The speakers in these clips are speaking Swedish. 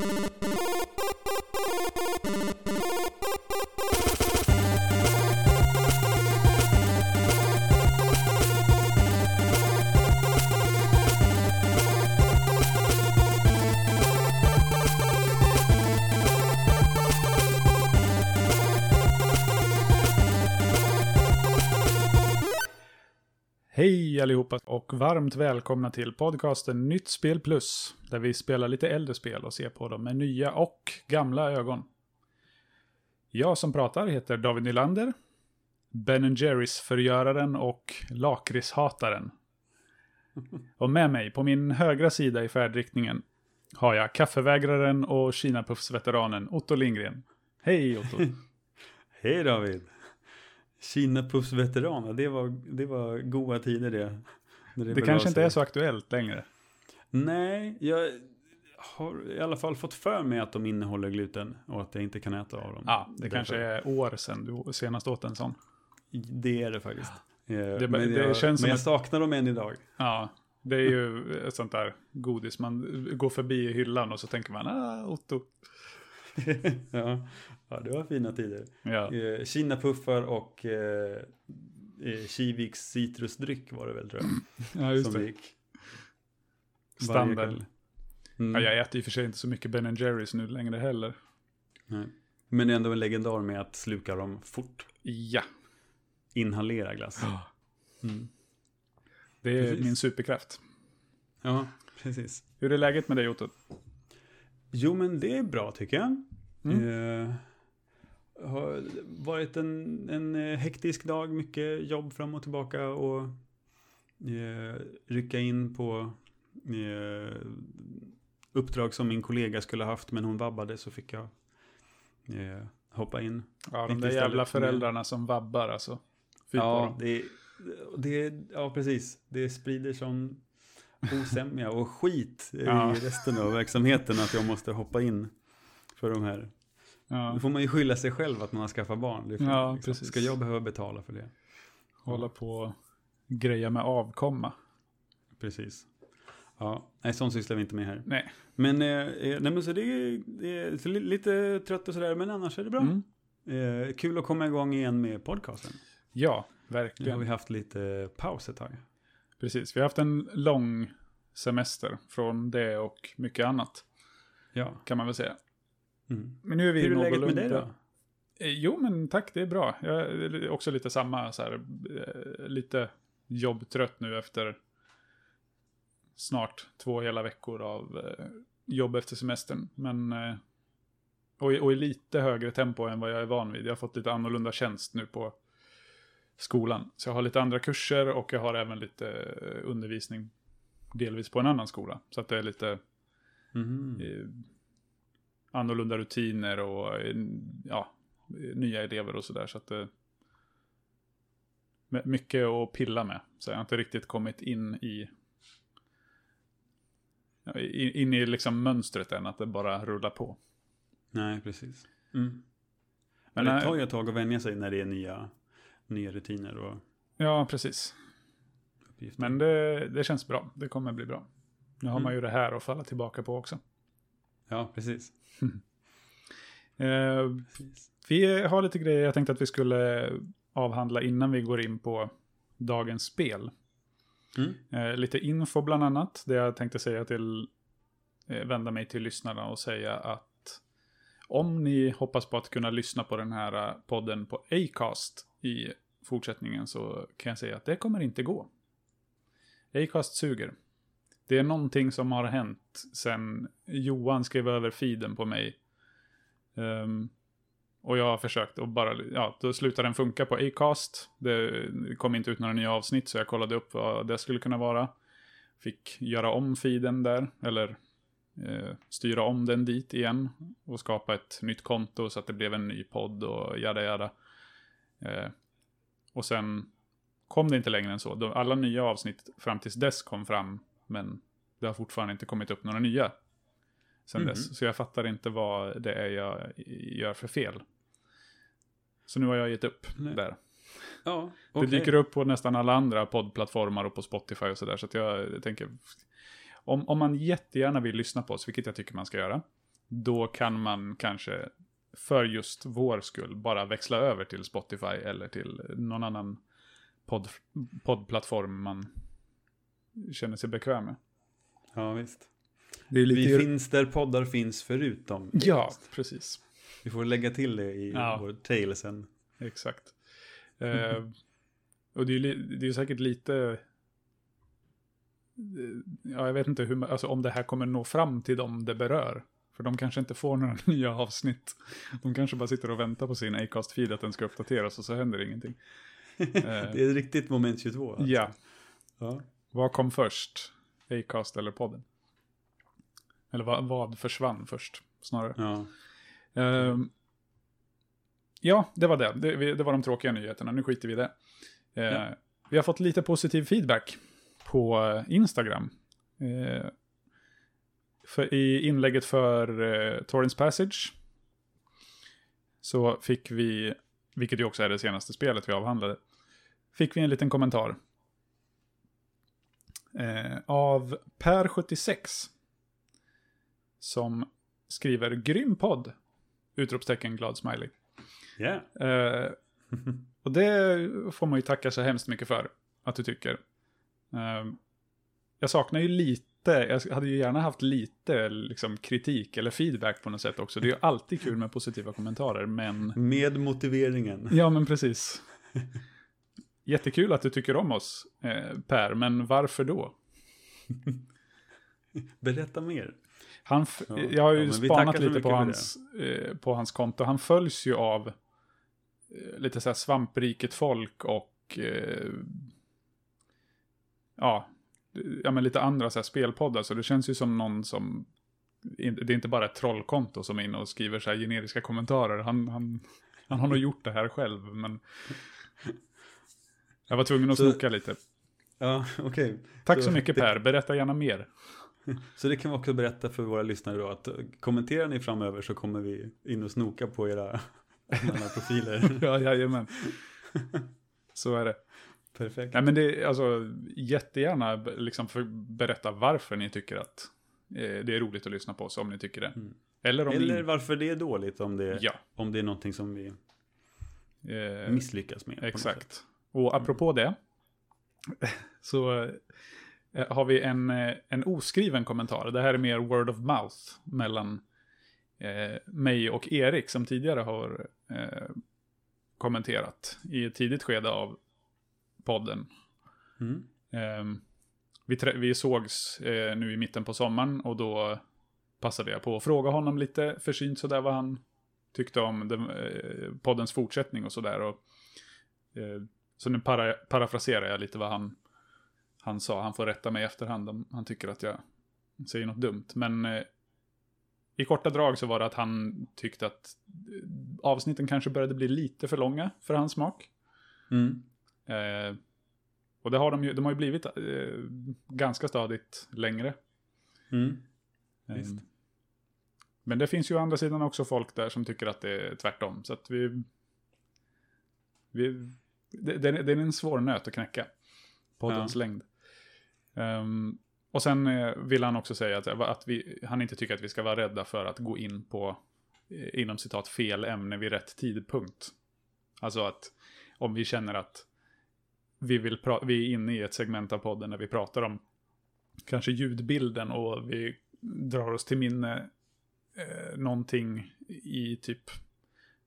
you Hej allihopa och varmt välkomna till podcasten Nytt Spel Plus. Där vi spelar lite äldre spel och ser på dem med nya och gamla ögon. Jag som pratar heter David Nylander. Ben Jerrys förgöraren och lakritshataren. Och med mig på min högra sida i färdriktningen har jag kaffevägraren och Kinapuffsveteranen Otto Lindgren. Hej Otto! Hej David! Kinapuffsveteran, det var, det var goda tider det. Det, det kanske inte är så aktuellt längre. Nej, jag har i alla fall fått för mig att de innehåller gluten och att jag inte kan äta av dem. Ja, det, det kanske är år sedan du senast åt en sån. Det är det faktiskt. Det, men jag, känns men jag saknar dem än idag. Ja, det är ju ett sånt där godis. Man går förbi hyllan och så tänker man, ah, Otto. ja. Ja, det var fina tider. Ja. Eh, Kinapuffar och eh, eh, Kiviks citrusdryck var det väl tror jag. ja, just som det. Gick. Standard. Mm. Ja, jag äter i och för sig inte så mycket Ben Jerrys nu längre heller. Nej. Men det är ändå en legendar med att sluka dem fort. Ja. Inhalera glass. Ja. Mm. Det är precis. min superkraft. Ja, precis. Hur är läget med dig Otto? Jo, men det är bra tycker jag. Mm. Eh, har varit en, en eh, hektisk dag, mycket jobb fram och tillbaka och eh, rycka in på eh, uppdrag som min kollega skulle haft men hon vabbade så fick jag eh, hoppa in. Ja, de där jävla föräldrarna som vabbar alltså. Fy ja, det, det, ja, precis. Det sprider sån osämja och skit ja. i resten av verksamheten att jag måste hoppa in för de här. Ja. Då får man ju skylla sig själv att man har skaffat barn. Det ja, liksom. precis. Ska jag behöva betala för det? Hålla på och greja med avkomma. Precis. Ja, nej, sånt sysslar vi inte med här. Nej. Men, eh, eh nej, men så det är, det är lite trött och sådär, men annars är det bra. Mm. Eh, kul att komma igång igen med podcasten. Ja, verkligen. Nu har vi haft lite paus ett tag. Precis, vi har haft en lång semester från det och mycket annat. Ja. Kan man väl säga. Mm. Men nu är vi Hur är läget med dig då? Eh, jo, men tack, det är bra. Jag är också lite samma, så här, eh, lite jobbtrött nu efter snart två hela veckor av eh, jobb efter semestern. Men, och, och i lite högre tempo än vad jag är van vid. Jag har fått lite annorlunda tjänst nu på skolan. Så jag har lite andra kurser och jag har även lite undervisning delvis på en annan skola. Så att det är lite mm. Eh, annorlunda rutiner och ja, nya elever och sådär. Så att det mycket att pilla med. Så jag har inte riktigt kommit in i in i liksom mönstret än, att det bara rullar på. Nej, precis. Mm. Men det tar ju ett tag att vänja sig när det är nya, nya rutiner. Och... Ja, precis. Uppgifter. Men det, det känns bra. Det kommer bli bra. Nu har mm. man ju det här att falla tillbaka på också. Ja, precis. eh. Vi har lite grejer jag tänkte att vi skulle avhandla innan vi går in på dagens spel. Mm. Eh, lite info bland annat. Det jag tänkte säga till, eh, vända mig till lyssnarna och säga att om ni hoppas på att kunna lyssna på den här eh, podden på Acast i fortsättningen så kan jag säga att det kommer inte gå. Acast suger. Det är någonting som har hänt sen Johan skrev över feeden på mig. Um, och jag har försökt och bara, ja, då slutade den funka på Acast. Det kom inte ut några nya avsnitt så jag kollade upp vad det skulle kunna vara. Fick göra om feeden där, eller eh, styra om den dit igen. Och skapa ett nytt konto så att det blev en ny podd och jada jada. Eh, och sen kom det inte längre än så. Alla nya avsnitt fram tills dess kom fram, men det har fortfarande inte kommit upp några nya sen mm. dess. Så jag fattar inte vad det är jag gör för fel. Så nu har jag gett upp Nej. där. Ja, okay. Det dyker upp på nästan alla andra poddplattformar och på Spotify och sådär. Så att jag tänker, om, om man jättegärna vill lyssna på oss, vilket jag tycker man ska göra, då kan man kanske för just vår skull bara växla över till Spotify eller till någon annan podd, poddplattform man känner sig bekväm med. Ja, visst. Vi finns där poddar finns förutom. Ja, precis. Vi får lägga till det i Ja. vår tail sen. Exakt. Eh, och det är ju det är säkert lite... eh, Ja, jag vet inte hur, alltså om det här kommer nå fram till dem det berör. För de kanske inte får några nya avsnitt. De kanske bara sitter och väntar på sin Acast-feed att den ska uppdateras och så händer ingenting. Det är ett riktigt moment 22. alltså. Ja, ja. vad kom först? Acast eller podden? Eller vad, vad försvann först, snarare? ja. Ehm, ja, det var det. Det, det var de tråkiga nyheterna. Nu skiter vi i det. Eh, Ja. Vi har fått lite positiv feedback på eh, Instagram. Eh, för I inlägget för uh, Torrens Passage så fick vi, vilket ju också är det senaste spelet vi avhandlade, fick vi en liten kommentar. Eh, av Per76. Som skriver grym podd. Utropstecken glad smiley. Ja. Eh, och det får man ju tacka så hemskt mycket för att du tycker. Eh, jag saknar ju lite, jag hade ju gärna haft lite liksom, kritik eller feedback på något sätt också. Det är ju alltid kul med positiva kommentarer, men... Med motiveringen. Ja, men precis. Jättekul att du tycker om oss, eh, Per, men varför då? Berätta mer. Han Ja, jag har ju ja, spanat lite på hans, eh, på hans konto. Han följs ju av eh, lite så här svampriket folk och eh, ja, ja, men lite andra så här spelpoddar. Så det känns ju som någon som, det är inte bara ett trollkonto som är inne och skriver så här generiska kommentarer. Han, han, han har nog gjort det här själv, men jag var tvungen att Så- snoka lite. Ja, okej. Tack så, Så mycket det- Per, berätta gärna mer. Så det kan vi också berätta för våra lyssnare då att eh, kommenterar ni framöver så kommer vi in och snoka på era profiler. ja, jajamän. Så är det. Perfekt. Nej men det är alltså jättegärna liksom berätta varför ni tycker att eh, det är roligt att lyssna på oss om ni tycker det. Mm. Eller om Eller ni... varför det är dåligt om det, Ja, om det är någonting som vi eh, misslyckas med. exakt. Och apropå det så eh, har vi en, eh, en oskriven kommentar. Det här är mer word of mouth mellan eh, mig och Erik som tidigare har eh, kommenterat i ett tidigt skede av podden. Mm. Ehm, vi, vi sågs eh, nu i mitten på sommaren och då passade jag på att fråga honom lite försynt sådär vad han tyckte om den, eh, poddens fortsättning och sådär. Och, eh, så nu para, parafraserar jag lite vad han, han sa. Han får rätta mig i efterhand om han tycker att jag säger något dumt. Men eh, i korta drag så var det att han tyckte att eh, avsnitten kanske började bli lite för långa för hans smak. Mm. Eh, och det har de ju, de har ju blivit eh, ganska stadigt längre. Mm. Visst. Men det finns ju å andra sidan också folk där som tycker att det är tvärtom. Så att vi... vi det, det, är- en svår nöt att knäcka. Poddens Ja. längd. Ehm, och sen eh, vill han också säga att, att vi, han inte tycker att vi ska vara rädda för att gå in på, eh, inom citat, fel ämne vid rätt tidpunkt. Alltså att om vi känner att vi, vill vi är inne i ett segment av podden där vi pratar om kanske ljudbilden och vi drar oss till minne eh, någonting i typ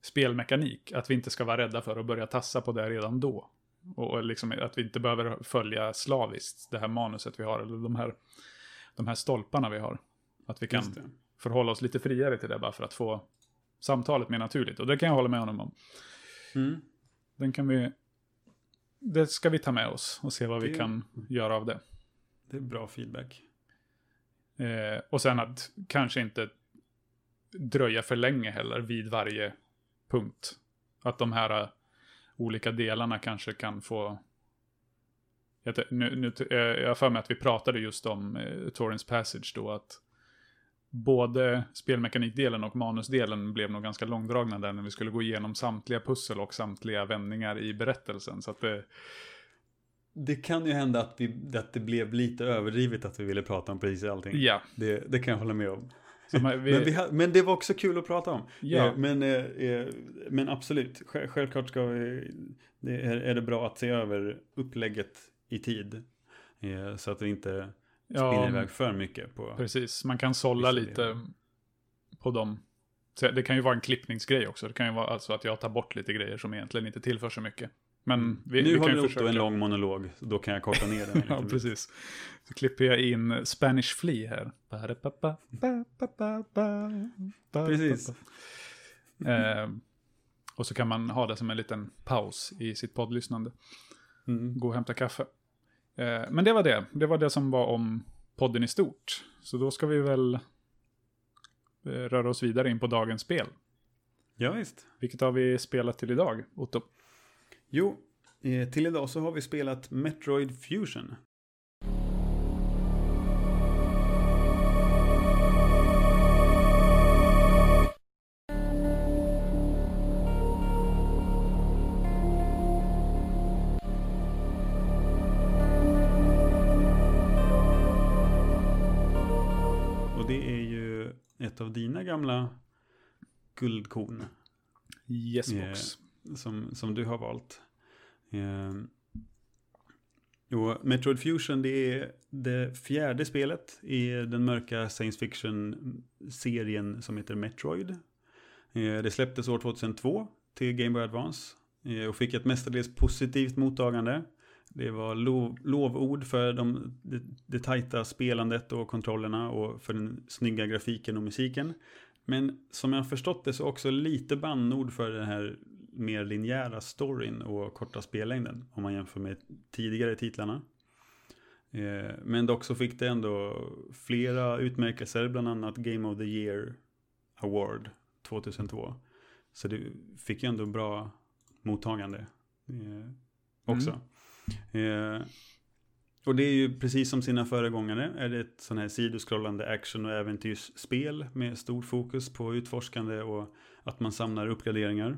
spelmekanik. Att vi inte ska vara rädda för att börja tassa på det redan då. Och liksom att vi inte behöver följa slaviskt det här manuset vi har, eller de här, de här stolparna vi har. Att vi kan förhålla oss lite friare till det bara för att få samtalet mer naturligt. Och det kan jag hålla med honom om. Mm. Den kan vi... Det ska vi ta med oss och se vad vi Det- kan göra av det. Det är bra feedback. Eh, och sen att kanske inte dröja för länge heller vid varje punkt. Att de här eh, olika delarna kanske kan få... Jag, nu, nu, eh, jag för mig att vi pratade just om eh, Torrens Passage då, att både spelmekanikdelen och manusdelen blev nog ganska långdragna där när vi skulle gå igenom samtliga pussel och samtliga vändningar i berättelsen. Så att det, Det kan ju hända att, vi, att det blev lite överdrivet att vi ville prata om precis allting. ja, Det, det kan jag hålla med om. Vi, Men, vi men det var också kul att prata om. Ja. Eh, Men, eh, eh, men absolut, Själv- självklart ska vi, det är, är det bra att se över upplägget i tid. Så att det inte spinner ja, iväg för mycket på... precis. Man kan sålla lite på dem. Så det kan ju vara en klippningsgrej också. Det kan ju vara alltså att jag tar bort lite grejer som egentligen inte tillför så mycket. Men vi, Mm. nu vi kan håller ju Otto försöka. en lång monolog, så då kan jag korta ner den. en Ja, precis. Så klipper jag in Spanish Flea här. Precis. Eh, och så kan man ha det som en liten paus i sitt poddlyssnande. Mm. Gå och hämta kaffe. Eh, men det var det. Det var det som var om podden i stort. Så då ska vi väl eh, röra oss vidare in på dagens spel. Ja, visst. Vilket har vi spelat till idag, Otto? Jo, eh, till idag så har vi spelat Metroid Fusion. Och det är ju ett av dina gamla guldkorn Yesbox som, som du har valt. Eh, jo, Metroid Fusion det är det fjärde spelet i den mörka science fiction-serien som heter Metroid. Eh, det släpptes år 2002 till Game Boy Advance eh, och fick ett mestadels positivt mottagande. Det var lov, lovord för de, det, det tajta spelandet och kontrollerna och för den snygga grafiken och musiken. Men som jag har förstått det så också lite bannord för den här mer linjära storyn och korta spellängden om man jämför med tidigare titlarna. Eh, Men dock så fick det ändå flera utmärkelser, bland annat Game of the Year Award 2002. Så det fick ju ändå bra mottagande eh, också. Eh, och det är ju precis som sina föregångare är det ett sån här sidoskrollande action och äventyrsspel med stort fokus på utforskande och att man samlar uppgraderingar.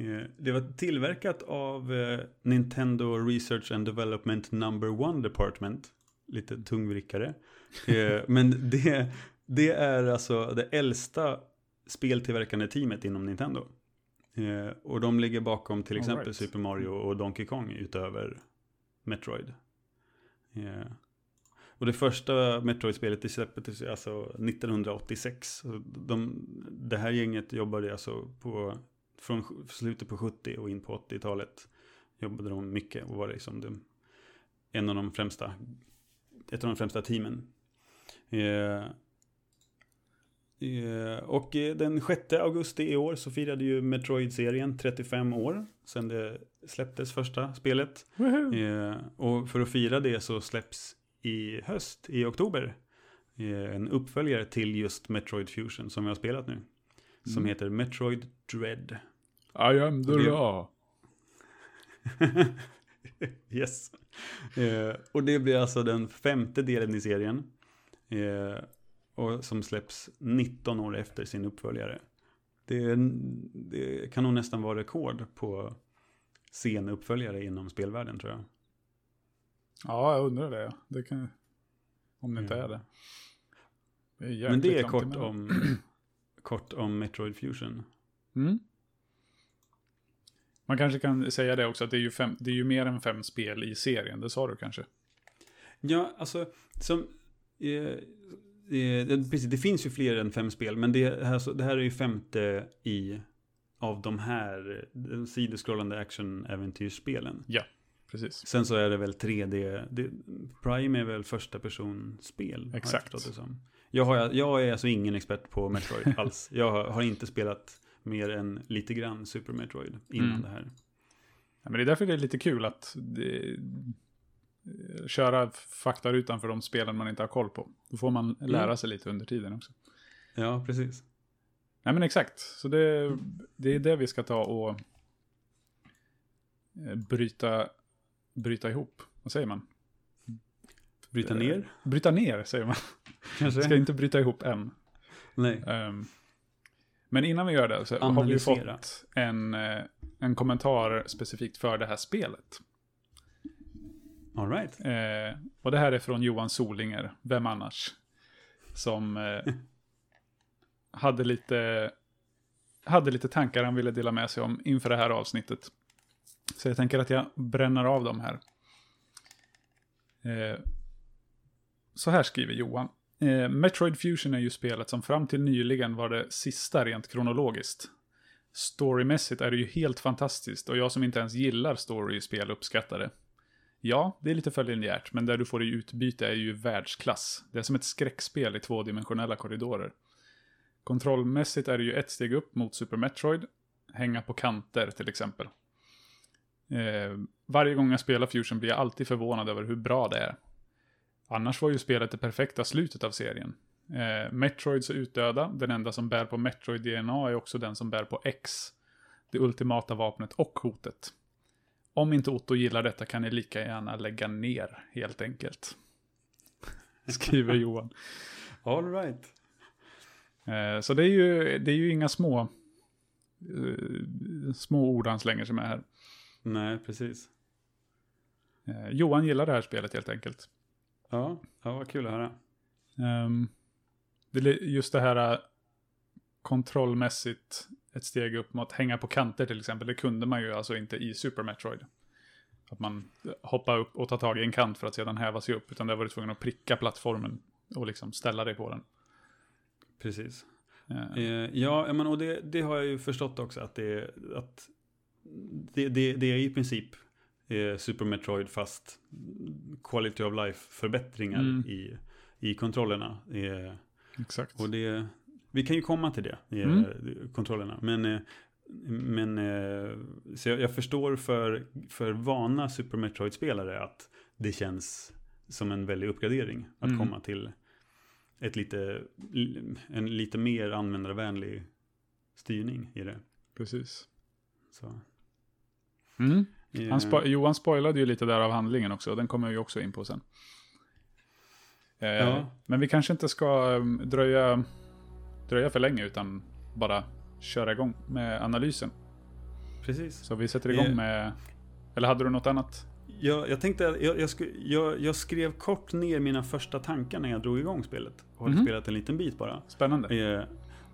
Eh, Det var tillverkat av eh, Nintendo Research and Development Number One Department. Lite tungvrickare. Eh, Men det, det är alltså det äldsta speltillverkande teamet inom Nintendo. Och de ligger bakom till exempel right. Super Mario och Donkey Kong utöver Metroid. Och det första Metroid-spelet släpptes alltså 1986. Så De, det här gänget jobbade alltså på, från slutet på 70 och in på 80-talet. Jobbade de mycket och var liksom de, en av de främsta, ett av de främsta teamen. Eh, eh, och eh, den 6 augusti i år så firade ju Metroid-serien 35 år sedan det släpptes första spelet. Eh, och för att fira det så släpps i höst, i oktober, eh, en uppföljare till just Metroid Fusion som vi har spelat nu. Som Mm. heter Metroid Dread. I am the law. yes. Eh, och det blir alltså den femte delen i serien. Eh, och som släpps 19 år efter sin uppföljare. Det, det kan nog nästan vara rekord på sen uppföljare inom spelvärlden tror jag. Ja, jag undrar det. det kan, om det inte Ja. är det. det är Men det är kort om, kort om Metroid Fusion. Mm. Man kanske kan säga det också, att det är, ju fem, det är ju mer än fem spel i serien. Det sa du kanske? Ja, alltså, som... Eh, eh, det, precis, det finns ju fler än fem spel, men det här, så- det här är ju femte i av de här eh, sidoskrollande action-äventyrsspelen. Precis. Sen så är det väl 3D, det, Prime är väl första personspel. Exakt. Det som. Jag, har, jag är alltså ingen expert på Metroid alls. Jag har, inte spelat mer än lite grann Super Metroid innan Mm. det här. Ja, men det är därför det är lite kul att det, eh, köra faktarutan för de spelen man inte har koll på. Då får man lära Mm. sig lite under tiden också. Ja, precis. Nej men exakt, så det, det är det vi ska ta och eh, bryta, bryta ihop. Vad säger man? Bryta Eh, ner, Bryta ner säger man. kanske? Ska inte bryta ihop än. Nej. Ehm, men innan vi gör det så har vi Analysera. fått en, eh, en kommentar specifikt för det här spelet. All right. Eh, och det här är från Johan Solinger, vem annars? som eh, hade, lite, hade lite tankar han ville dela med sig om inför det här avsnittet. Så jag tänker att jag bränner av dem här. Eh, så här skriver Johan. Eh, Metroid Fusion är ju spelet som fram till nyligen var det sista rent kronologiskt. Storymässigt är det ju helt fantastiskt och jag som inte ens gillar story i spel uppskattar det. Ja, det är lite för linjärt, men det du får i utbyte är ju världsklass. Det är som ett skräckspel i tvådimensionella korridorer. Kontrollmässigt är det ju ett steg upp mot Super Metroid, hänga på kanter till exempel. Eh, varje gång jag spelar Fusion blir jag alltid förvånad över hur bra det är. Annars var ju spelet det perfekta slutet av serien. Eh, Metroids är utdöda, den enda som bär på Metroid-DNA är också den som bär på X. Det ultimata vapnet och hotet. Om inte Otto gillar detta kan ni lika gärna lägga ner, helt enkelt. Skriver Johan. All right. Eh, så det är, ju, det är ju inga små, eh, små ord han slänger sig med här. Nej, precis. Eh, Johan gillar det här spelet helt enkelt. Ja, ja vad kul att höra. Um, just det här uh, kontrollmässigt ett steg upp mot att hänga på kanter till exempel. Det kunde man ju alltså inte i Super Metroid. Att man hoppar upp och tar tag i en kant för att sedan häva sig upp. Utan där var du tvungen att pricka plattformen och liksom ställa dig på den. Precis. Uh. Eh, ja, men och det, det, har jag ju förstått också att det, att det, det, det är i princip eh, Super Metroid fast quality of life förbättringar mm. i, i kontrollerna. Eh, Exakt. Och det, vi kan ju komma till det, eh, mm. kontrollerna. Men, eh, men så jag, jag, förstår för, för vana Super Metroid-spelare att det känns som en väldig uppgradering att mm. komma till ett lite, en lite mer användarvänlig styrning i det. Precis. Så. Mm. Han spo Johan spoilade ju lite där av handlingen också, den kommer vi också in på sen. Eh, ja. Men vi kanske inte ska um, dröja, dröja för länge, utan bara köra igång med analysen. Precis. Så vi sätter igång med, eller hade du något annat? Ja, jag tänkte, jag, jag, jag, jag, skrev kort ner mina första tankar när jag drog igång spelet. Och hade mm -hmm. spelat en liten bit bara. Spännande. Eh,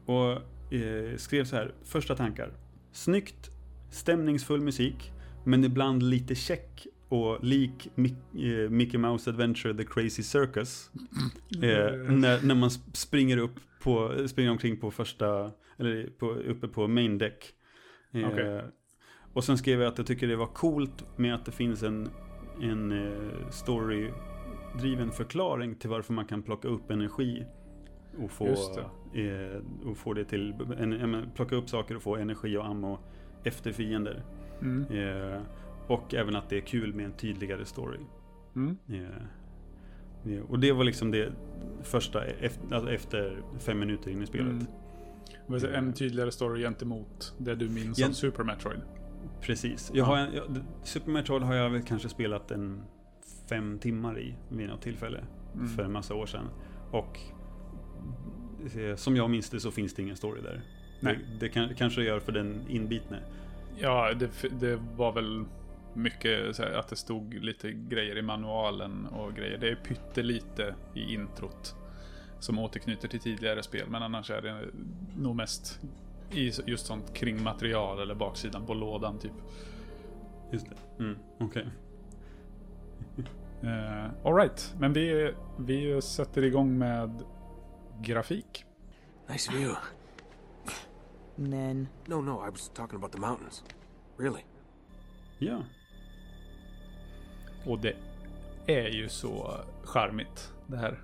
och eh, skrev så här, första tankar. Snyggt, stämningsfull musik, men ibland lite check och lik eh, Mickey Mouse Adventure The Crazy Circus. Eh, när, när man springer upp på, springer omkring på första, eller på, uppe på main deck. Eh, okay. Och sen skrev jag att jag tycker det var coolt med att det finns en, en eh, story-driven förklaring till varför man kan plocka upp energi. Och få, eh, och få det till, en, plocka upp saker och få energi och ammo efter fiender. Mm. Eh, och även att det är kul med en tydligare story. Mm. Yeah. Och det var liksom det första efter, alltså efter fem minuter in i spelet. Mm. En tydligare story gentemot det du minns Gen av Super Metroid. Precis. Jag har en, jag, Super Metroid har jag väl kanske spelat en fem timmar i vid något tillfälle. Mm. För en massa år sedan. Och eh, som jag minns det så finns det ingen story där. Nej. Det, det kan, kanske det gör för den inbitne. Ja, det, det var väl mycket här, att det stod lite grejer i manualen och grejer. Det är pyttelite i introt som återknyter till tidigare spel. Men annars är det nog mest i just sånt kring material eller baksidan på lådan typ. Just det. Mm, Okej. Okay. uh, Alright, men vi, vi sätter igång med grafik. Nice view. Men. No, no, I was talking about the mountains. Really. Ja. Och det är ju så charmigt det här.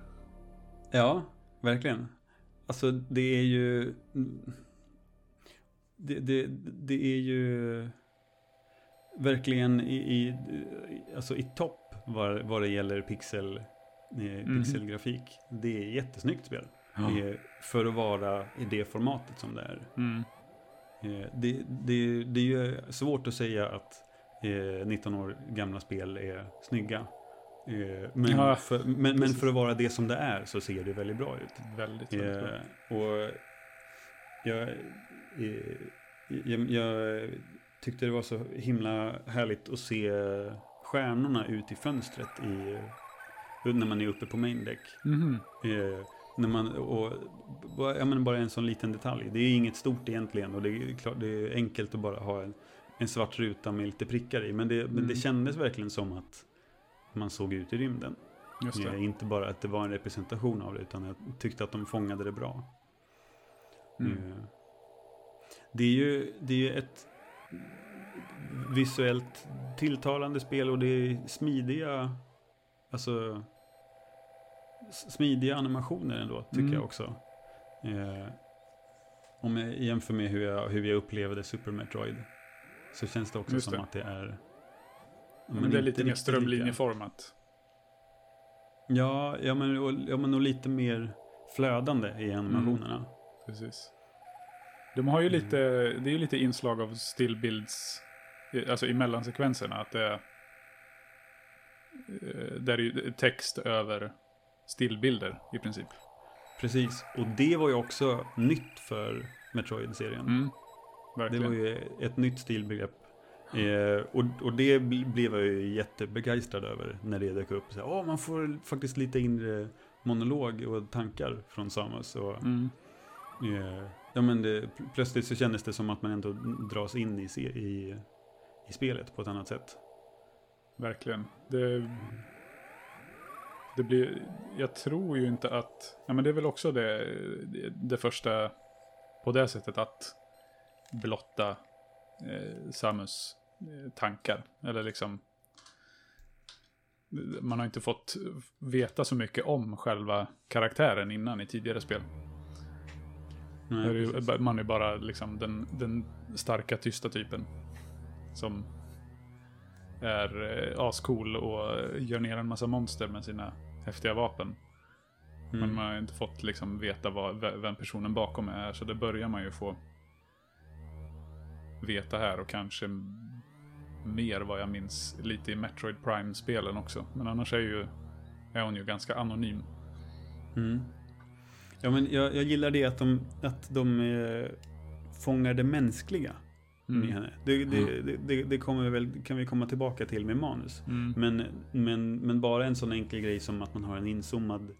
Ja, verkligen. Alltså det är ju... Det, det, det är ju verkligen i, i, alltså i topp vad, vad det gäller pixel, mm. pixelgrafik. Det är jättesnyggt spel. Ja. För att vara i det formatet som det är. Mm. Det, det, det är ju svårt att säga att 19 år gamla spel är snygga. Eh, men, ja, för, men, men, för att vara det som det är så ser det väldigt bra ut. Väldigt, väldigt bra. Eh, och jag, eh, jag, jag, tyckte det var så himla härligt att se stjärnorna ut i fönstret i, när man är uppe på main deck. Mm -hmm. När man, och, ja, men bara en sån liten detalj. Det är inget stort egentligen och det är, klart, det är enkelt att bara ha en, en svart ruta med lite prickar i. Men det, men det Mm. kändes verkligen som att man såg ut i rymden. Eh. Inte bara att det var en representation av det, utan jag tyckte att de fångade det bra. Mm. Eh, Det är ju det är ju ett visuellt tilltalande spel och det är smidiga, alltså smidiga animationer ändå, tycker Mm. jag också. Eh, om jag jämför med hur jag, hur jag upplevde Super Metroid, så känns det också Just som det. att det är... Men, det är lite mer strömlinjeformat. Ja, ja, men, och, ja, men och lite mer flödande i animationerna. Precis. De har ju Mm. lite, det är ju lite inslag av stillbilds, i- alltså i mellansekvenserna, att det är, eh, där är ju text över stillbilder i princip. Precis, och det var ju också nytt för Metroid-serien. Mm. Det var ju ett nytt stilbegrepp. Eh, och, och det bl- blev jag ju jättebegeistrad över när det dök upp. Så, här, Åh, man får faktiskt lite inre monolog och tankar från Samus. Och, Mm. eh, ja, men det, pl- plötsligt så kändes det som att man ändå dras in i, i, i spelet på ett annat sätt. Verkligen. Det, det blir, jag tror ju inte att, ja men det är väl också det, det, första på det sättet att blotta eh, Samus eh, tankar. Eller liksom, man har inte fått veta så mycket om själva karaktären innan i tidigare spel. Nej, är ju- man är bara liksom den, den starka tysta typen. Som är eh, ascool och gör ner en massa monster med sina häftiga vapen. Men Mm. man har inte fått liksom veta vad, ve- vem personen bakom är. Så det börjar man ju få veta här och kanske mer vad jag minns lite i Metroid Prime-spelen också. Men annars är, ju, är hon ju ganska anonym. Mm. Ja, men jag, jag gillar det att de, att de eh, fångar det mänskliga med henne. Det, det, det, det, kommer väl, kan vi komma tillbaka till med manus. Mm. Men, men, men bara en sån enkel grej som att man har en inzoomad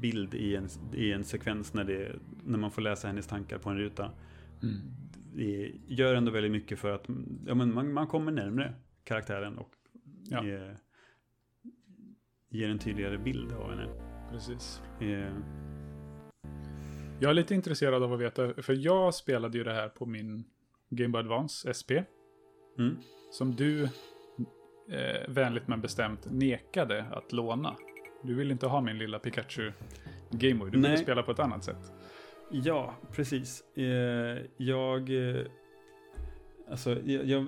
bild i en, i en sekvens när, det, när man får läsa hennes tankar på en ruta. Mm. Det gör ändå väldigt mycket för att ja, men man, man kommer närmre karaktären och Ja. eh, ger en tydligare bild av henne. Precis. Eh, Jag är lite intresserad av att veta, för jag spelade ju det här på min Game Boy Advance SP. mm. Som du eh, vänligt men bestämt nekade att låna. Du vill inte ha min lilla Pikachu Game Boy. Du Nej. spela på ett annat sätt. Ja, precis. Eh, jag... Eh, alltså, jag, jag,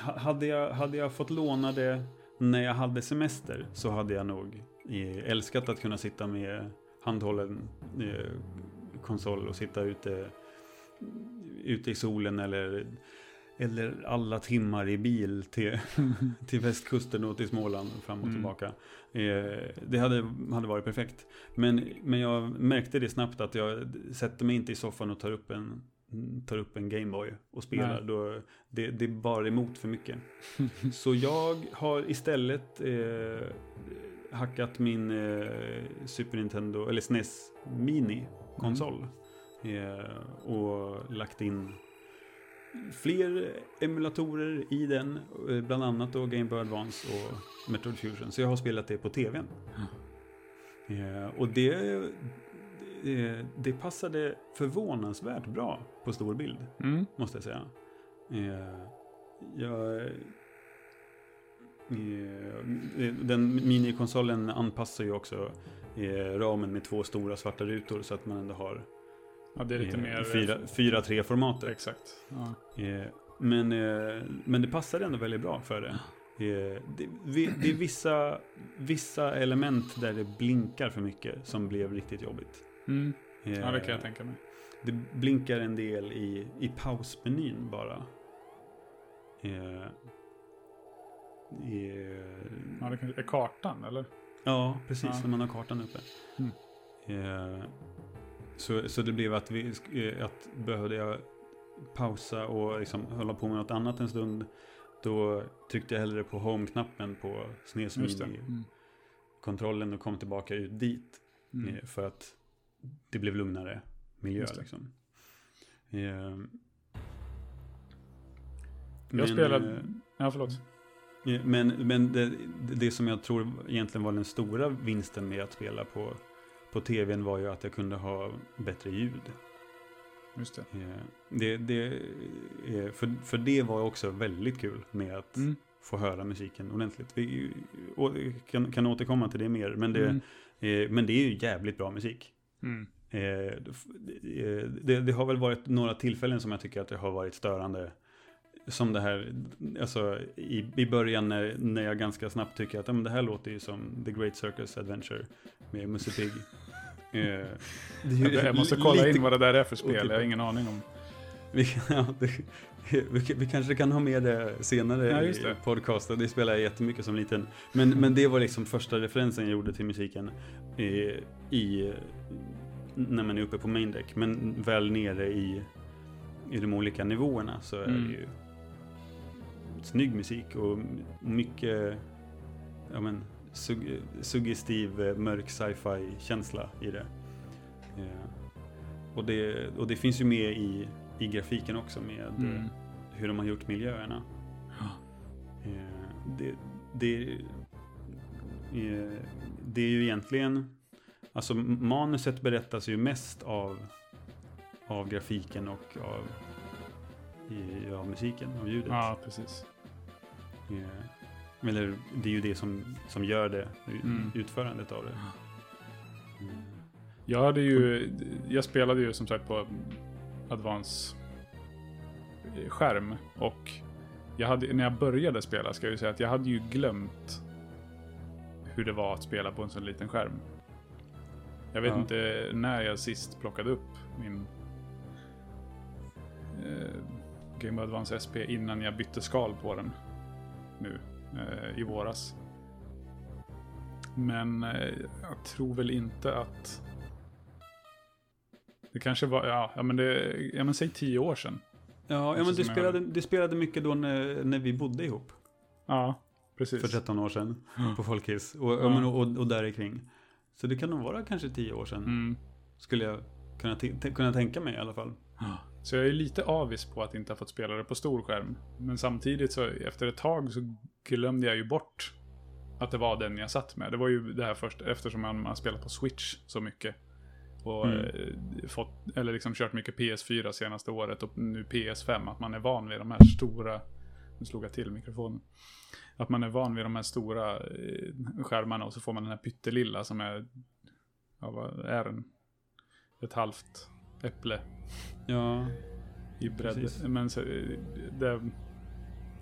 ha- hade, jag, hade jag fått låna det när jag hade semester så hade jag nog eh, älskat att kunna sitta med handhållen eh, konsol och sitta ute, ute i solen eller, eller alla timmar i bil till, till västkusten och till Småland fram och Mm. tillbaka. Eh, det hade, hade varit perfekt. Men, men jag märkte det snabbt att jag sätter mig inte i soffan och tar upp en, tar upp en Gameboy och spelar. Nej. Då, det, det är bara emot för mycket. Så jag har istället eh, hackat min eh, Super Nintendo, eller SNES Mini-konsol. Eh, och lagt in fler emulatorer i den, eh, bland annat då Game Boy Advance och Metroid Fusion. Så jag har spelat det på tvn. Eh, och det, det, det passade förvånansvärt bra på stor bild, Mm. måste jag säga. Eh, jag, eh, den minikonsolen anpassar ju också eh, ramen med två stora svarta rutor så att man ändå har Ja, det är lite eh, mer... fyra- 4-3-formatet. Exakt. Ja. Eh, men, eh, men det passar ändå väldigt bra för det. Det, är vissa, vissa element där det blinkar för mycket som blev riktigt jobbigt. Mm. Ja, det kan jag tänka mig. Det blinkar en del i, i pausmenyn bara. Eh, eh, Ja, det är kartan, eller? Ja, precis. Ja. När man har kartan uppe. Mm. Så, så det blev att, vi, eh, att behövde jag pausa och liksom hålla på med något annat en stund. Då tryckte jag hellre på home-knappen på. SNES-kontrollen Mm. och kom tillbaka ut dit. Mm. Eh, För att det blev lugnare miljö. Liksom. Eh, Jag men, spelade... eh, Ja, förlåt. Men, men det, det som jag tror egentligen var den stora vinsten med att spela på, på tvn var ju att jag kunde ha bättre ljud. Just det. Eh, Det, det, eh, för, för det var också väldigt kul med att Mm. få höra musiken ordentligt. Vi kan, kan återkomma till det mer, men det, Mm. eh, men det är ju jävligt bra musik. Mm. Det, det, har väl varit några tillfällen som jag tycker att det har varit störande. Som det här, alltså i, i början när, när jag ganska snabbt tycker att men det här låter ju som The Great Circus Adventure med Musse Pigg. Jag måste kolla in vad det där är för spel. otippat. Jag har ingen aning om. Vi, ja, det, vi, vi kanske kan ha med det senare Ja, just i det. podcasten. Det spelar jag jättemycket som liten. Men, men det var liksom första referensen jag gjorde till musiken i, i när man är uppe på main deck. Men väl nere i, i de olika nivåerna så är Mm. det ju snygg musik och mycket ja, men, sug, suggestiv eh, mörk sci-fi känsla i det. Eh, och det. Och det finns ju med i, i grafiken också med eh, Mm. hur de har gjort miljöerna. Det, det, det är ju egentligen, alltså manuset berättas ju mest av, av grafiken och av, av musiken, av ljudet. Ja, precis. Eller det är ju det som, som gör det, Mm. utförandet av det. Mm. Jag hade ju, jag spelade ju som sagt på Advance eh, skärm och jag hade, när jag började spela ska jag ju säga att jag hade ju glömt hur det var att spela på en sån liten skärm. Jag vet Ja. inte när jag sist plockade upp min eh, Game Advance SP innan jag bytte skal på den nu eh, i våras. Men eh, jag tror väl inte att det kanske var, ja, ja men det, ja men säg tio år sedan. Ja, ja men Precis du spelade, du spelade mycket då när, när vi bodde ihop. Ja, precis. För 13 år sedan. Ja. På Folkis. Och, Ja. ja. men, och, och där kring. Så det kan nog vara kanske 10 år sedan. Mm. Skulle jag kunna, kunna tänka mig i alla fall. Så jag är lite avis på att inte ha fått spela det på stor skärm. Men samtidigt så efter ett tag så glömde jag ju bort att det var den jag satt med. Det var ju det här först eftersom man har spelat på Switch så mycket. Och Mm. eh, fått, eller liksom kört mycket PS4 senaste året och nu PS5. Att man är van vid de här stora, nu slog jag till mikrofonen. Att man är van vid de här stora eh, skärmarna och så får man den här pyttelilla som är, ja vad är den? Ett halvt äpple Ja, i bredd. Precis. Men så, det,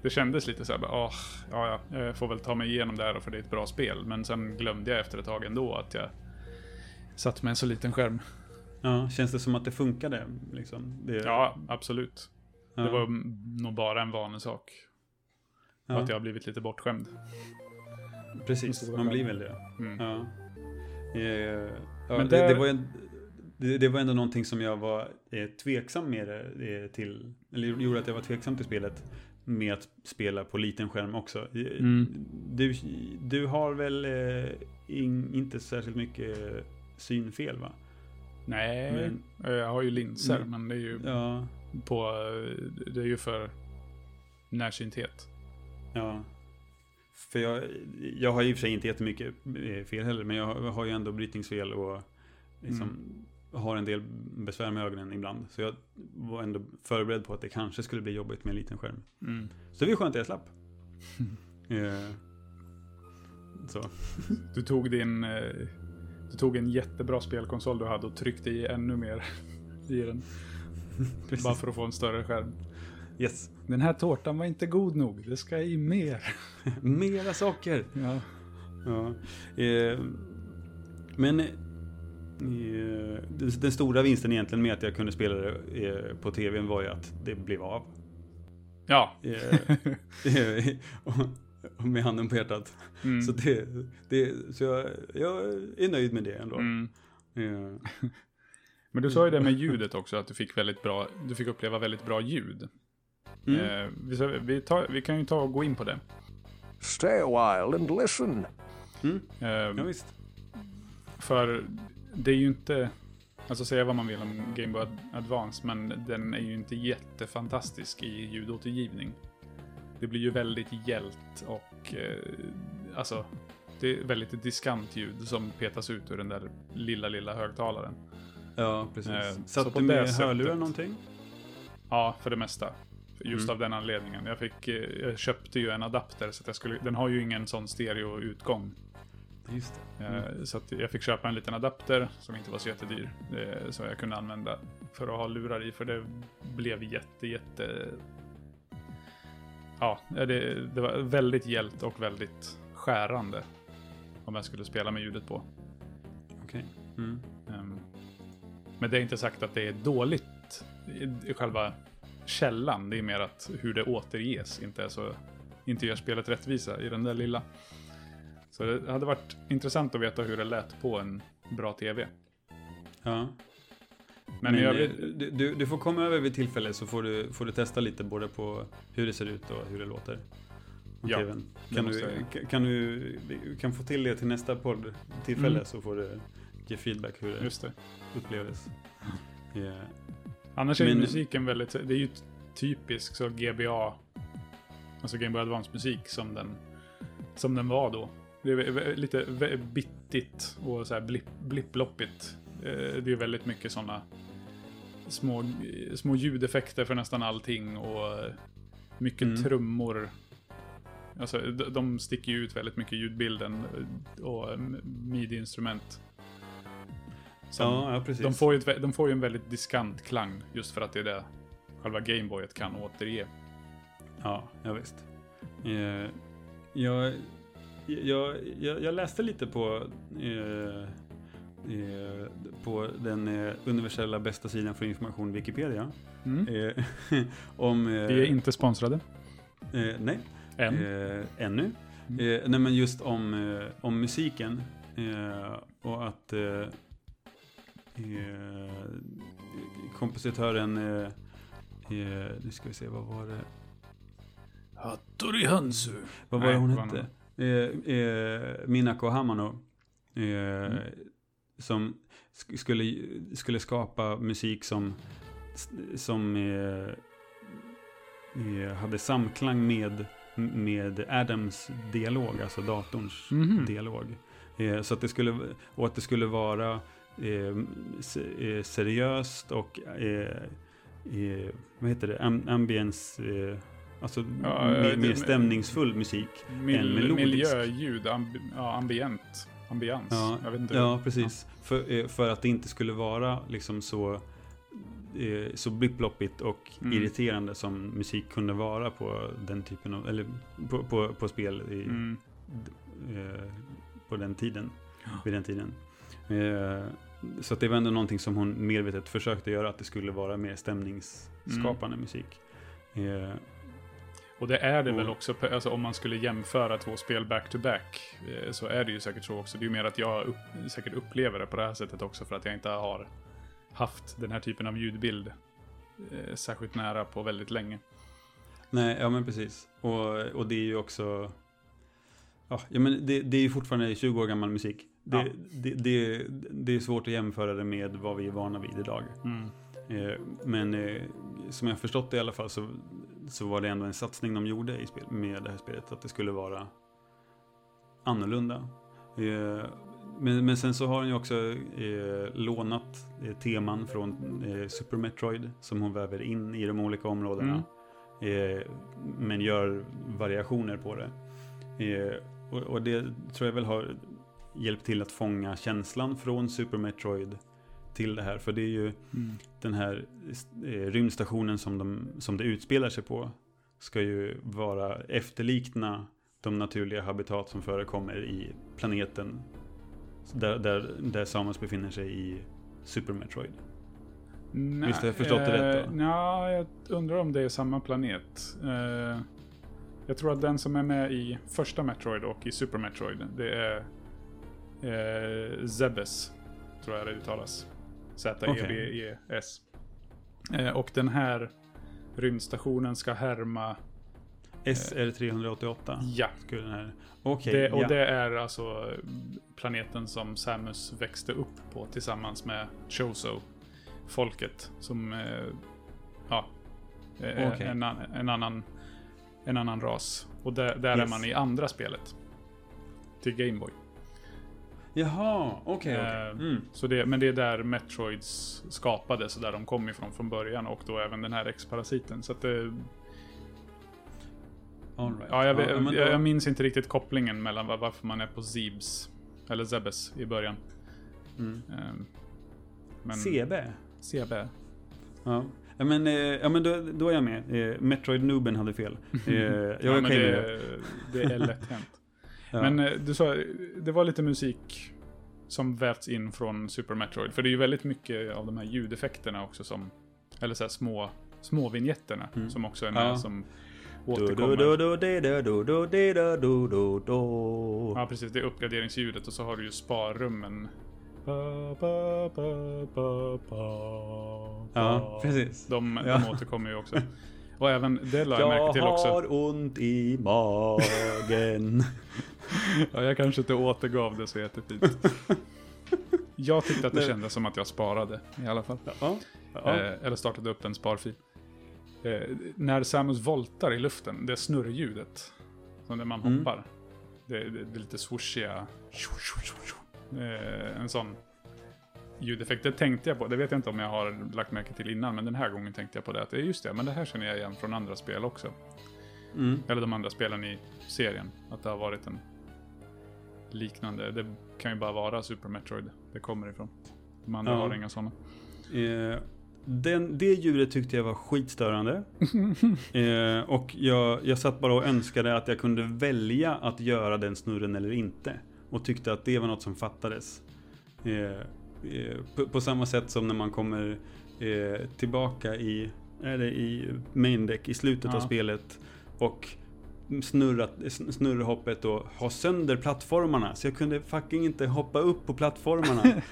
det kändes lite så här, bara, "Åh, ja, ja, jag får väl ta mig igenom det här för det är ett bra spel. Men sen glömde jag efter ett tag ändå att jag satt med en så liten skärm. ja. Känns det som att det funkade? Liksom? Det, Ja, absolut. ja. Det var nog bara en vanesak. ja. Att jag har blivit lite bortskämd. Precis, man blir väl det. Mm. Ja. Eh, ja, Men det, där- det, var en, det, det var ändå någonting som jag var eh, tveksam med eh, till, eller gjorde att jag var tveksam till spelet med att spela på liten skärm också. Eh, Mm. Du, du har väl eh, in, inte särskilt mycket synfel va? Nej, Men- jag har ju linser, Men- men det är ju Ja, på, det är ju för närsynthet. ja. För jag, jag har i och för sig inte jättemycket eh, fel heller, men jag har, ju ändå brytningsfel och liksom har en del besvär med ögonen ibland. Så jag var ändå förberedd på att det kanske skulle bli jobbigt med en liten skärm. Mm. Så det var skönt att jag slapp. Eh, så. Du tog din... eh, Du tog en jättebra spelkonsol du hade och tryckte i ännu mer i den. Bara för att få en större skärm. Yes. Den här tårtan var inte god nog. Det ska i mer. Mera socker. Ja. Ja. Eh, men den, stora vinsten egentligen med att jag kunde spela det eh, på tvn var ju att det blev av. Ja. Eh, eh, med handen på hjärtat. Mm. Så, det, det, så jag, jag är nöjd med det ändå. Mm. Men du sa ju det med ljudet också, att du fick väldigt bra, du fick uppleva väldigt bra ljud. mm. Eh, vi, vi, tar, vi kan ju ta och gå in på det. Stay a while and listen. Mm. Eh, Ja, visst. För det är ju inte, alltså säga vad man vill om Game Boy Advance, men den är ju inte jättefantastisk i ljudåtergivning. Det blir ju väldigt gällt och eh, alltså, det är väldigt diskant ljud som petas ut ur den där lilla, lilla högtalaren. Ja, precis. Eh, Satt du med hörlurar någonting? Ja, för det mesta. Just Mm. av den anledningen. Jag, fick, eh, jag köpte ju en adapter, så att jag skulle, den har ju ingen sån stereoutgång. Just det. Eh, Så att jag fick köpa en liten adapter som inte var så jättedyr. eh, Som jag kunde använda för att ha lurar i. För det blev jätte, jätte... Ja, det, det var väldigt gällt och väldigt skärande. Om jag skulle spela med ljudet på. Okej. Mm. Ehm, Men det är inte sagt att det är dåligt i- i själva källan. Det är mer att hur det återges inte är så... Inte gör spelet rättvisa i den där lilla. Så det hade varit intressant att veta hur det lät på en bra tv. Ja. Men, Men, eh, övrigt, du, du, du får komma över vid tillfälle så får du, får du testa lite både på hur det ser ut och hur det låter. Ja, TVn. Kan du, kan, kan du kan få till det till nästa poddtillfälle Mm. så får du ge feedback hur det just det. upplevdes. Ja. Annars är Men- musiken väldigt, det är ju typisk så GBA, alltså Game Boy Advance musik som den, som den var då. Det är lite bittigt och så här blipp, blipploppigt. Eh, Det är väldigt mycket sådana små, små ljudeffekter för nästan allting och mycket Mm. trummor. Alltså, de- sticker ju ut väldigt mycket ljudbilden eh, och m- midi-instrument. Ja, ja, precis. de får, ju ett, de får ju en väldigt diskant klang just för att det är det själva Gameboyet kan återge. Ja, ja visst. Eh, jag, jag, jag, jag läste lite på, eh, eh, på den eh, universella bästa sidan för information, Wikipedia. Eh, om... Eh, Vi är inte sponsrade eh, nej, än. eh, ännu. Mm. Eh, nej, men just om, eh, om musiken. Eh, och att eh, eh, kompositören... Eh, eh, nu ska vi se, vad var det? Hattori Hansu. Vad var Nej, det hon hette? Eh, eh, Minako Hamano. Eh, Mm. Som sk- skulle, skulle skapa musik som, som eh, eh, hade samklang med, med Adams dialog, alltså datorns Mhm. dialog. Eh, så att det skulle, och att det skulle vara se- seriöst och vad heter det, Am, ambience, alltså Ja, mer, mer stämningsfull musik. Mil, melodisk. miljöljud, ja, ambient, ambians. Ja, jag vet inte. Ja, precis. För, eh, för att det inte skulle vara liksom så, eh, så blipploppigt och Mm. irriterande som musik kunde vara på den typen av, eller på, på, på spel i, Mm. eh, på den tiden, Ja. vid den tiden. Eh, så det var ändå någonting som hon medvetet försökte göra, att det skulle vara mer stämningsskapande musik. Eh, Och det är det Och- väl också, alltså, om man skulle jämföra två spel back-to-back, eh, så är det ju säkert så också. Det är ju mer att jag upp, säkert upplever det på det här sättet också, för att jag inte har haft den här typen av ljudbild eh, särskilt nära på väldigt länge. Nej, ja men precis. Och, och det är ju också... Ja, ja men det, det är ju fortfarande 20 år gammal musik. Det, Ja. det, det, det är svårt att jämföra det med vad vi är vana vid idag. Mm. Eh, men eh, som jag har förstått det i alla fall så, så var det ändå en satsning de gjorde i spel, med det här spelet. Att det skulle vara annorlunda. Eh, men, men sen så har den ju också eh, lånat eh, teman från eh, Super Metroid som hon väver in i de olika områdena. Eh, men gör variationer på det. Och, och det tror jag väl har hjälpt till att fånga känslan från Super Metroid till det här. För det är ju Mm. den här eh, rymdstationen som, de, som det utspelar sig på ska ju vara efterlikna de naturliga habitat som förekommer i planeten där, där, där Samus befinner sig i Super Metroid. Nej, Visst har jag förstått det rätt då? Ja, jag undrar om det är samma planet. Eh, jag tror att den som är med i första Metroid och i Super Metroid, det är eh, Zebes, tror jag det uttalas. Z-E-B-E-S. Eh, och den här rymdstationen ska härma SR388. Ja, Skulle den här... Okej, det, och ja. det är alltså planeten som Samus växte upp på tillsammans med Chozo. Folket som, eh, ja, eh, Okej. en, en, annan, en annan ras. Och där, där är Yes. man i andra spelet. Till Gameboy. Jaha, okej. okej. Eh, Mm. Så det, men det är där Metroids skapades där de kom ifrån från början och då även den här X-parasiten. Så att det, right. ja, jag, men då- jag, minns inte riktigt kopplingen mellan var, varför man är på Zebes, eller Zebes i början. Mm. Ehm, Men CB? CB. Ja. Ja men, eh, ja, men då, då är jag med. Eh, Metroid Nooben hade fel. Eh, jag ja, men det, det är lätt hänt. Ja. Men eh, du sa, det var lite musik som vävts in från Super Metroid. För det är ju väldigt mycket av de här ljudeffekterna också som, eller så här små, små vigneterna Mm. som också är med Ja. som återkommer. Ja, precis. Det är uppgraderingsljudet och så har du ju sparrummen. Ja, precis. De, Ja. de återkommer ju också. Och även det la jag märke till också. har ont i magen. Ja, jag kanske inte återgav det så jättefint. Jag tyckte att det kändes som att jag sparade i alla fall. ja. Ja. Eh, eller startade upp en sparfil. Eh, när Samus voltar i luften, det snurrljudet. Som när man Mm. hoppar. Det, det, det är lite swooshiga. Eh, en sån ljudeffekt. Det tänkte jag på. Det vet jag inte om jag har lagt märke till innan. Men den här gången tänkte jag på det. Att det är just det, men det här känner jag igen från andra spel också. Mm. Eller de andra spelen i serien. Att det har varit en liknande. Det kan ju bara vara Super Metroid det kommer ifrån. De andra Ja. har inga sådana. Eh, den, det ljudet tyckte jag var skitstörande. eh, och jag, jag satt bara och önskade att jag kunde välja att göra den snurren eller inte. Och tyckte att det var något som fattades. Eh, på, på samma sätt som när man kommer eh, tillbaka i, det i main deck i slutet Ja. av spelet. Och snurrat, snurrhoppet och ha sönder plattformarna. Så jag kunde fucking inte hoppa upp på plattformarna.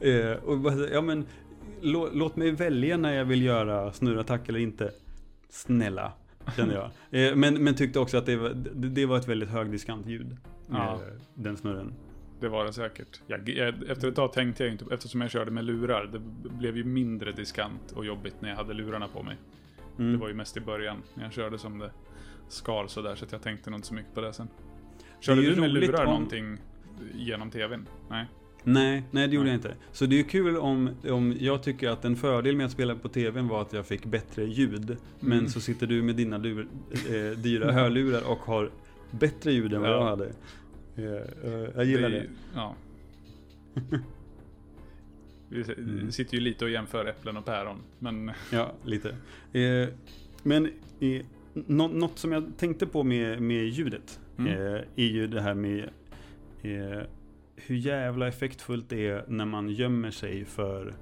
Eh, och bara, ja, men, lå, låt mig välja när jag vill göra snurrattack eller inte. Snälla, kände jag. Eh, men, men tyckte också att det var, det, det var ett väldigt högdiskant ljud. Ja. Eh, den snurren. Det var det säkert. Jag, jag, efter ett tag tänkte jag inte, eftersom jag körde med lurar, det blev ju mindre diskant och jobbigt när jag hade lurarna på mig. Mm. Det var ju mest i början, när jag körde som det skar sådär, så att jag tänkte nog inte så mycket på det sen. Körde Det du med lurar om- någonting genom tvn? Nej? Nej, nej det gjorde Nej. jag inte. Så det är ju kul om, om jag tycker att en fördel med att spela på tvn var att jag fick bättre ljud. Men Mm. så sitter du med dina dur, eh, dyra hörlurar och har bättre ljud än vad Ja. jag hade. Eh, eh, jag gillar det. ju- Ja. Vi Mm. sitter ju lite och jämför äpplen och päron, men Ja, lite. Eh, men eh, nå- något som jag tänkte på med, med ljudet Mm. eh, är ju det här med eh, hur jävla effektfullt det är när man gömmer sig för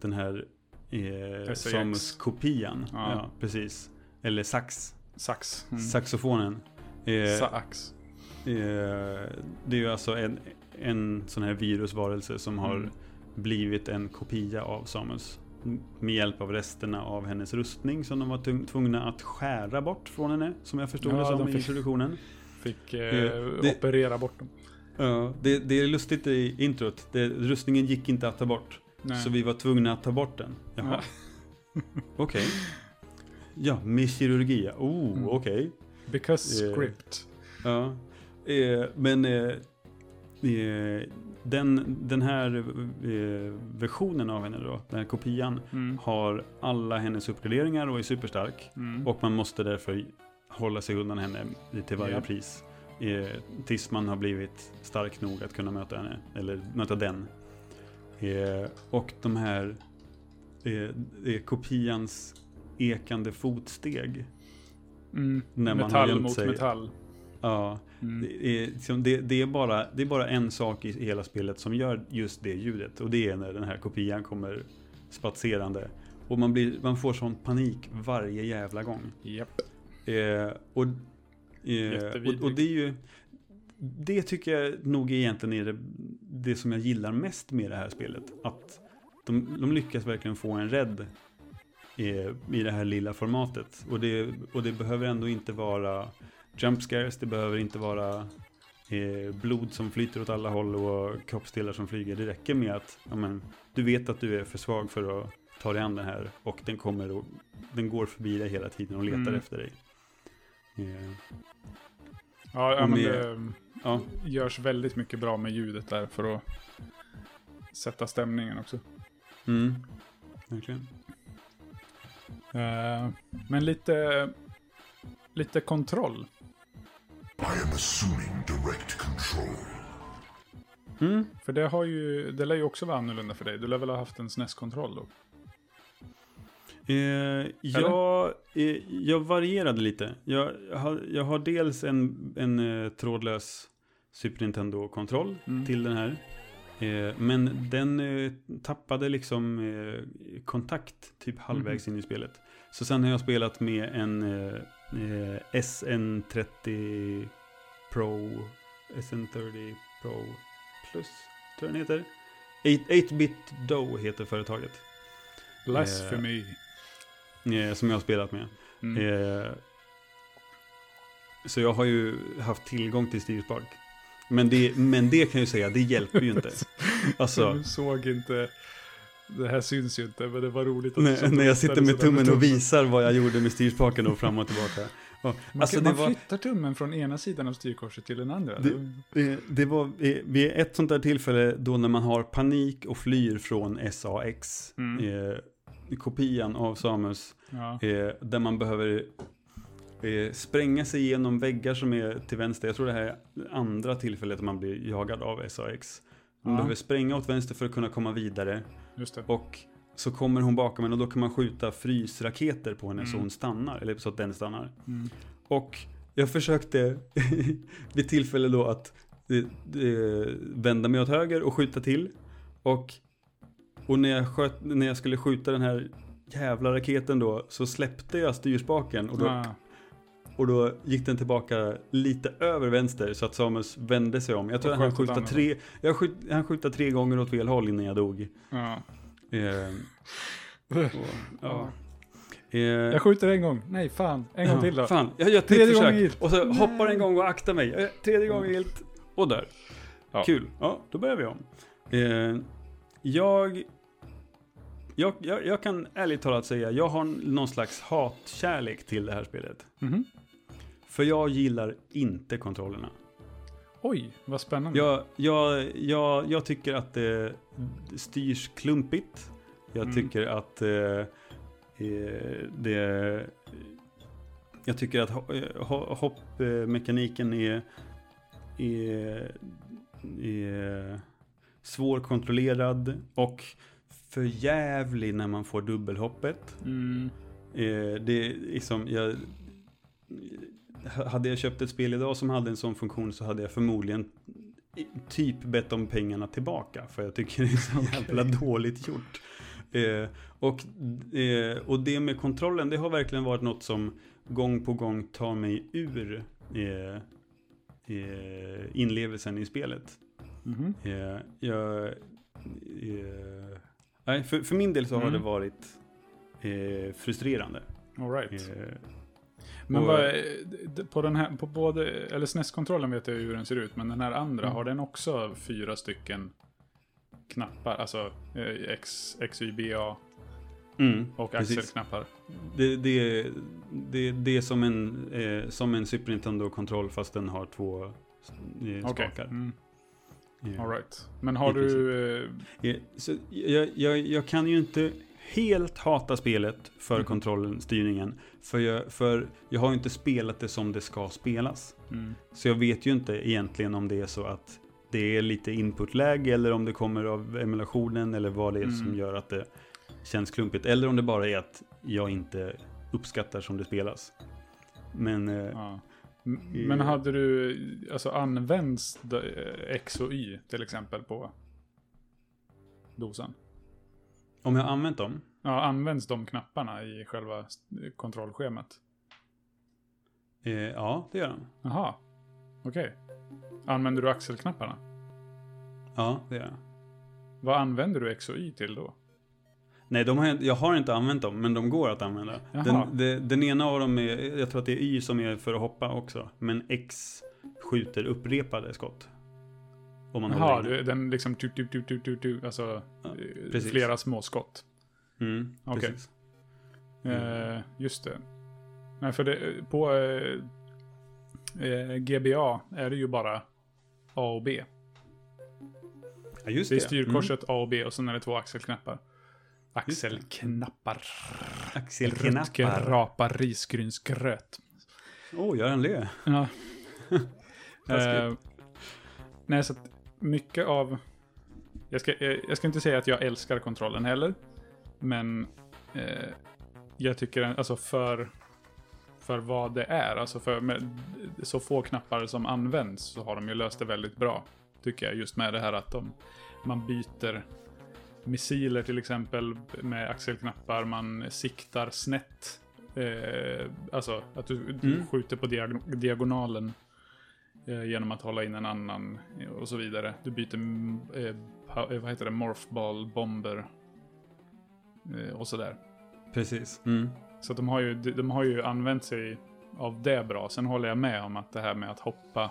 den här eh. Samus-kopian. Ja. Ja. precis. Eller sax, sax. Mm. saxofonen. Sax. Eh, det är ju alltså en, en sån här virusvarelse som har Mm. blivit en kopia av Samus. Med hjälp av resterna av hennes rustning som de var tvungna att skära bort från henne. Som jag förstod Ja, det som de i introduktionen. Fick eh, det- operera bort dem. Ja, det, det är lustigt i introt. Det, rustningen gick inte att ta bort. Nej. Så vi var tvungna att ta bort den. Jaha, okej. Ja, med kirurgi. Oh, Mm. okej. Because Eh, script. Ja. Eh, men eh, eh, den, den här eh, versionen av henne då, den här kopian, Mm. har alla hennes uppgraderingar och är superstark. Mm. Och man måste därför hålla sig undan henne till varje Ja. pris. Eh, tills man har blivit stark nog att kunna möta henne, eller möta den. Eh, och de här eh, eh, kopians ekande fotsteg. Mm. När man har metall gömt mot sig. metall. Ja, Mm. det, är, liksom, det, det, är bara, det är bara en sak i hela spelet som gör just det ljudet. Och det är när den här kopian kommer spatserande. Och man, blir, man får sån panik varje jävla gång. Japp. Eh, och, eh, och, och det är ju Det tycker jag nog egentligen är det, det som jag gillar mest med det här spelet. Att de, de lyckas verkligen få en rädd eh, i det här lilla formatet. Och det, och det behöver ändå inte vara jump scares, det behöver inte vara eh, blod som flyter åt alla håll och kroppsdelar som flyger. Det räcker med att ja, men, du vet att du är för svag för att ta dig an den här och den kommer och den går förbi dig hela tiden och letar Mm. efter dig. Eh, Ja, ja med- det ja, görs väldigt mycket bra med ljudet där för att sätta stämningen också. mm, verkligen. Eh, men lite, lite kontroll. I am assuming direct control. Mm, För det har ju, det lär ju också vara annorlunda för dig. Du lär väl ha haft en SNES-kontroll då? Eh, jag, eh, jag varierade lite. Jag har, jag har dels en, en eh, trådlös Super Nintendo-kontroll Mm. till den här. Eh, men den eh, tappade liksom eh, kontakt typ halvvägs in i spelet. Så sen har jag spelat med en eh, eh, SN30 Pro, SN30 Pro Plus, tror jag den heter. 8-bit Dough heter företaget. Blasphemy. Eh, som jag har spelat med. Mm. Eh, så jag har ju haft tillgång till styrspak. Men det, men det kan jag ju säga, det hjälper ju inte. Alltså, Du såg inte, det här syns ju inte, men det var roligt att du när, jag sitter med sådär tummen och visar vad jag gjorde med styrspaken och fram och tillbaka. Och, Man, alltså man var, flyttar tummen från ena sidan av styrkorset till den andra. Det- eh, det var eh, vid ett sånt där tillfälle då när man har panik och flyr från SAX, Mm. eh, kopian av Samus, ja. Eh, där man behöver eh, spränga sig igenom väggar som är till vänster. Jag tror det här är andra tillfället man blir jagad av SAX. Man Ja. behöver spränga åt vänster för att kunna komma vidare. Och så kommer hon bakom en och då kan man skjuta frysraketer på henne så Mm. hon stannar. Eller så att den stannar. Mm. Och jag försökte vid tillfälle då att eh, eh, vända mig åt höger och skjuta till. Och, och när, jag sköt, när jag skulle skjuta den här jävla raketen då så släppte jag styrspaken och då, Ah, och då gick den tillbaka lite över vänster så att Samus vände sig om. Jag tror att han skjuta tre, jag skjut, han skjuta tre gånger åt fel håll innan jag dog. ja. Eh, och, ja. Eh, Jag skjuter en gång. Nej, fan. En gång Ja, till då. Fan, jag gör ett Tredje gången försök. gillt. Och så Nej. hoppar en gång och aktar mig. Jag Tredje gången gillt. Och där. Ja. Kul. Ja, då börjar vi om. Eh, jag, jag, jag, jag kan ärligt talat säga, jag har någon slags hatkärlek till det här spelet. Mhm. För jag gillar inte kontrollerna. Oj, vad spännande. Jag, jag, jag, jag tycker att det styrs klumpigt. Jag Mm. tycker att eh, eh, det... Jag tycker att eh, ho- hoppmekaniken är, är, är svårkontrollerad och för jävlig när man får dubbelhoppet. Mm. Eh, det är liksom, jag, hade jag köpt ett spel idag som hade en sån funktion så hade jag förmodligen typ bett om pengarna tillbaka. För jag tycker det är så jävla dåligt gjort. Eh, och, eh, och det med kontrollen, det har verkligen varit något som gång på gång tar mig ur eh, eh, inlevelsen i spelet. Mhm. Eh, jag, eh, nej, för, för min del så har Mm. det varit frustrerande. All right. Men och- vad, på den här, på både, eller SNES-kontrollen vet jag hur den ser ut, men den här andra, Mm. har den också fyra stycken knappar? Alltså eh, X, X, Y, B, A mm, och axelknappar? Det, det, det, det är som en, eh, som en Super Nintendo-kontroll fast den har två eh, Okej. spakar. Mm. Eh, All right. Men har I du... eh, så jag, jag, jag kan ju inte helt hata spelet för Mhm. kontrollen, styrningen. För jag, för jag har ju inte spelat det som det ska spelas. Mm. Så jag vet ju inte egentligen om det är så att det är lite inputläge eller om det kommer av emulationen eller vad det är som Mm. gör att det känns klumpigt. Eller om det bara är att jag inte uppskattar som det spelas. Men eh, Ja. I- Men hade du, alltså används eh, X och Y till exempel på dosan? om jag har använt dem? Ja, används de knapparna i själva kontrollschemat? Eh, ja, det gör de. Jaha, okej. Använder du axelknapparna? Ja, det gör de. Vad använder du X och Y till då? Nej, de har, jag- jag har inte använt dem, men de går att använda. Den, det, den ena av dem är, jag tror att det är Y som är för att hoppa också. Men X skjuter upprepade skott. Om man Jaha, den liksom tu, tu, tu, tu, tu, tu, alltså Ja, eh, flera små skott. Mm, Okej. precis. Eh, just det. Nej, för det, på eh, eh, GBA är det ju bara A och B. Ja, just Det är det. styrkorset A och B och sen är det två axelknappar. Axelknappar. Mm. Axelknappar. Rutger rapar risgrynsgröt. Åh, oh, gör han det? Ja. Eh, nej, så att mycket av... Jag ska, eh, jag ska inte säga att jag älskar kontrollen heller. Men eh, jag tycker, alltså för, för vad det är, alltså för med så få knappar som används så har de ju löst det väldigt bra. Tycker jag, just med det här att de, man byter missiler till exempel med axelknappar, man siktar snett. Eh, alltså att du, du Mm. skjuter på diag- diagonalen eh, genom att hålla in en annan och så vidare. Du byter, mm, eh, eh, vad heter det, morphball, bomber och sådär. Precis. Mm. Så att de har, ju, de, de har ju använt sig av det bra. Sen håller jag med om att det här med att hoppa,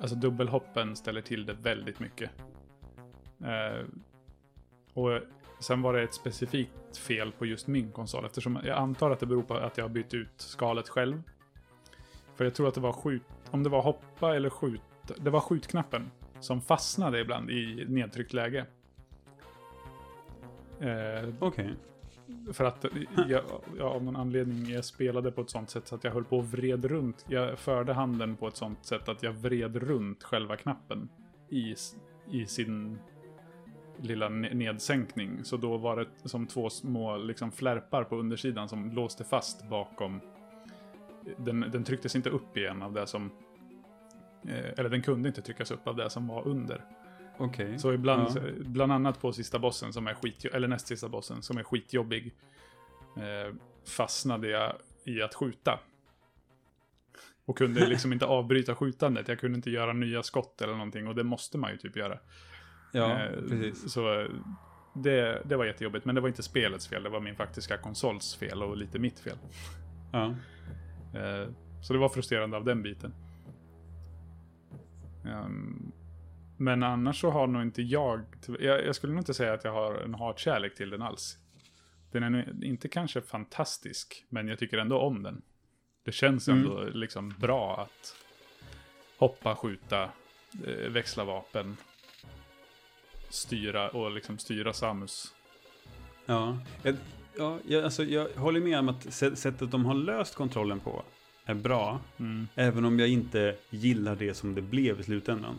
alltså dubbelhoppen ställer till det väldigt mycket. Eh, och sen var det ett specifikt fel på just min konsol eftersom jag antar att det beror på att jag har bytt ut skalet själv. För jag tror att det var skjut, om det var hoppa eller skjut, det var skjutknappen som fastnade ibland i nedtryckt läge. Eh, Okej. för att jag, jag, av någon anledning jag spelade på ett sånt sätt så att jag höll på och vred runt. Jag förde handen på ett sånt sätt att jag vred runt själva knappen i, i sin lilla ne- nedsänkning. Så då var det som två små liksom flärpar på undersidan som låste fast bakom. Den, den trycktes inte upp igen av det som... eh, Eller den kunde inte tryckas upp av det som var under. Okej. Så ibland, Ja. bland annat på sista bossen som är skit, eller näst sista bossen som är skitjobbig, eh, fastnade jag i att skjuta. Och kunde liksom inte avbryta skjutandet. Jag kunde inte göra nya skott eller någonting och det måste man ju typ göra. Ja, Eh, precis. Så det, det var jättejobbigt, men det var inte spelets fel, det var min faktiska konsols fel och lite mitt fel. Ja. Eh, Så det var frustrerande av den biten. Ehm, Men annars så har nog inte jag, jag, jag skulle nog inte säga att jag har en hatkärlek till den alls. Den är nog inte kanske fantastisk, men jag tycker ändå om den. Det känns Mm. ändå liksom bra att hoppa, skjuta, eh, växla vapen, styra och liksom styra Samus. Ja, jag, ja jag, alltså, jag håller med om att sä- sättet de har löst kontrollen på är bra. Mm. Även om jag inte gillar det som det blev i slutändan.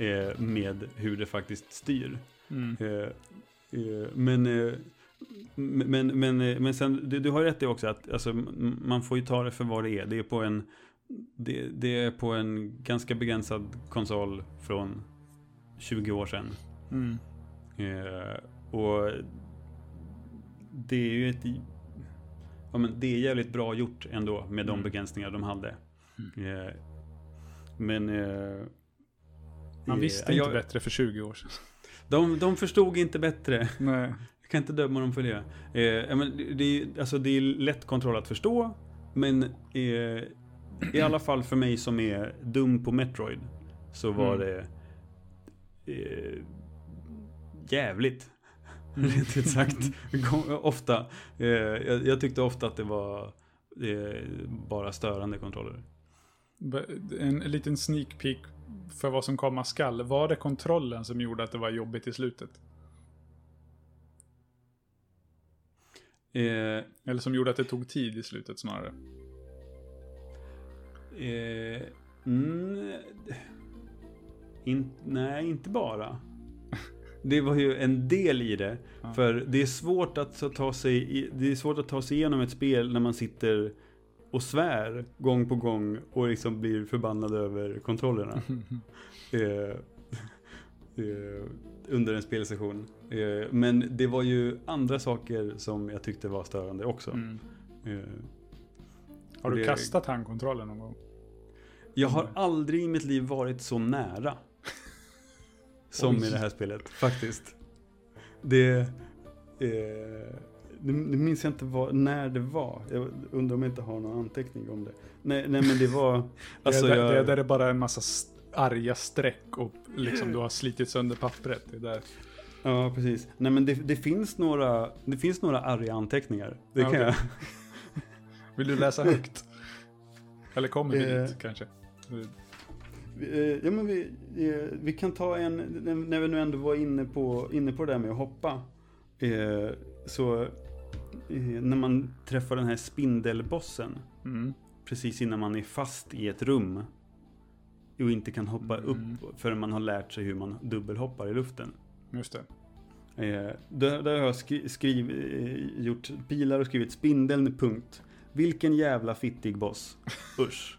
Eh, med hur det faktiskt styr. Mm. Eh, eh, men, men, men, men sen, du, du har rätt i också att alltså, man får ju ta det för vad det är. Det är på en, det, det är på en ganska begränsad konsol från 20 år sedan. Mm. Och det är ju ett... Ja, men det är jävligt bra gjort ändå med de Mm. begränsningar de hade. Eh, men... Eh, Man visste jag, inte bättre för 20 år sedan. De, de förstod inte bättre. Nej. Jag kan inte döma dem för det. Eh, men det, är- alltså, det är lätt kontroll att förstå. Men eh, i alla fall för mig som är dum på Metroid. Så var Mm. det eh, jävligt. Rent ut sagt. Ofta. Eh, jag, jag tyckte ofta att det var eh, bara störande kontroller. En liten sneak peek för vad som komma skall. Var det kontrollen som gjorde att det var jobbigt i slutet? Eh, Eller som gjorde att det tog tid i slutet snarare? Eh, mm, in, nej, inte bara. Det var ju en del i det. Ja. För det är svårt att ta sig det är svårt att ta sig igenom ett spel när man sitter och svär gång på gång och liksom blir förbannad över kontrollerna. eh, eh, under en spelsession. Eh, men det var ju andra saker som jag tyckte var störande också. Mm. Eh, Har du Det- kastat handkontrollen någon gång? Jag har aldrig i mitt liv varit så nära. Som Oj. i det här spelet, faktiskt. Det... Eh, nu, nu minns jag inte vad, när det var. Jag undrar om jag inte har någon anteckning om det. Nej, nej men det var... Alltså det, är jag, det är där det bara är en massa arga streck och liksom du har slitit sönder pappret. Det är där. Ja, precis. Nej men det, det, finns några, det finns några arga anteckningar. Det kan Okej. jag. Vill du läsa högt? Eller kommer vi Eh. dit kanske? Eh, Ja, men vi, eh, vi kan ta en, när vi nu ändå var inne på, inne på det där med att hoppa. Så när man träffar den här spindelbossen, Mm. precis innan man är fast i ett rum och inte kan hoppa Mm. upp förrän man har lärt sig hur man dubbelhoppar i luften. Just det. Eh, där, där har jag skri, skriv, eh, gjort pilar och skrivit spindeln, punkt. Vilken jävla fittig boss. Usch.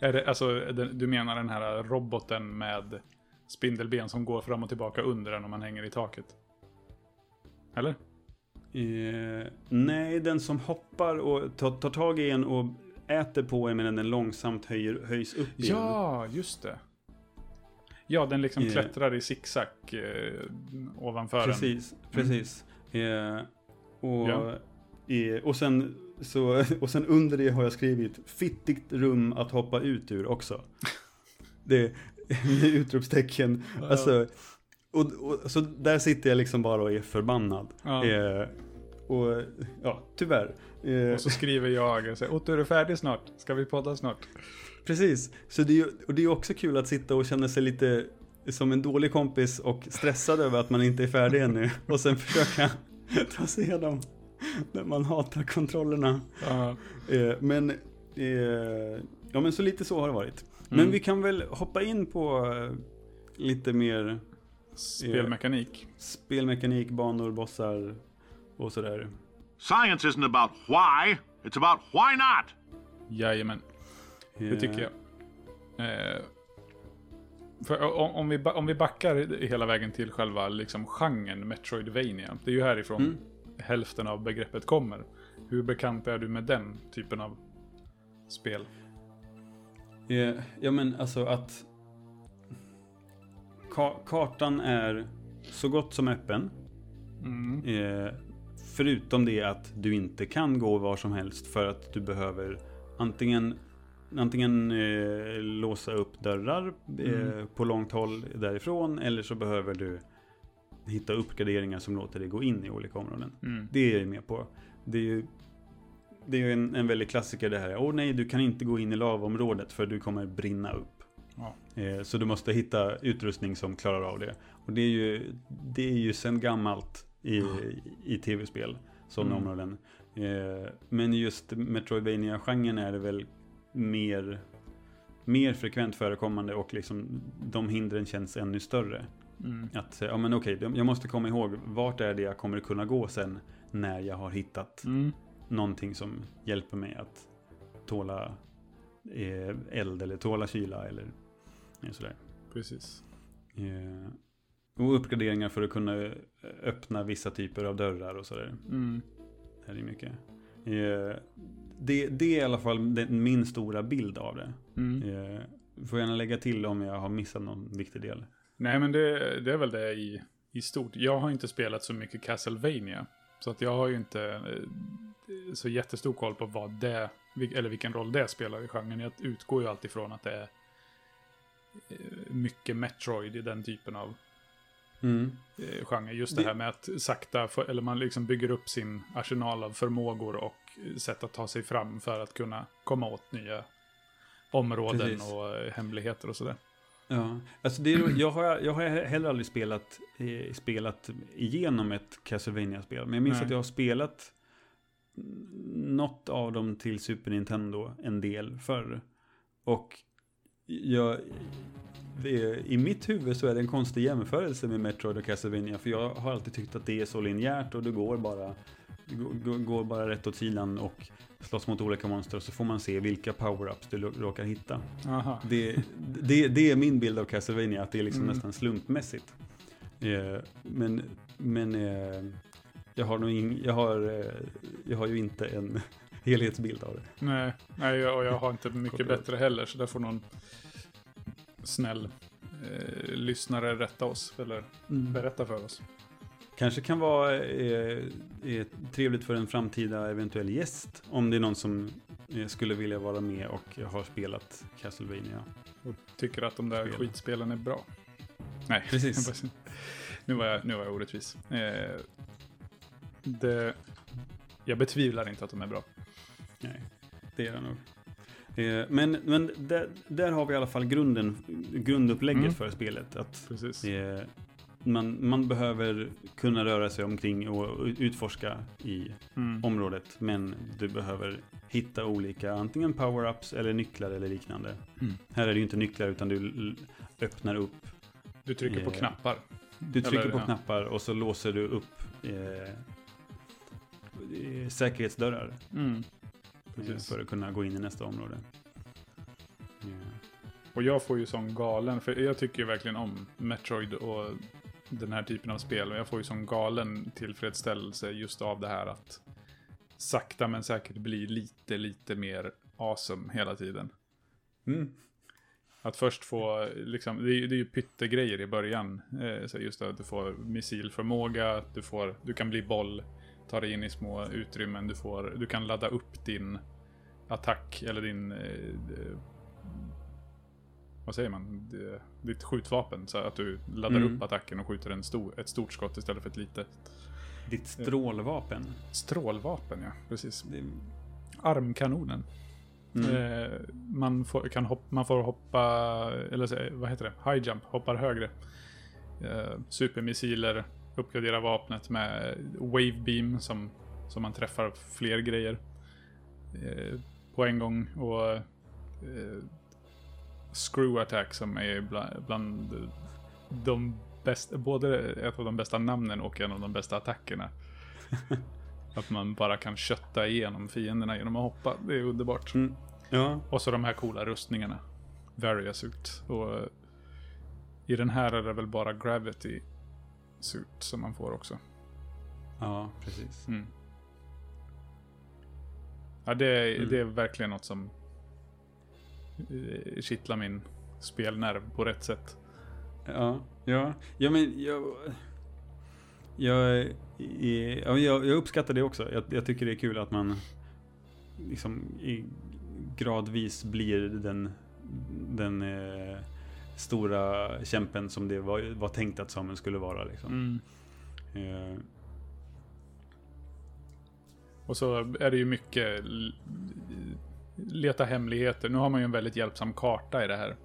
Är det, alltså, du menar den här roboten med spindelben som går fram och tillbaka under den om man hänger i taket? Eller? Eh, nej, den som hoppar och tar, tar tag i en och äter på en medan den långsamt höjer, höjs upp igen. Ja, just det. Ja, den liksom Eh. klättrar i zigzag eh, ovanför en. Precis, precis. Eh, och, Ja. eh, och, sen, så, och sen under det har jag skrivit fittigt rum att hoppa ut ur också. Det med utropstecken. Alltså, och, och, så där sitter jag liksom bara och är förbannad. Ja. Eh, och ja, tyvärr. Eh, Och så skriver jag, och säger, Otto är du färdig snart? Ska vi podda snart? Precis, så det är och det är också kul att sitta och känna sig lite som en dålig kompis och stressad över att man inte är färdig ännu. Och sen försöka ta sig igenom när man hatar kontrollerna. Ja. Eh, men, eh, ja men så lite så har det varit. Men Mm. vi kan väl hoppa in på lite mer Spelmekanik. spelmekanik, banor, bossar och sådär. Science isn't about why, it's about why not. Jajamän, det Eh, tycker jag. Eh, för om, om, vi, om vi backar hela vägen till själva liksom, genren Metroidvania. Det är ju härifrån Mm. hälften av begreppet kommer. Hur bekant är du med den typen av spel? Eh, ja men alltså att ka kartan är så gott som öppen. Mm. Eh, förutom det att du inte kan gå var som helst för att du behöver antingen Antingen eh, låsa upp dörrar eh, Mm. på långt håll därifrån eller så behöver du hitta uppgraderingar som låter dig gå in i olika områden. Mm. Det är jag ju med på. Det är ju det är en, en väldigt klassiker det här. Åh nej, du kan inte gå in i lavområdet för du kommer brinna upp. Ja. Eh, så du måste hitta utrustning som klarar av det. Och det är ju, det är ju sen gammalt i, i tv-spel, sådana Mm. områden. Eh, men just Metroidvania-genren är det väl mer, mer frekvent förekommande och liksom de hindren känns ännu större. Mm. Att, ja men okej, jag måste komma ihåg vart är det jag kommer kunna gå sen när jag har hittat Mm. någonting som hjälper mig att tåla eh, eld eller tåla kyla eller eh, sådär. Precis. Eh, och uppgraderingar för att kunna eh, öppna vissa typer av dörrar och sådär. Mm. Det är mycket. Eh, det, det är i alla fall den, min stora bild av det. Mm. Eh, får gärna lägga till om jag har missat någon viktig del. Nej, men det, det är väl det i, i stort. Jag har inte spelat så mycket Castlevania. Så att jag har ju inte så jättestor koll på vad det, eller vilken roll det spelar i genren. Jag utgår ju alltid från att det är mycket Metroid i den typen av Mm. eh, genre. Just Det- det här med att sakta, för, eller man liksom bygger upp sin arsenal av förmågor och sätt att ta sig fram för att kunna komma åt nya områden Precis. och eh, hemligheter och sådär. Ja, alltså det är, jag, har, jag har heller aldrig spelat, eh, spelat igenom ett Castlevania-spel. Men jag minns Nej. att jag har spelat något av dem till Super Nintendo en del förr. Och jag, det, i mitt huvud så är det en konstig jämförelse med Metroid och Castlevania. För jag har alltid tyckt att det är så linjärt och du går bara, går, bara rätt åt sidan och slåss mot olika monster. Och så får man se vilka power-ups du råkar hitta. Det, det, det är min bild av Castlevania, att det är liksom Mm. nästan slumpmässigt. Eh, men men eh, jag, har nog ing, jag, har, eh, jag har ju inte en helhetsbild av det. Nej, nej och jag har inte mycket bättre heller, så där får någon snäll eh, lyssnare rätta oss, eller berätta för oss. kanske kan vara eh, eh, trevligt för en framtida eventuell gäst. Om det är någon som eh, skulle vilja vara med och har spelat Castlevania. Och tycker att de där Spel. skitspelen är bra. Nej, Precis. nu, var jag, nu var jag orättvis. Eh, det, jag betvivlar inte att de är bra. Nej, det är det nog. Eh, men men där, där har vi i alla fall grunden, grundupplägget Mm. för spelet. Att Precis. eh, man, man behöver kunna röra sig omkring och utforska i Mm. området. Men du behöver hitta olika, antingen power-ups eller nycklar eller liknande. Mm. Här är det ju inte nycklar utan du öppnar upp. Du trycker på Eh, knappar. Du trycker Eller, på ja. knappar och så låser du upp eh, eh, säkerhetsdörrar. Mm. Precis. För att kunna gå in i nästa område. Ja. Och jag får ju sån galen, för jag tycker ju verkligen om Metroid och den här typen av spel. Och jag får ju sån galen tillfredsställelse just av det här att sakta men säkert bli lite, lite mer awesome hela tiden. Mm. Att först få, liksom, det är, ju- det är ju pyttegrejer i början. Eh, så just att du får missilförmåga, du, får, du kan bli boll, ta dig in i små utrymmen, du, får, du kan ladda upp din attack eller din... Eh, eh, vad säger man? Det- Ditt skjutvapen. Så att du laddar Mm. upp attacken och skjuter en stor, ett stort skott istället för ett litet. Ditt strålvapen. Strålvapen, ja. Precis. Det- Armkanonen. Mm. Eh, man, får, kan hopp, man får hoppa, eller vad heter det? High jump, hoppar högre. Eh, supermissiler, uppgradera vapnet med wave beam som, som man träffar fler grejer eh, på en gång. Och eh, screw attack som är bland, bland de bästa, både ett av de bästa namnen och en av de bästa attackerna. Att man bara kan kötta igenom fienderna genom att hoppa. Det är underbart. Mm. Ja, Och så de här coola rustningarna. Variasuit. Och i den här är det väl bara Gravity Suit som man får också. ja, precis. Mm. Ja, det, är- Mm. det är verkligen något som eh, kittlar min spelnerv på rätt sätt. Ja, ja, ja men jag... Jag, jag, jag uppskattar det också. Jag, jag tycker det är kul att man liksom i, gradvis blir den, den eh, stora kämpen som det var, var tänkt att Samuel skulle vara. Liksom. Eh, Och så är det ju mycket leta hemligheter. Nu har man ju en väldigt hjälpsam karta i det här.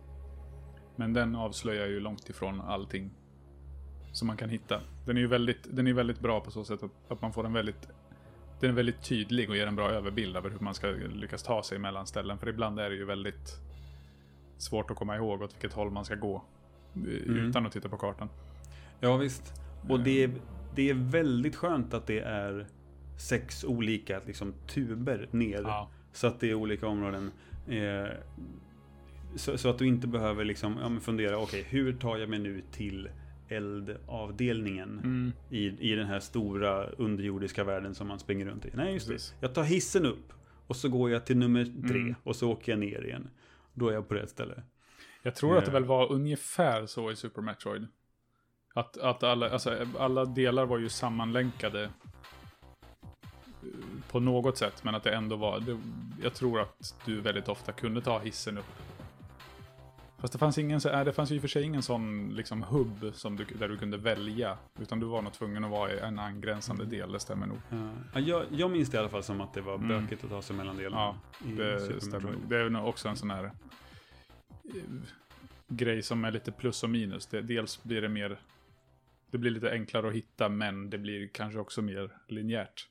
Men den avslöjar ju långt ifrån allting som man kan hitta. Den är ju väldigt, den är väldigt bra på så sätt att, att man får en väldigt... Den är väldigt tydlig och ger en bra överbild över hur man ska lyckas ta sig mellan ställen. För ibland är det ju väldigt svårt att komma ihåg åt vilket håll man ska gå. eh, Utan att titta på kartan. Ja visst. Och det är, det är väldigt skönt att det är sex olika liksom, tuber ner. Ja. Så att det är olika områden. Eh, så, så att du inte behöver liksom, ja, fundera, okej, hur tar jag mig nu till eldavdelningen Mm. i, i den här stora underjordiska världen som man springer runt i? Nej, just Precis. det. Jag tar hissen upp och så går jag till nummer tre Mm. och så åker jag ner igen. Då är jag på rätt ställe. Jag tror att det Eh. väl var ungefär så i Super Metroid. Att, att alla, alltså, alla delar var ju sammanlänkade eh, på något sätt, men att det ändå var... Det, jag tror att du väldigt ofta kunde ta hissen upp. Fast det fanns ingen, så- äh, det fanns ju i och för sig ingen sån liksom hubb som du, där du kunde välja. Utan du var nog tvungen att vara i en angränsande del, det stämmer nog. Ja. Ja, jag, jag minns det i alla fall som att det var Mm. bökigt att ta sig mellan delarna. Ja, Det stämmer nog. Det är nog också en sån här eh, grej som är lite plus och minus. Det, dels blir det mer... Det blir lite enklare att hitta, men det blir kanske också mer linjärt.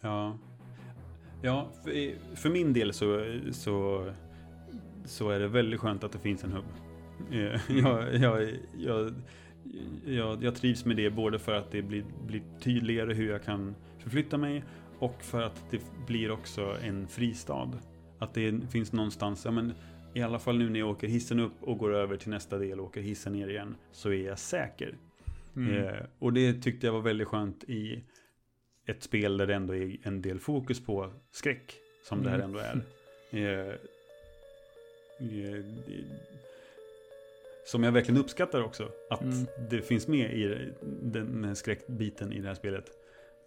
Ja, ja för, för min del så, så, så är det väldigt skönt att det finns en hubb. Eh, Jag, jag, jag, jag, jag trivs med det både för att det blir, blir tydligare hur jag kan förflytta mig och för att det blir också en fristad. Att det finns någonstans, ja men i alla fall nu när jag åker hissen upp och går över till nästa del och åker hissen ner igen så är jag säker. Mm. Eh, och det tyckte jag var väldigt skönt i ett spel där det ändå är en del fokus på skräck. Som det här Mm. ändå är. Eh, som jag verkligen uppskattar också. Att Mm. det finns med i den skräckbiten i det här spelet.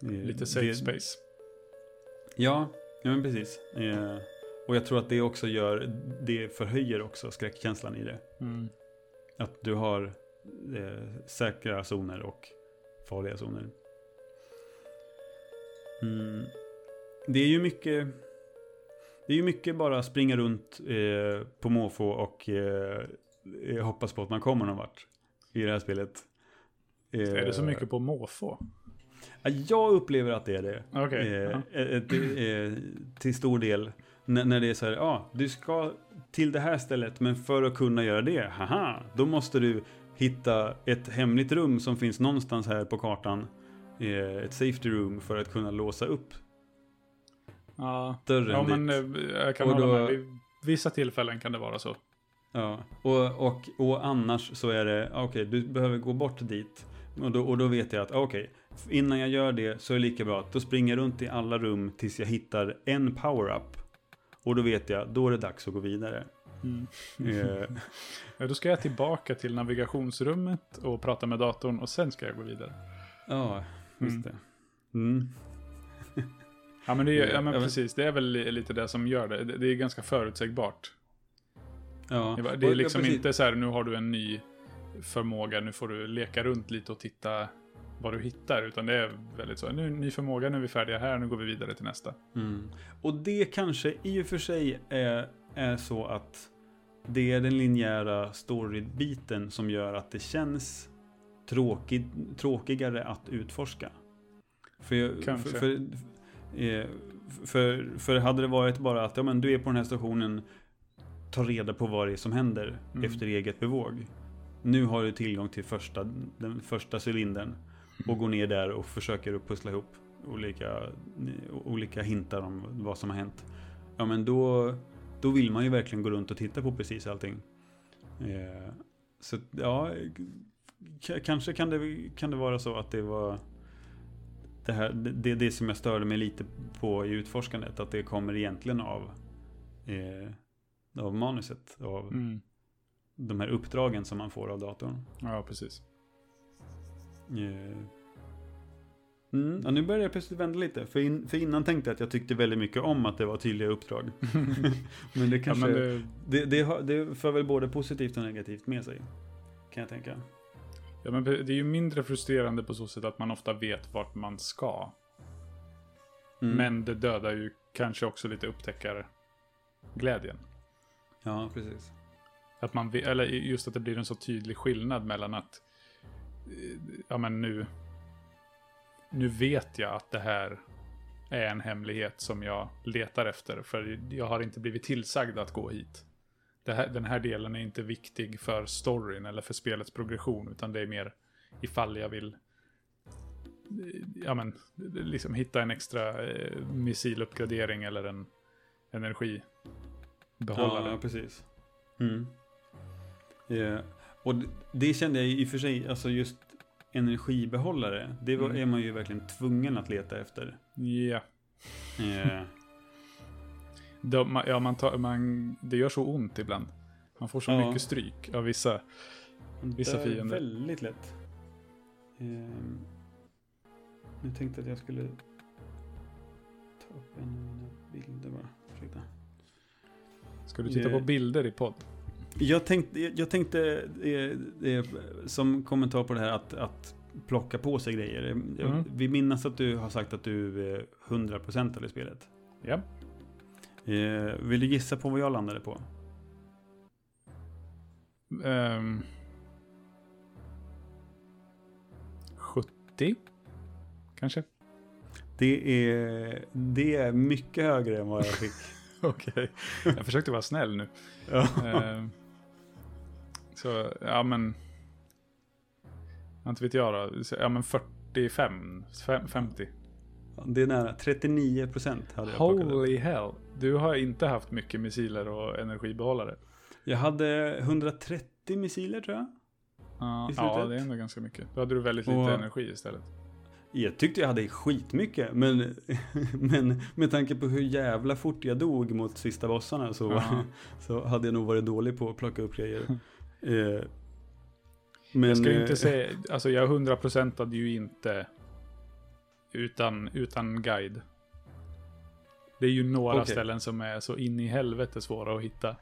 Eh, Lite safe det- space. Ja, ja men precis. Eh, och jag tror att det också gör, det förhöjer också skräckkänslan i det. Mm. Att du har eh, säkra zoner och farliga zoner. Mm. Det är ju mycket Det är ju mycket bara springa runt eh, på måfå och eh, eh, hoppas på att man kommer någon vart i det här spelet. Eh, Är det så mycket på måfå? ja, Jag upplever att det är det. Okej. Eh, ett, eh, till stor del. N- när det är så här, ja, ah, du ska till det här stället, men för att kunna göra det, haha, då måste du hitta ett hemligt rum som finns någonstans här på kartan. Eh, ett safety room för att kunna låsa upp Ja, dörren ja men eh, jag kan Och hålla då- med. Vid vissa tillfällen kan det vara så. Ja, och, och, och annars så är det, okej, du behöver gå bort dit. Och då, och då vet jag att, okej, innan jag gör det så är det lika bra att då springer jag runt i alla rum tills jag hittar en power-up. Och då vet jag, då är det dags att gå vidare. Mm. Eh, Ja, då ska jag tillbaka till navigationsrummet och prata med datorn och sen ska jag gå vidare. ja, just Mm. det. Mm. Ja men, det är, ja, Jag men precis, det är väl li- lite det som gör det. Det är ganska förutsägbart. Ja. Det är- ja, liksom precis. inte så här, nu har du en ny förmåga, nu får du leka runt lite och titta vad du hittar. Utan det är väldigt så, nu ny förmåga, nu är vi färdiga här, nu går vi vidare till nästa. Mm. Och det kanske i och för sig är, är så att det är den linjära storybiten som gör att det känns tråkigt, tråkigare att utforska. För, jag- Kanske. För, för, eh, för, för hade det varit bara att ja, men du är på den här stationen, ta reda på vad det är som händer Mm. efter eget bevåg. Nu har du tillgång till första, den första cylindern och går ner där och försöker att pussla ihop olika, olika hintar om vad som har hänt. Ja men då, då vill man ju verkligen gå runt och titta på precis allting. Eh, så ja, kanske kan det, kan det vara så att det var det, här, det, det är det som jag störde mig lite på i utforskandet. Att det kommer egentligen av, eh, av manuset. Av Mm. de här uppdragen som man får av datorn. Ja, precis. Eh, Mm, ja, nu börjar jag plötsligt vända lite. För, in, för innan tänkte jag att jag tyckte väldigt mycket om att det var tydliga uppdrag. men det Ja, kanske... men det, det, det, har, det för väl både positivt och negativt med sig. Kan jag tänka. Ja, men det är ju mindre frustrerande på så sätt att man ofta vet vart man ska. Mm. Men det dödar ju kanske också lite upptäckarglädjen. Ja, precis. Att man, eller just att det blir en så tydlig skillnad mellan att, eh, ja men nu, nu vet jag att det här är en hemlighet som jag letar efter. För jag har inte blivit tillsagd att gå hit. Här, den här delen är inte viktig för storyn eller för spelets progression. Utan det är mer ifall jag vill eh, ja, men, liksom hitta en extra eh, missiluppgradering eller en energibehållare. Ja, precis. Mm. Ja. Och det, det kände jag i och för sig, alltså just energibehållare. Det var, Mm. är man ju verkligen tvungen att leta efter. Ja. Eh, De, ja, man tar, man, det gör så ont ibland. Man får så Ja. mycket stryk av vissa. Vissa fiender. Väldigt lätt. Ehm, jag tänkte att jag skulle ta upp en av mina bilder bara. Ursäkta. Ska du titta på bilder i podd? Jag tänkte, jag tänkte eh, eh, som kommentar på det här att, att plocka på sig grejer. Mm. Vi minns att du har sagt att du eh, 100% i spelet. Ja. Eh, vill du gissa på vad jag landade på? Um, 70? Kanske? Det är, det är mycket högre än vad jag fick. Okej. Jag försökte vara snäll nu. Ehm, så, ja men... Inte vet jag då. Ja men 45, fem- 50. Det är nära. 39% hade jag plockat. Holy hell. Du har inte haft mycket missiler och energibehållare. Jag hade 130 missiler tror jag. Slutet. ja, det är ändå ganska mycket. Då hade du väldigt lite Och- energi istället. Jag tyckte jag hade skitmycket, men, men med tanke på hur jävla fort jag dog mot sista bossarna så, Ja. så hade jag nog varit dålig på att plocka upp grejer. Eh, Men, Jag ska ju eh, inte säga, alltså jag hundraprocentade ju inte utan, utan guide. Det är ju några Okej. ställen som är så in i helvete svåra att hitta.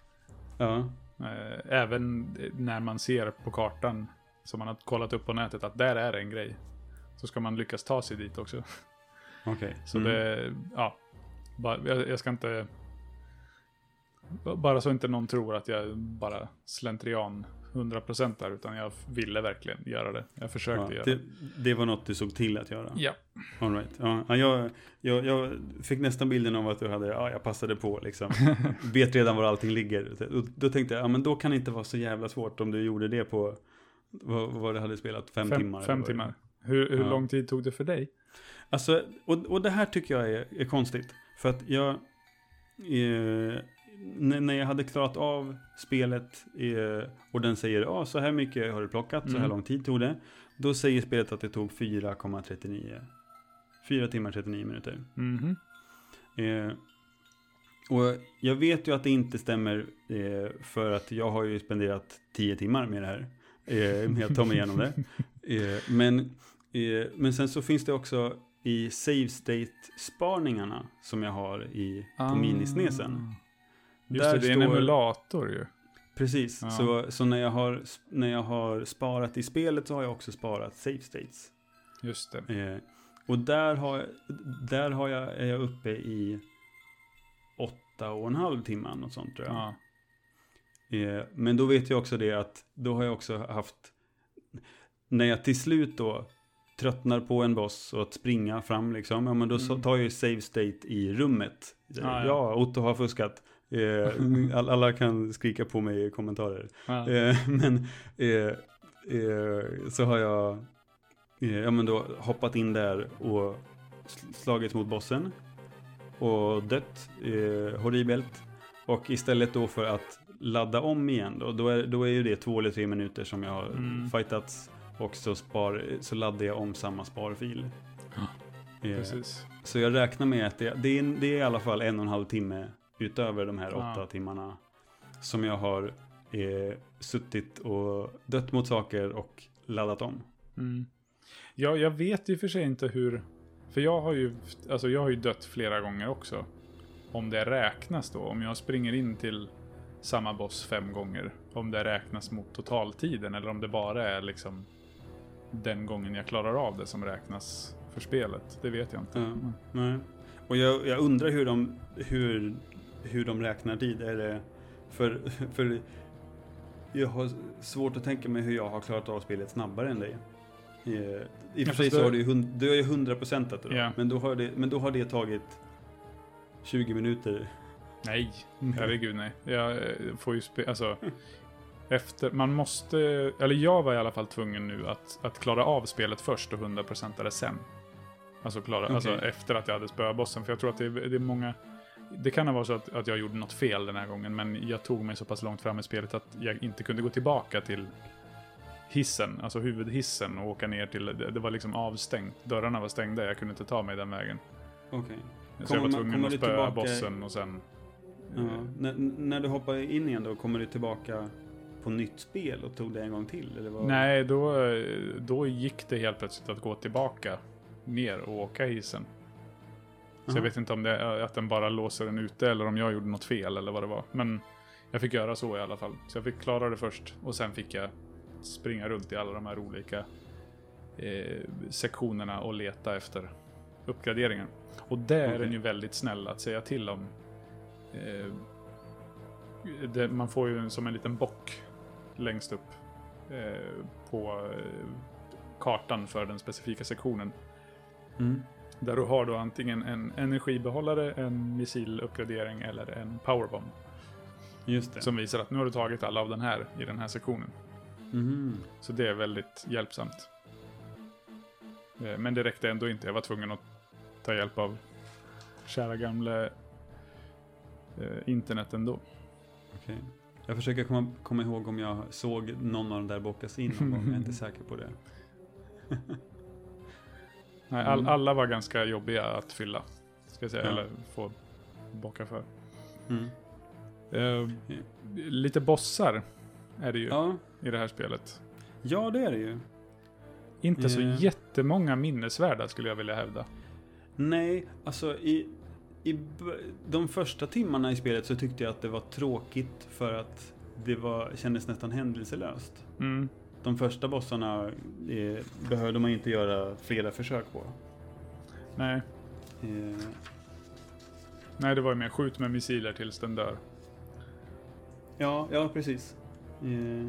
Ja, Eh, Även när man ser på kartan, som man har kollat upp på nätet, att där är en grej. Så ska man lyckas ta sig dit också. okej. Så Mm. det, ja. Jag ska inte... Bara så inte någon tror att jag bara slentrian 100% där, utan jag ville verkligen göra det. Jag försökte Ja, göra det, det. det var något du såg till att göra? Ja. All right. ja, ja, jag, jag, jag fick nästan bilden av att du hade, ja jag passade på liksom. Vet redan var allting ligger. Och då tänkte jag, ja men då kan det inte vara så jävla svårt om du gjorde det på, vad, vad du hade spelat, fem, Fem, timmar? fem timmar. Hur, hur Ja. lång tid tog det för dig? Alltså, och, och det här tycker jag är, är konstigt. För att jag, eh, när, jag hade klarat av spelet och den säger, ja så här mycket har du plockat, så här Mm. lång tid tog det. Då säger spelet att det tog 4,39. 4 timmar 39 minuter. Mhm. Eh, och jag vet ju att det inte stämmer eh, för att jag har ju spenderat 10 timmar med det här. Eh, med att ta mig igenom det. Eh, men, eh, men sen så finns det också i save state-spaningarna som jag har i, på minisnesen. Ah. Just Där det, det är en står- emulator ju. Precis, Ja. så, så när, jag har, när jag har sparat i spelet så har jag också sparat save states. Just det. Eh, och där, har, där har jag, är jag uppe i åtta och en halv timme, något sånt tror jag. Ja. Eh, men då vet jag också det att då har jag också haft, när jag till slut då tröttnar på en boss och att springa fram liksom, ja men då Mm. tar jag ju save state i rummet. Ja, Ja, ja. Otto har fuskat. Eh, all, alla kan skrika på mig i kommentarer. Ja. Eh, men eh, eh, så har jag eh, ja, men då hoppat in där och sl- slagits mot bossen. Och dött eh, horribelt. Och istället då för att ladda om igen då, då är, då är ju det två eller tre minuter som jag har Mm. fightats. Och så, spar, så laddar jag om samma sparfil. Eh, Precis. så jag räknar med att det, det, är, det är i alla fall en och en halv timme utöver de här Ja. åtta timmarna. Som jag har eh, suttit och dött mot saker och laddat om. Mm. Ja, jag vet ju för sig inte hur... För jag har ju, alltså jag har ju dött flera gånger också. Om det räknas då. Om jag springer in till samma boss fem gånger. Om det räknas mot totaltiden eller om det bara är liksom den gången jag klarar av det som räknas för spelet. Det vet jag inte. Ja. Nej. Och jag, jag undrar hur de, hur, hur de räknar tid. Är det för, för jag har svårt att tänka mig hur jag har klarat av spelet snabbare än dig. Eh, I och för sig så har du ju du har ju 100% det då. Ja. Men, då har det, men då har det tagit 20 minuter. Nej, herregud nej. Jag eh, får ju spela, alltså. Efter, man måste, eller jag var i alla fall tvungen nu att, att klara av spelet först och 100% det sen. Alltså, klara, alltså Okej. efter att jag hade spöat bossen. För jag tror att det är, det är många... Det kan ha varit så att, att jag gjorde något fel den här gången, men jag tog mig så pass långt fram i spelet att jag inte kunde gå tillbaka till hissen, alltså huvudhissen och åka ner till, det, det var liksom avstängt. Dörrarna var stängda, jag kunde inte ta mig den vägen. Okej. Så Kommer jag var tvungen att spöa tillbaka- bossen och sen... Ja. När, när du hoppar in igen då, kommer du tillbaka på nytt spel och tog det en gång till? Eller vad? Nej, då, då gick det helt plötsligt att gå tillbaka ner och åka hissen. Så jag vet inte om det är att den bara låser den ute eller om jag gjorde något fel eller vad det var. Men jag fick göra så i alla fall. Så jag fick klara det först och sen fick jag springa runt i alla de här olika eh, sektionerna och leta efter uppgraderingar. Och där är Okej. den ju väldigt snäll att säga till om. Eh, det, man får ju som en liten bock längst upp eh, på eh, kartan för den specifika sektionen. Mm. Där du har då antingen en energibehållare, en missiluppgradering eller en powerbomb. Just det. Som visar att nu har du tagit alla av den här i den här sektionen. Mhm. Så det är väldigt hjälpsamt. Eh, Men det räckte ändå inte. Jag var tvungen att ta hjälp av kära gamla eh, internet ändå. Okej. Jag försöker komma, komma ihåg om jag såg någon av de där bockas in någon gång. Jag är inte säker på det. Nej, all, Mm. alla var ganska jobbiga att fylla. Ska jag säga, Ja. eller få bocka för. Mm. Eh, lite bossar är det ju Ja, i det här spelet. Ja, det är det ju. Inte så Eh. jättemånga minnesvärda skulle jag vilja hävda. Nej, alltså i, i de första timmarna i spelet så tyckte jag att det var tråkigt för att det var, kändes nästan händelselöst. Mm. De första bossarna eh, behövde man inte göra flera försök på. Nej. Eh, Nej, det var ju mer skjut med missiler tills den dör. ja, ja precis. Eh, eh,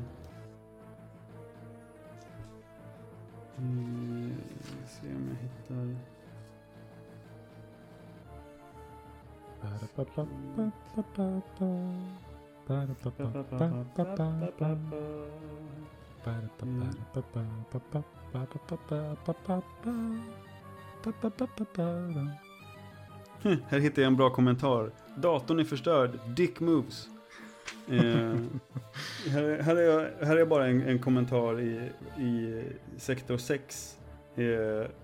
se om jag hittar... Här hittar jag en bra kommentar. Datorn är förstörd. Dick moves. Eh, här, här, är jag, här är bara en, en kommentar i, i sektor 6. Eh,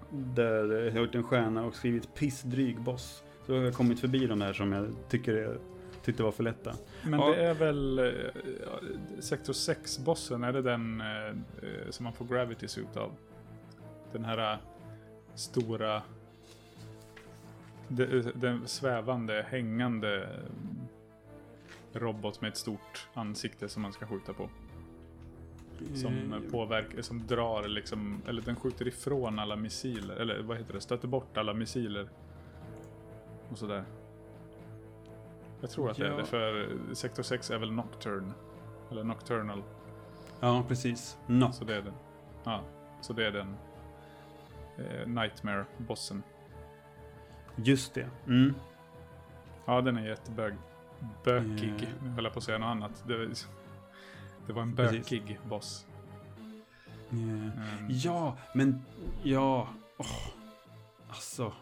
där jag har gjort en stjärna och skrivit pissdryg boss. Så har jag kommit förbi de där som jag tycker är, tyckte var för lätta. Men Ja. det är väl eh, ja, Sektor 6-bossen, är det den eh, eh, som man får Gravity Suit av? Den här eh, stora... de- eh, Den svävande, hängande eh, robot med ett stort ansikte som man ska skjuta på. Som Eh, påverkar, som drar liksom, eller den skjuter ifrån alla missiler, eller vad heter det, stöter bort alla missiler. Och sådär. Jag tror att det är Ja. det, för Sektor 6 är väl Nocturne. Eller Nocturnal. Ja, precis. No. Så det är den. Ja, så det är den eh, Nightmare-bossen. Just det. Mm. Ja, den är jättebög. Bökig. Nu höll jag på att säga något annat. Det, det var en Precis. bökig boss. Eh, Mm. Ja, men ja. åh, alltså.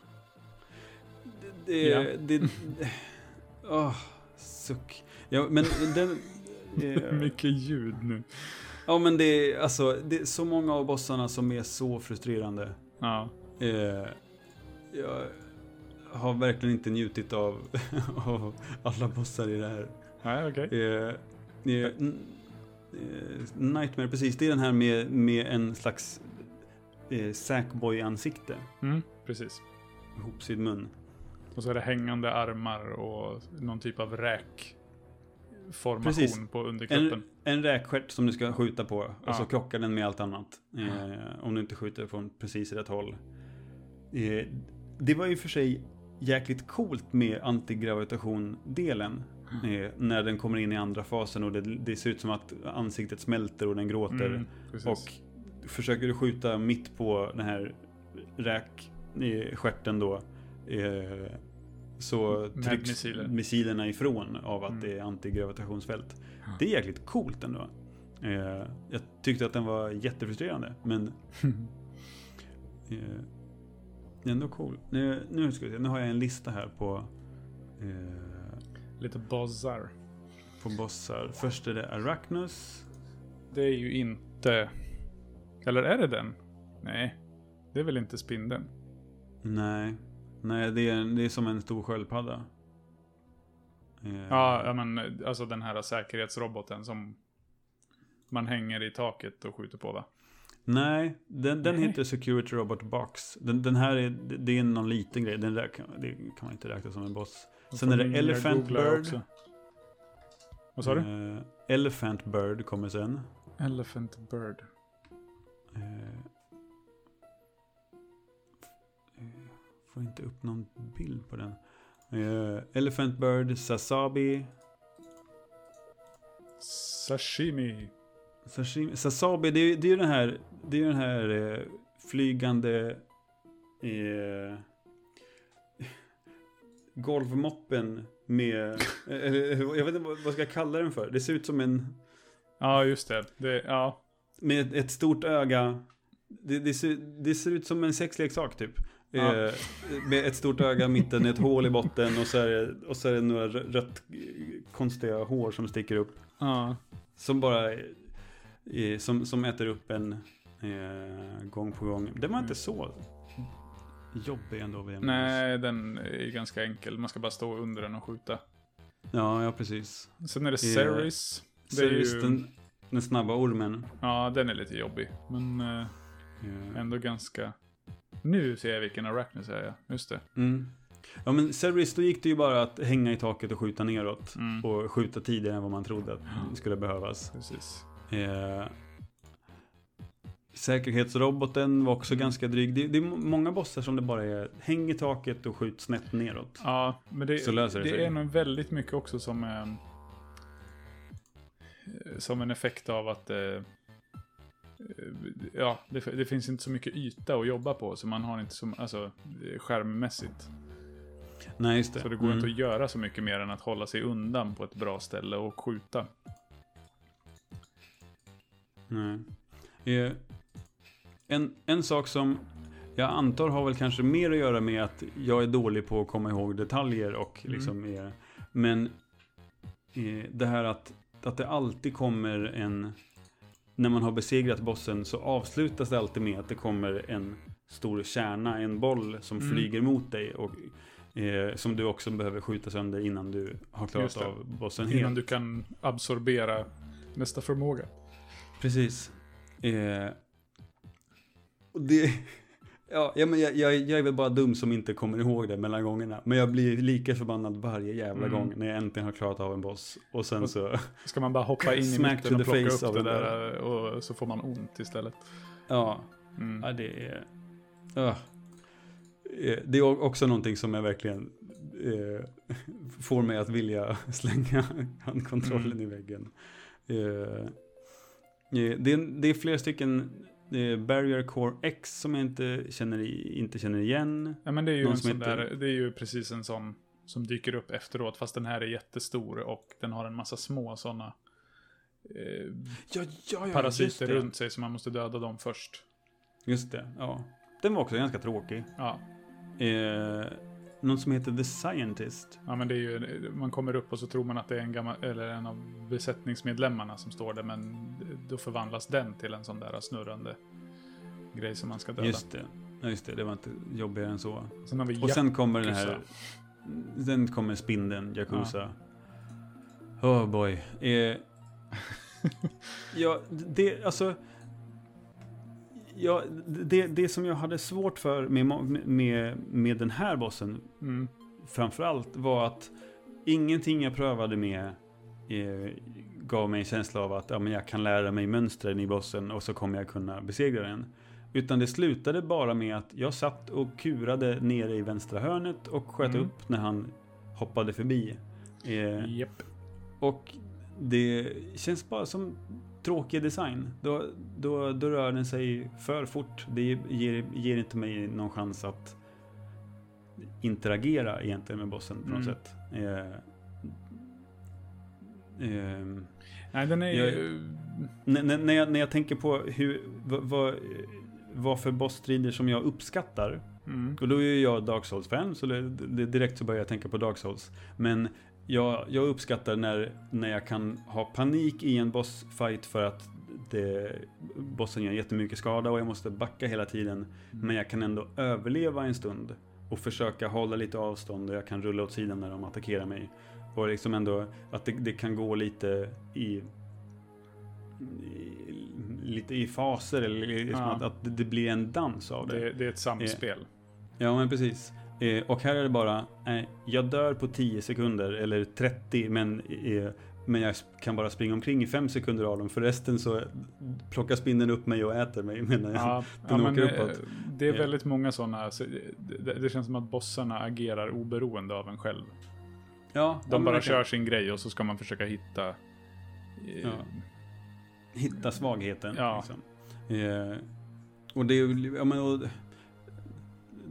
Det... Ja. det, det åh, suck. Ja, men den... eh, Mycket ljud nu. ja, men det är alltså, det är så många av bossarna som är så frustrerande. Ja. Eh, jag har verkligen inte njutit av, av alla bossar i det här. Nej, okej. Eh, eh, eh, Nightmare, precis. Det är den här med, med en slags eh, Sackboy-ansikte. Mm, precis. Ihopsydd mun. Och så är det hängande armar och någon typ av räk formation Precis. på underkroppen. En, en räkstjärt som du ska skjuta på och Ja. så krockar den med allt annat. Eh, om du inte skjuter från precis rätt håll. Eh, det var ju för sig jäkligt coolt med antigravitation-delen. Eh, när den kommer in i andra fasen och det, det ser ut som att ansiktet smälter och den gråter. Mm. Och försöker du skjuta mitt på den här räkstjärten då. Eh, så trycks missiler. missilerna ifrån av att Mm. det är antigravitationsfält. Det är jäkligt coolt ändå. Eh, jag tyckte att den var jättefrustrerande, men eh, ändå cool. Nu, nu ska vi se, nu har jag en lista här på, eh, Lite bossar. på bossar. Först är det Arachnus. Det är ju inte... Eller är det den? Nej. Det är väl inte spindeln? Nej, nej det, är, det är som en stor sköldpadda. Eh, Ja, ja, men alltså den här säkerhetsroboten som man hänger i taket och skjuter på va? Nej, den, den Nej. heter Security Robot Box. Den, den här är, det är någon liten grej. Den kan, det kan man inte räkna som en boss. Sen är det Elephant Bird. också. Vad sa du? Eh, Elephant Bird kommer sen. Elephant Bird. Eh, får inte upp någon bild på den. Eh, Elephant Bird, Sasabi. Sashimi. Sashimi. Sasabi, det är det är ju den här, det är den här eh, flygande eh, golvmoppen med, eh, jag vet inte vad vad ska jag kalla den för. Det ser ut som en, Ja, just det. det ja. med ett, ett stort öga. Det, det, ser, det ser ut som en sexleksak typ. Ja. Eh, med ett stort öga i mitten, ett hål i botten och så är det, och så är det några rö- rött eh, konstiga hår som sticker upp. ja. Som bara eh, som, som äter upp en eh, gång på gång. Den var inte så jobbig ändå. vid Nej, den är ganska enkel. Man ska bara stå under den och skjuta. Ja, ja precis. Sen är det Eh, Ceres. Är Ceres, ju... den, Den snabba ormen. Ja, den är lite jobbig. Men eh, Eh, ändå ganska... Nu ser jag vilken Arachnus är jag. Just det. Mm. Ja men Cerberus, då gick det ju bara att hänga i taket och skjuta neråt. Mm. Och skjuta tidigare än vad man trodde att skulle behövas. Precis. Eh, säkerhetsroboten var också ganska dryg. Det, det är må- många bossar som det bara är häng i taket och skjut snett neråt. Ja, men det, Så löser det det sig. är nog väldigt mycket också som är... Som en effekt av att... Eh, eh, ja, det, det finns inte så mycket yta att jobba på. Så man har inte så... Alltså, eh, skärmmässigt. Nej, just det. Så det går Mm. inte att göra så mycket mer än att hålla sig undan på ett bra ställe och skjuta. Nej. Eh, en, en sak som jag antar har väl kanske mer att göra med att jag är dålig på att komma ihåg detaljer och Mm. liksom är, Men eh, det här att, att det alltid kommer en... När man har besegrat bossen så avslutas det alltid med att det kommer en stor kärna, en boll som Mm. flyger mot dig och eh, som du också behöver skjuta sönder innan du har klarat av bossen Innan helt. du kan absorbera nästa förmåga. Precis. Eh, och det... Ja, ja, men jag, jag, jag är väl bara dum som inte kommer ihåg det mellan gångerna. Men jag blir lika förbannad varje jävla Mm. gång när jag äntligen har klarat av en boss. Och sen Och- så... Ska man bara hoppa in i mitten och plocka upp av det den där och så får man ont istället. Ja, Mm. ja det är... Uh. Det är också någonting som jag verkligen eh, får mig att vilja slänga handkontrollen Mm. i väggen. Eh, det, är, det är flera stycken eh, Barrier Core X som jag inte känner, inte känner igen. Ja, men det är ju Någon en sån heter- där, det är ju precis en sån som dyker upp efteråt, fast den här är jättestor och den har en massa små sådana eh, Ja, ja, ja, parasiter det. runt sig, så man måste döda dem först. Just det, ja. Den var också ganska tråkig. Ja, Eh, någon som heter The Scientist. ja men det är ju, man kommer upp och så tror man att det är en gammal, eller en av besättningsmedlemmarna som står där, men då förvandlas den till en sån där snurrande grej som man ska döda. Just det. Ja, just det. Det var inte jobbigare än så. Sen Och sen kommer den här... Sen kommer spindeln, Yakuza. Oh boy. Eh, ja, det, alltså... Ja, det, det som jag hade svårt för med, med, med den här bossen Mm, framförallt var att ingenting jag prövade med eh, gav mig en känsla av att ja, men jag kan lära mig mönstren i bossen och så kommer jag kunna besegra den. Utan det slutade bara med att jag satt och kurade nere i vänstra hörnet och sköt Mm. upp när han hoppade förbi. Eh, Japp. och det känns bara som tråkig design. Då, då, då rör den sig för fort. Det ger, ger inte mig någon chans att interagera egentligen med bossen på något Mm. sätt. Eh, ehm, Nej, den är Jag- när, när- jag, när jag tänker på hur, vad, vad, vad för bossstrider som jag uppskattar. Mm. Och då är ju jag Dark Souls-fan, så det, det, direkt så börjar jag tänka på Dark Souls. Men jag, jag uppskattar när, när jag kan ha panik i en bossfight för att det, bossen gör jättemycket skada och jag måste backa hela tiden. Men jag kan ändå överleva en stund och försöka hålla lite avstånd och jag kan rulla åt sidan när de attackerar mig. Och liksom ändå att det, det kan gå lite i, i lite i faser eller liksom Ja. att, att det blir en dans av det. Det, det är ett samspel. Ja, men precis. Eh, och här är det bara, eh, jag dör på 10 sekunder eller 30, men, eh, men jag kan bara springa omkring i 5 sekunder av dem. För resten så plockar spindeln upp mig och äter mig medan jag... Ja, den ja, men, åker eh, uppåt. det är Ja. väldigt många sådana. Så det, det känns som att bossarna agerar oberoende av en själv. Ja, De bara kör sin grej och så ska man försöka hitta... eh, Ja. Hitta svagheten. Ja. Liksom. Eh, och det är ja, men, och,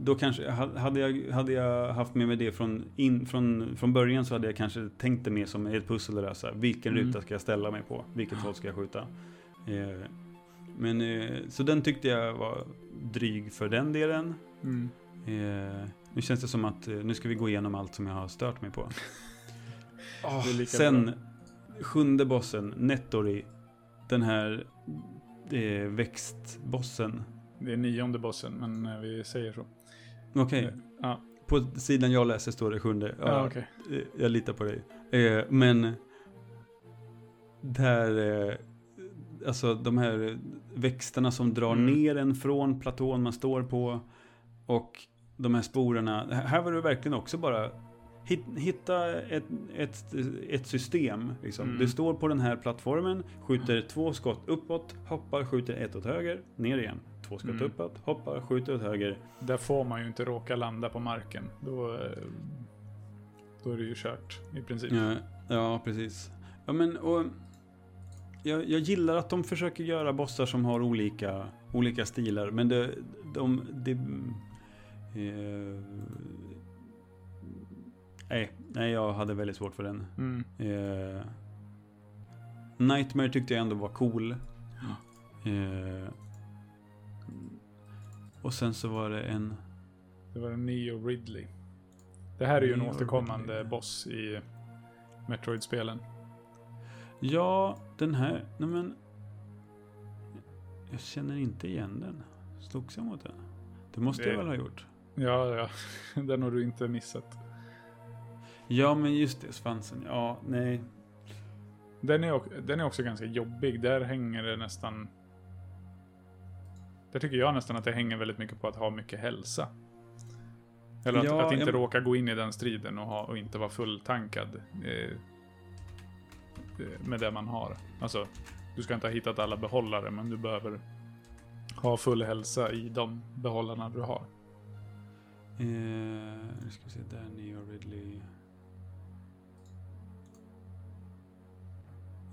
då kanske, hade jag, hade jag haft med mig det från, in, från, från början så hade jag kanske tänkt det mer som ett pussel att lösa. Vilken Mm. ruta ska jag ställa mig på? Vilket håll ska jag skjuta? Eh, men, eh, så den tyckte jag var dryg för den delen. Mm. Eh, nu känns det som att eh, nu ska vi gå igenom allt som jag har stört mig på. Lika Sen bra. sjunde bossen, Nettori. Den här eh, växtbossen. Det är nionde bossen, men eh, vi säger så. Okej, Eh, Ja, på sidan jag läser står det sjunde. ja. Ja, okej. eh, Jag litar på dig. Eh, men där, eh, alltså de här växterna som drar Mm. ner en från platån man står på. Och de här sporerna. Här var det verkligen också bara hit- hitta ett, ett, ett system. Liksom. Mm. Du står på den här plattformen, skjuter två skott uppåt, hoppar, skjuter ett åt höger, ner igen. Två skott Mm. uppåt, hoppar, skjuter åt höger. Där får man ju inte råka landa på marken. Då, eh, då är det ju kört i princip. Ja, ja precis. Ja, men, och jag, jag gillar att de försöker göra bossar som har olika, olika stilar. Men det, de... det eh, nej, nej, jag hade väldigt svårt för den. Mm. Eh, Nightmare tyckte jag ändå var cool. Eh, och sen så var det en... Det var en Neo Ridley. Det här är ju en återkommande Ridley. boss i Metroid-spelen. Ja, den här... Nej men... Jag känner inte igen den. Slogs jag mot den? Det måste Det- jag väl ha gjort. Ja, ja. Den har du inte missat. Ja, men just det. Svansen. Ja, nej. Den är, den är också ganska jobbig. Där hänger det nästan... Där tycker jag nästan att det hänger väldigt mycket på att ha mycket hälsa. Eller att, Ja, att inte jag- råka gå in i den striden och, ha, och inte vara fulltankad. Eh, eh, med det man har. Alltså, du ska inte ha hittat alla behållare, men du behöver ha full hälsa i de behållarna du har. Eh, nu ska vi se. Där, Neo Ridley.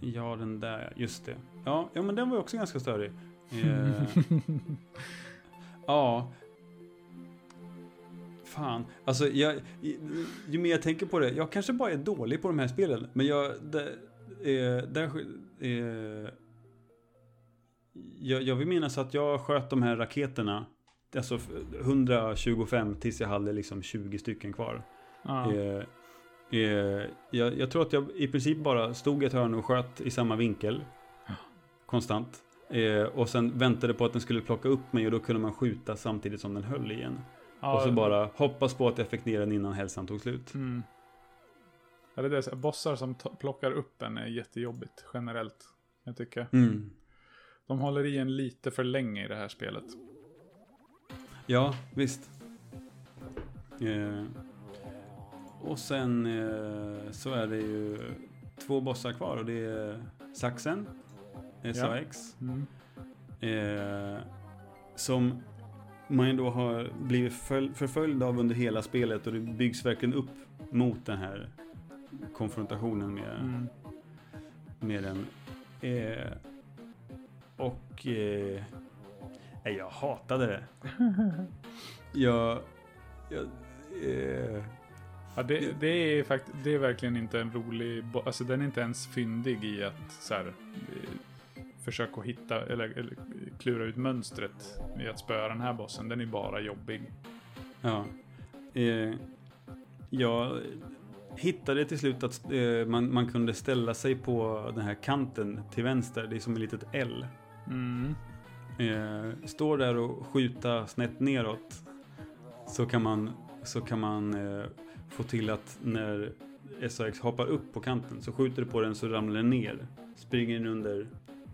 Ja, den där. Just det. Ja, ja men den var ju också ganska störig. Eh, ja. Fan. Alltså, jag, ju- mer jag tänker på det. Jag kanske bara är dålig på de här spelen. Men jag... Det, eh, där, eh, jag, jag vill minnas att jag sköt de här raketerna. Alltså f- 125 tills jag hade liksom 20 stycken kvar. Ja. Eh, eh, jag, jag tror att jag i princip bara stod i ett hörn och sköt i samma vinkel. Konstant. Eh, och sen väntade på att den skulle plocka upp mig och då kunde man skjuta samtidigt som den höll igen. Ja, och så bara hoppas på att jag fick ner den innan hälsan tog slut. Mm. Ja, det är det. Bossar som plockar upp en är jättejobbigt generellt. Jag tycker. Mm. De håller i en lite för länge i det här spelet. Ja, visst. Eh, och sen eh, så är det ju två bossar kvar och det är Saxen, SAX. Mm. Eh, som man då har blivit föl- förföljd av under hela spelet och det byggs verkligen upp mot den här konfrontationen med, Mm. med den. Eh, och eh, jag hatade det. jag... jag eh, Ja, det, det, är fakt det är verkligen inte en rolig... Alltså den är inte ens fyndig i att så här, försöka att hitta eller, eller klura ut mönstret i att spöa den här bossen. Den är bara jobbig. Ja. Eh, jag hittade till slut att eh, man, man kunde ställa sig på den här kanten till vänster. Det är som ett litet L. Mm. Eh, står där och skjuta snett neråt. Så kan man, så kan man eh, få till att när SAX hoppar upp på kanten så skjuter du på den så ramlar den ner. Springer den under,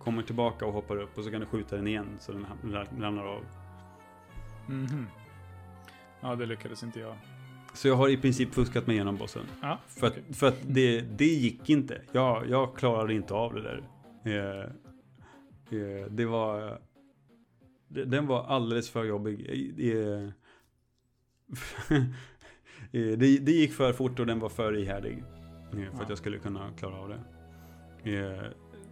kommer tillbaka och hoppar upp och så kan du skjuta den igen så den ramlar av. Mhm. Ja, det lyckades inte jag. Så jag har i princip fuskat mig igenom bossen. Ja, För att, okej. för att det, det gick inte. Jag, jag klarade inte av det där. Eh, eh, det var... det- Den var alldeles för jobbig. Eh, eh, det, det gick för fort och den var för ihärdig. eh, För Ja. att jag skulle kunna klara av det.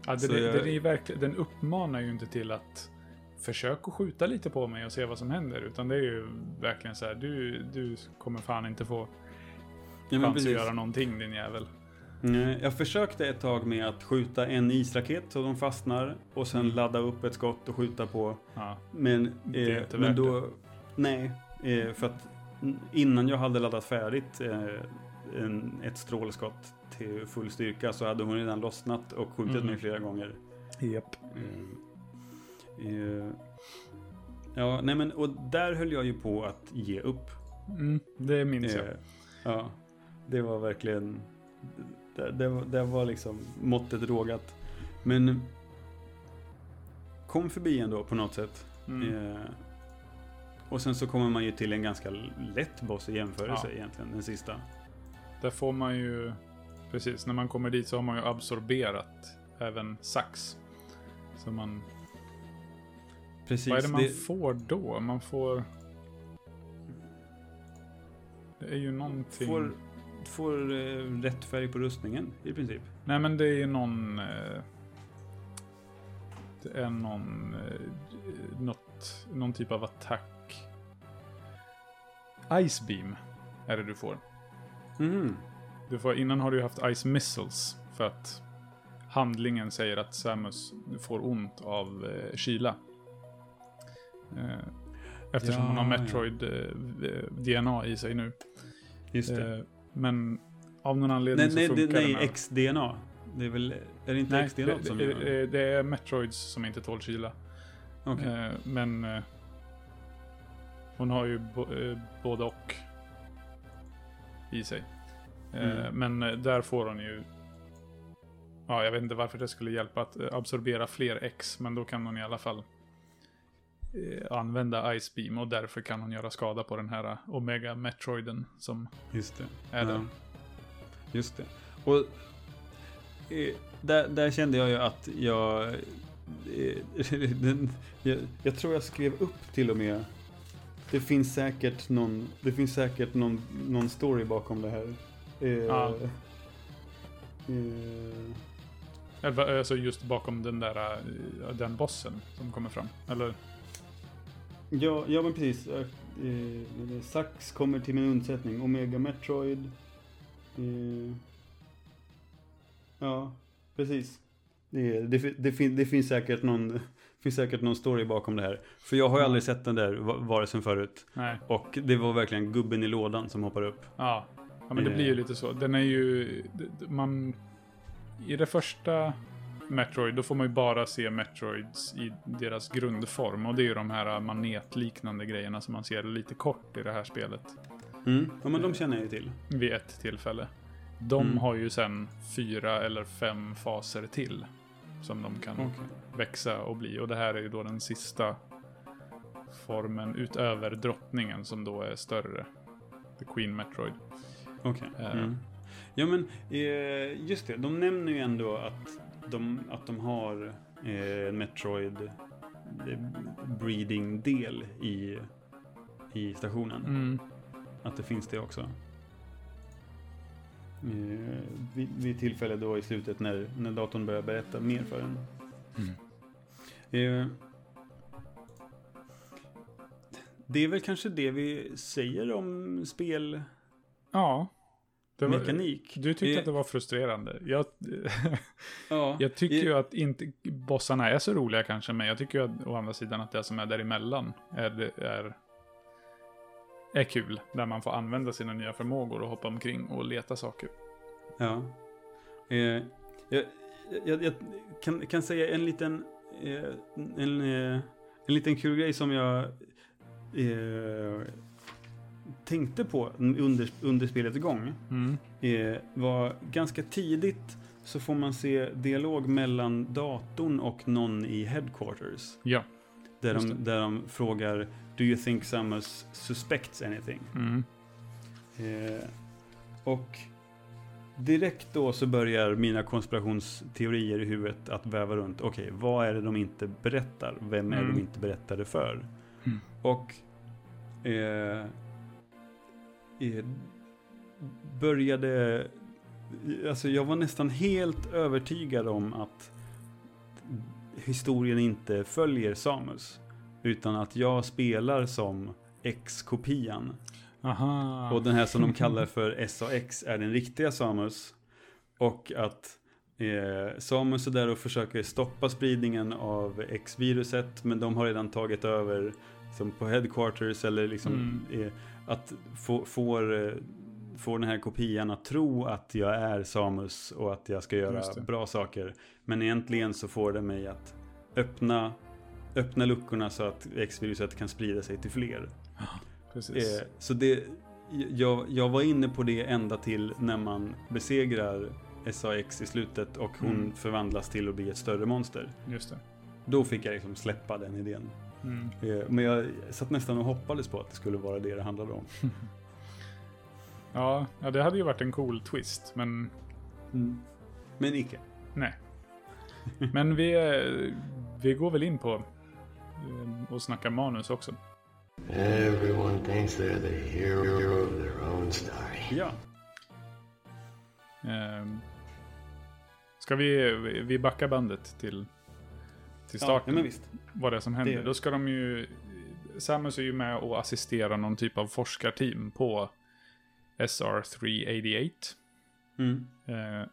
Ja, den, jag- den, är verkligen, den uppmanar ju inte till att försöka att skjuta lite på mig och se vad som händer. Utan det är ju verkligen så här, du, du kommer fan inte få ja, chans att precis. göra någonting din jävel. Jag försökte ett tag med att skjuta en israket så de fastnar och sen Mm. ladda upp ett skott och skjuta på. Ja, Men, Det är eh, inte men då... Nej, eh, för att innan jag hade laddat färdigt eh, en, ett strålskott till full styrka så hade hon redan lossnat och skjutit Mm. mig flera gånger. Japp. Eh, eh, ja, nej men och där höll jag ju på att ge upp. Mm, det minns jag. Eh, ja, det var verkligen... Det, det, var- det var liksom måttet rågat. Men kom förbi ändå på något sätt. Mm. Eh, och sen så kommer man ju till en ganska lätt boss i jämförelse Ja. egentligen, den sista. Där får man ju, precis, när man kommer dit så har man ju absorberat även sax. Så man, Precis. vad är det man det- får då? Man får... Det är ju någonting... får, får eh, rätt färg på rustningen i princip. Nej men det är ju någon... Eh, det är någon... Eh, något, någon typ av attack. Ice beam är det du får. Mm. Du får. Innan har du haft ice missiles. För att handlingen säger att Samus får ont av eh, kyla. Eh, eftersom Ja, hon har ja. Metroid eh, DNA i sig nu. Just det. Eh, men av någon anledning nej, nej, så det, funkar nej den här. XDNA. Det är väl, är det inte Nej, XDNA det, som det, gör det? det, det är Metroids som inte tål kyla. Okej. Eh, men eh, hon har ju eh, både och i sig. Eh, Mm. Men eh, där får hon ju... Ja, jag vet inte varför det skulle hjälpa att eh, absorbera fler X, men då kan hon i alla fall använda Ice Beam och därför kan hon göra skada på den här Omega Metroiden som Just det. är där. Just det. Och där, där kände jag ju att jag, jag... Jag tror jag skrev upp till och med. Det finns säkert någon, det finns säkert någon, någon story bakom det här. Eh, Ja. eh, Eller, Alltså just bakom den där, eh, den bossen som kommer fram. Eller? Ja, ja men precis. Eh, eh, Sax kommer till min undsättning. Omega Metroid. Eh, ja, precis. Det, det, det, fin, det finns, säkert någon, finns säkert någon story bakom det här. För jag har ju aldrig sett den där va- varelsen förut. Nej. Och det var verkligen gubben i lådan som hoppar upp. Ja, ja men det Eh. blir ju lite så. Den är ju... Man... I det första Metroid, då får man ju bara se Metroids i deras grundform. Och det är ju de här manetliknande grejerna som man ser lite kort i det här spelet. Mm. Ja, men de känner jag ju till. Vid ett tillfälle. De Mm. har ju sen fyra eller fem faser till. Som de kan Okej. växa och bli. Och det här är ju då den sista formen utöver drottningen som då är större. The Queen Metroid. Okej. Eh. Mm. Ja men eh, just det, de nämner ju ändå att de, att de har eh, Metroid eh, breeding-del i, i stationen. Mm. Att det finns det också. Eh, vid, vid tillfälle då i slutet när, när datorn börjar berätta mer för en. Eh, det är väl kanske det vi säger om spelmekanik. Ja. Det var, du tyckte Eh, att det var frustrerande. Jag, Ja, jag tycker eh, ju att inte bossarna är så roliga kanske, men jag tycker ju att, å andra sidan att det som är däremellan är, är, är kul. Där man får använda sina nya förmågor och hoppa omkring och leta saker. Ja. Eh, jag, jag, jag kan, kan säga en liten, eh, en, eh, en liten kul grej som jag eh, tänkte på under, under spelets gång. Mm. Eh, var ganska tidigt så får man se dialog mellan datorn och någon i headquarters. Ja. Där Just de, där de frågar Do you think Samus suspects anything? Mm. Eh, och direkt då så börjar mina konspirationsteorier i huvudet att väva runt. Okej, vad är det de inte berättar? Vem är Mm. de inte berättar det för? Mm. Och eh, började... Alltså jag var nästan helt övertygad om att historien inte följer Samus. Utan att jag spelar som X-kopian. Och den här som de kallar för SAX är den riktiga Samus. Och att eh, Samus är där och försöker stoppa spridningen av X-viruset. Men de har redan tagit över som på headquarters eller liksom Mm. eh, att få, får, eh, får den här kopian att tro att jag är Samus och att jag ska göra bra saker. Men egentligen så får det mig att öppna, öppna luckorna så att X-viruset kan sprida sig till fler. Precis. Eh, så det, jag, jag var inne på det ända till när man besegrar SAX i slutet och hon Mm. förvandlas till att bli ett större monster. Just det. Då fick jag liksom släppa den idén. Mm. Eh, Men jag satt nästan och hoppades på att det skulle vara det det handlade om. Ja, ja, det hade ju varit en cool twist, men Men icke. nej. Men vi, eh, vi går väl in på eh, och snackar manus också. Everyone thinks they're the hero of their own story. Ja, Ehm, Ska vi, vi backa bandet till, till ja starten? visst. vad det som händer. Det- Då ska de ju... Samus är ju med och assisterar någon typ av forskarteam på SR-388. Mm. Eh,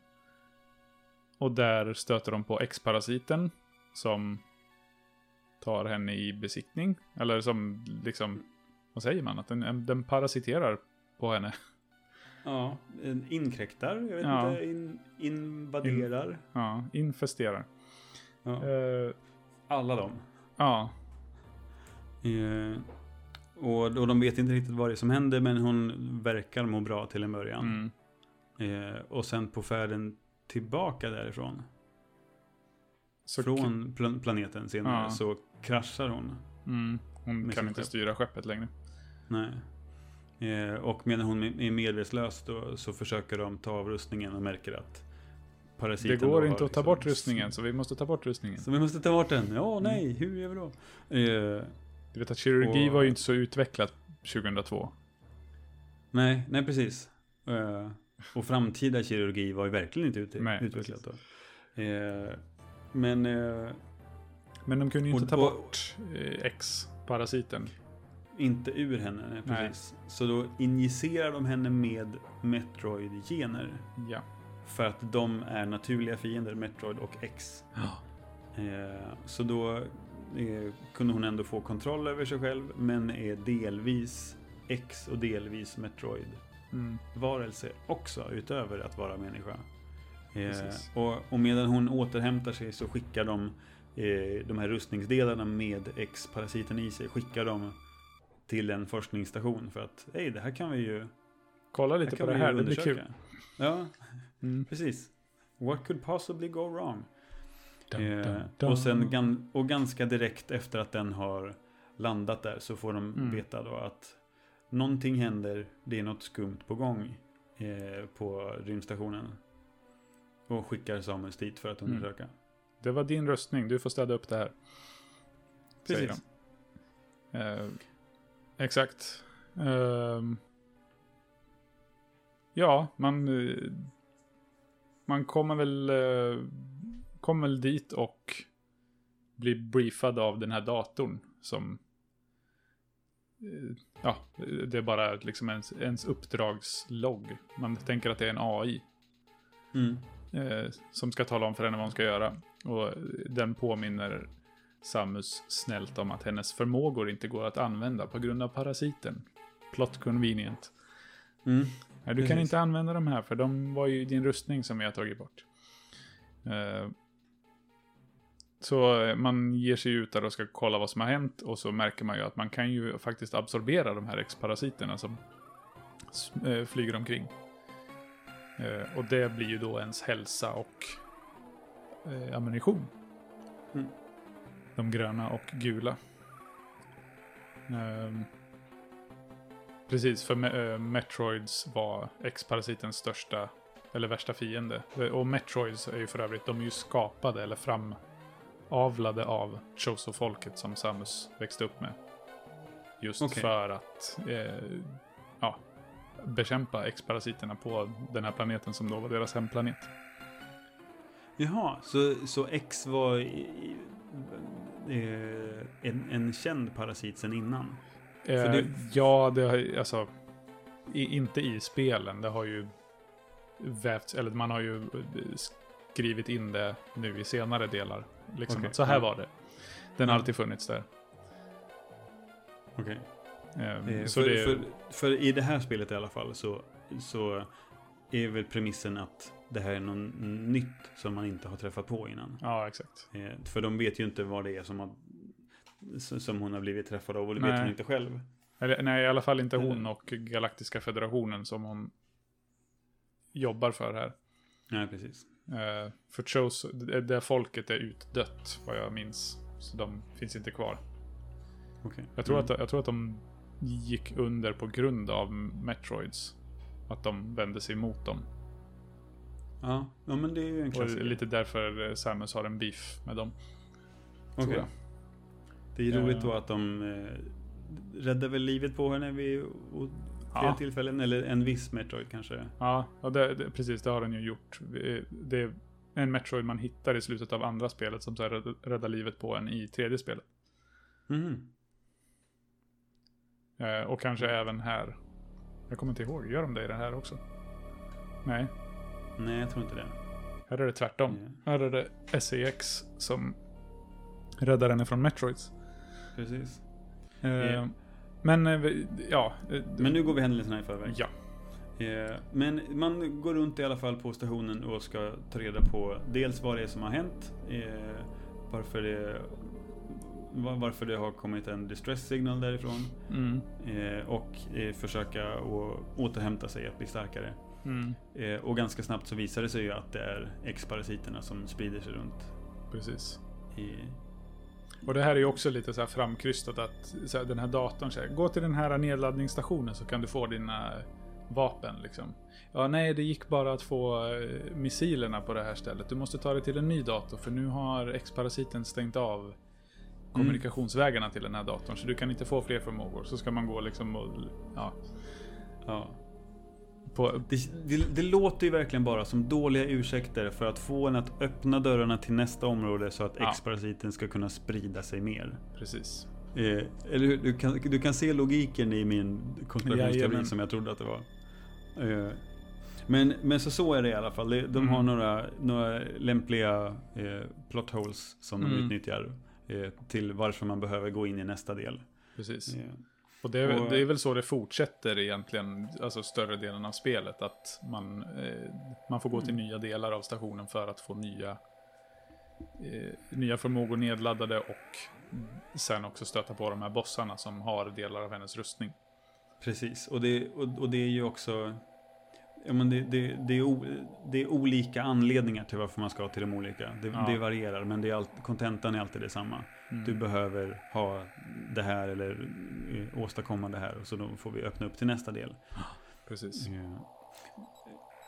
och där stöter de på X-parasiten som tar henne i besiktning. Eller som liksom, vad säger man? Att den, den parasiterar på henne. Ja, inkräktar, jag vet Ja. inte, in, invaderar. Ja, infesterar. Ja. Eh, Alla de. ja, Eh, och, och de vet inte riktigt vad det är som händer, men hon verkar må bra till en början. mm. Eh, och sen på färden tillbaka därifrån, Så från pla- planeten senare, Ja. så kraschar hon. Mm, hon kan inte skepp. styra skeppet längre. Nej. Eh, och medan hon är medvetslös då, så försöker de ta av rustningen och märker att Det parasiten går då inte att ta liksom- bort rustningen, så vi måste ta bort rustningen. Så vi måste ta bort den. Ja, nej, hur gör vi då? Eh, Du vet att kirurgi Och- var ju inte så utvecklat 2002. nej, nej precis. Eh, och framtida kirurgi var ju verkligen inte ut, Nej, utvecklat då. Eh, men eh, Men de kunde ju inte ta och- bort eh, X-parasiten. inte ur henne, nej, Nej. precis. Så då injicerar de henne med Metroid-gener. Ja. För att de är naturliga fiender, Metroid och X. Eh, så då eh, kunde hon ändå få kontroll över sig själv, men är delvis X och delvis Metroid-varelse Mm. också, utöver att vara människa. Eh, och, och medan hon återhämtar sig så skickar de eh, de här rustningsdelarna med X-parasiten i sig, skickar de till en forskningsstation för att, hej, det här kan vi ju Kolla lite på det här, det blir kul. undersöka." Ja, Mm. precis. What could possibly go wrong? Dun, Eh, dun, dun. och, sen, och ganska direkt efter att den har landat där så får de Mm. veta då att någonting händer, det är något skumt på gång eh, på rymdstationen. Och skickar Samuels dit för att Mm. undersöka. Det var din röstning, du får städa upp det här. Precis. Eh, exakt. Ehm, ja, man, eh, man kommer väl, eh, kommer väl dit och blir briefad av den här datorn som eh, Ja, det är bara liksom ens, ens uppdragslogg. Man tänker att det är en AI Mm. eh, som ska tala om för henne vad hon ska göra. Och den påminner Samus snällt om att hennes förmågor inte går att använda på grund av parasiten. Plot convenient. Mm. Nej, du kan Precis. inte använda de här för de var ju din rustning som vi har tagit bort. Eh, så man ger sig ut där och ska kolla vad som har hänt och så märker man ju att man kan ju faktiskt absorbera de här X-parasiterna som eh, flyger omkring. Eh, och det blir ju då ens hälsa och ammunition. Mm. De gröna och gula. Precis, för eh, Metroids var X-parasitens största eller värsta fiende. Och Metroids är ju för övrigt, de är ju skapade eller framavlade av Chozo-folket som Samus växte upp med. Just Okej. för att eh, ja, bekämpa X-parasiterna på den här planeten som då var deras hemplanet. Jaha, så, så X var i, i, eh, en, en känd parasit sen innan? Eh, det- Ja, det har ju- alltså... I, inte i spelen, det har ju vävts, eller man har ju eh, skrivit in det nu i senare delar. Liksom att så här var det. Den har alltid funnits där. Okej. Eh, Eh, så för, det, för, för i det här spelet i alla fall så, så är väl premissen att det här är något nytt som man inte har träffat på innan. Ja, exakt. Eh, för de vet ju inte vad det är som, har, som hon har blivit träffad av och det Nej. vet hon inte själv. Eller, nej, i alla fall inte hon Eller- och Galaktiska federationen som hon jobbar för här. Nej, precis. Eh, för Chose, det, det folket är utdött, vad jag minns. Så de finns inte kvar. Okej. Jag tror, Mm. att, jag tror att de gick under på grund av Metroids. Att de vände sig emot dem. Ja, ja men det är ju en Och klassiker. lite därför eh, Samus har en beef med dem. Okej. jag. Det är roligt Eh. då att de eh, räddar väl livet på henne vid flera Ja. tillfällen. Eller en viss Metroid kanske. Ja, det, det, precis det har den ju gjort. Eh, Det är en Metroid man hittar i slutet av andra spelet som så här rädd- räddar livet på en i tredje spelet. Mhm. Eh, och kanske även här. Jag kommer inte ihåg, gör de det i det här också? Nej, Nej, jag tror inte det. här är det tvärtom. Ja. Här är det SEX som räddar henne från Metroids. Precis. Ja. Men, eh, ja. eh, Men nu går vi händelserna i förväg. Ja, Eh, Men man går runt i alla fall på stationen och ska ta reda på dels vad det är som har hänt. Varför det, var- varför det har kommit en distress signal därifrån. mm, Och försöka att återhämta sig, att bli starkare. mm, Och ganska snabbt så visar det sig ju att det är X-parasiterna som sprider sig runt. precis. I, Och det här är ju också lite så här framkrystat att så här, den här datorn säger gå till den här nedladdningsstationen så kan du få dina vapen liksom. Ja, nej, det gick bara att få eh, missilerna på det här stället. Du måste ta dig till en ny dator för nu har X-parasiten stängt av kommunikationsvägarna till den här datorn så du kan inte få fler förmågor. Så ska man gå liksom och, ja, ja. På, det, det, det låter ju verkligen bara som dåliga ursäkter för att få en att öppna dörrarna till nästa område så att Ja. X-parasiten ska kunna sprida sig mer. precis. Eh, eller hur? Du kan, du kan se logiken i min konspirationsteori Jajamän. som jag trodde att det var. Eh, men, men så, så är det i alla fall. De har Mm. några, några lämpliga eh, plot holes som de Mm. utnyttjar eh, till varför man behöver gå in i nästa del. Precis. Och det, är, Och- det är väl så det fortsätter egentligen, alltså större delen av spelet. Att man, eh, man får gå till nya delar av stationen för att få nya, eh, nya förmågor nedladdade och sen också stöta på de här bossarna som har delar av hennes rustning. Precis, och det, och, och det är ju också... Ja, men det, det, det, är o, det är olika anledningar till varför man ska till de olika. Det, Ja. varierar, men det är allt, kontentan är alltid detsamma. Mm. Du behöver ha det här eller eh, åstadkomma det här. Och så då får vi öppna upp till nästa del. Precis.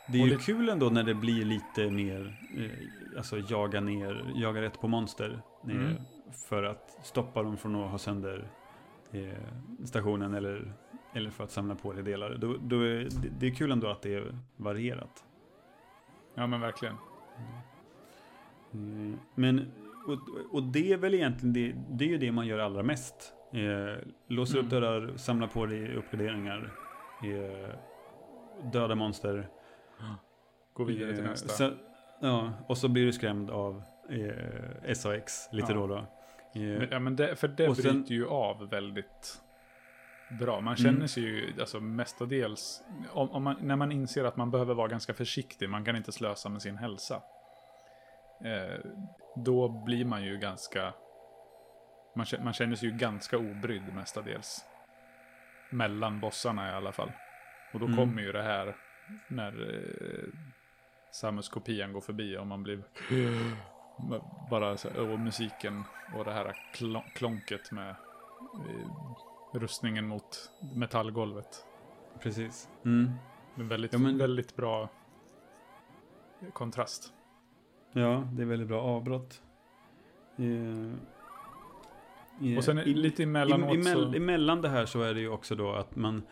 Det är Och ju kul ändå när det blir lite mer, eh, alltså jaga ner, jaga rätt på monster. Eh, Mm. För att stoppa dem från att ha sönder eh, stationen eller, eller för att samla på dig delar. Då, då är, det, det är kul ändå att det är varierat. Ja men verkligen. Mm. Men, och, och det är väl egentligen det, det är ju det man gör allra mest. Eh, låser upp Mm. dörrar, samla på dig uppgraderingar, eh, döda monster. Gå vidare till Eh, nästa. Så, ja, och så blir du skrämd av eh, SAX lite Ja. då då. Eh, Men, ja, men det, för det och sen- bryter ju av väldigt bra. Man Mm. känner sig ju alltså, mestadels, om, om man, när man inser att man behöver vara ganska försiktig, man kan inte slösa med sin hälsa. Eh, då blir man ju ganska, man, man känner sig ju ganska obrydd mestadels. Mellan bossarna i alla fall. Och då Mm. kommer ju det här när eh, Samus-kopian går förbi och man blir bara så, och musiken och det här klon- klonket med eh, rustningen mot metallgolvet. Precis. Mm. Men väldigt, ja, men... väldigt bra kontrast. Ja, det är väldigt bra avbrott. Eh... Yeah. Och sen i, lite emellanåt i, emell, så... Emellan det här så är det ju också då att man,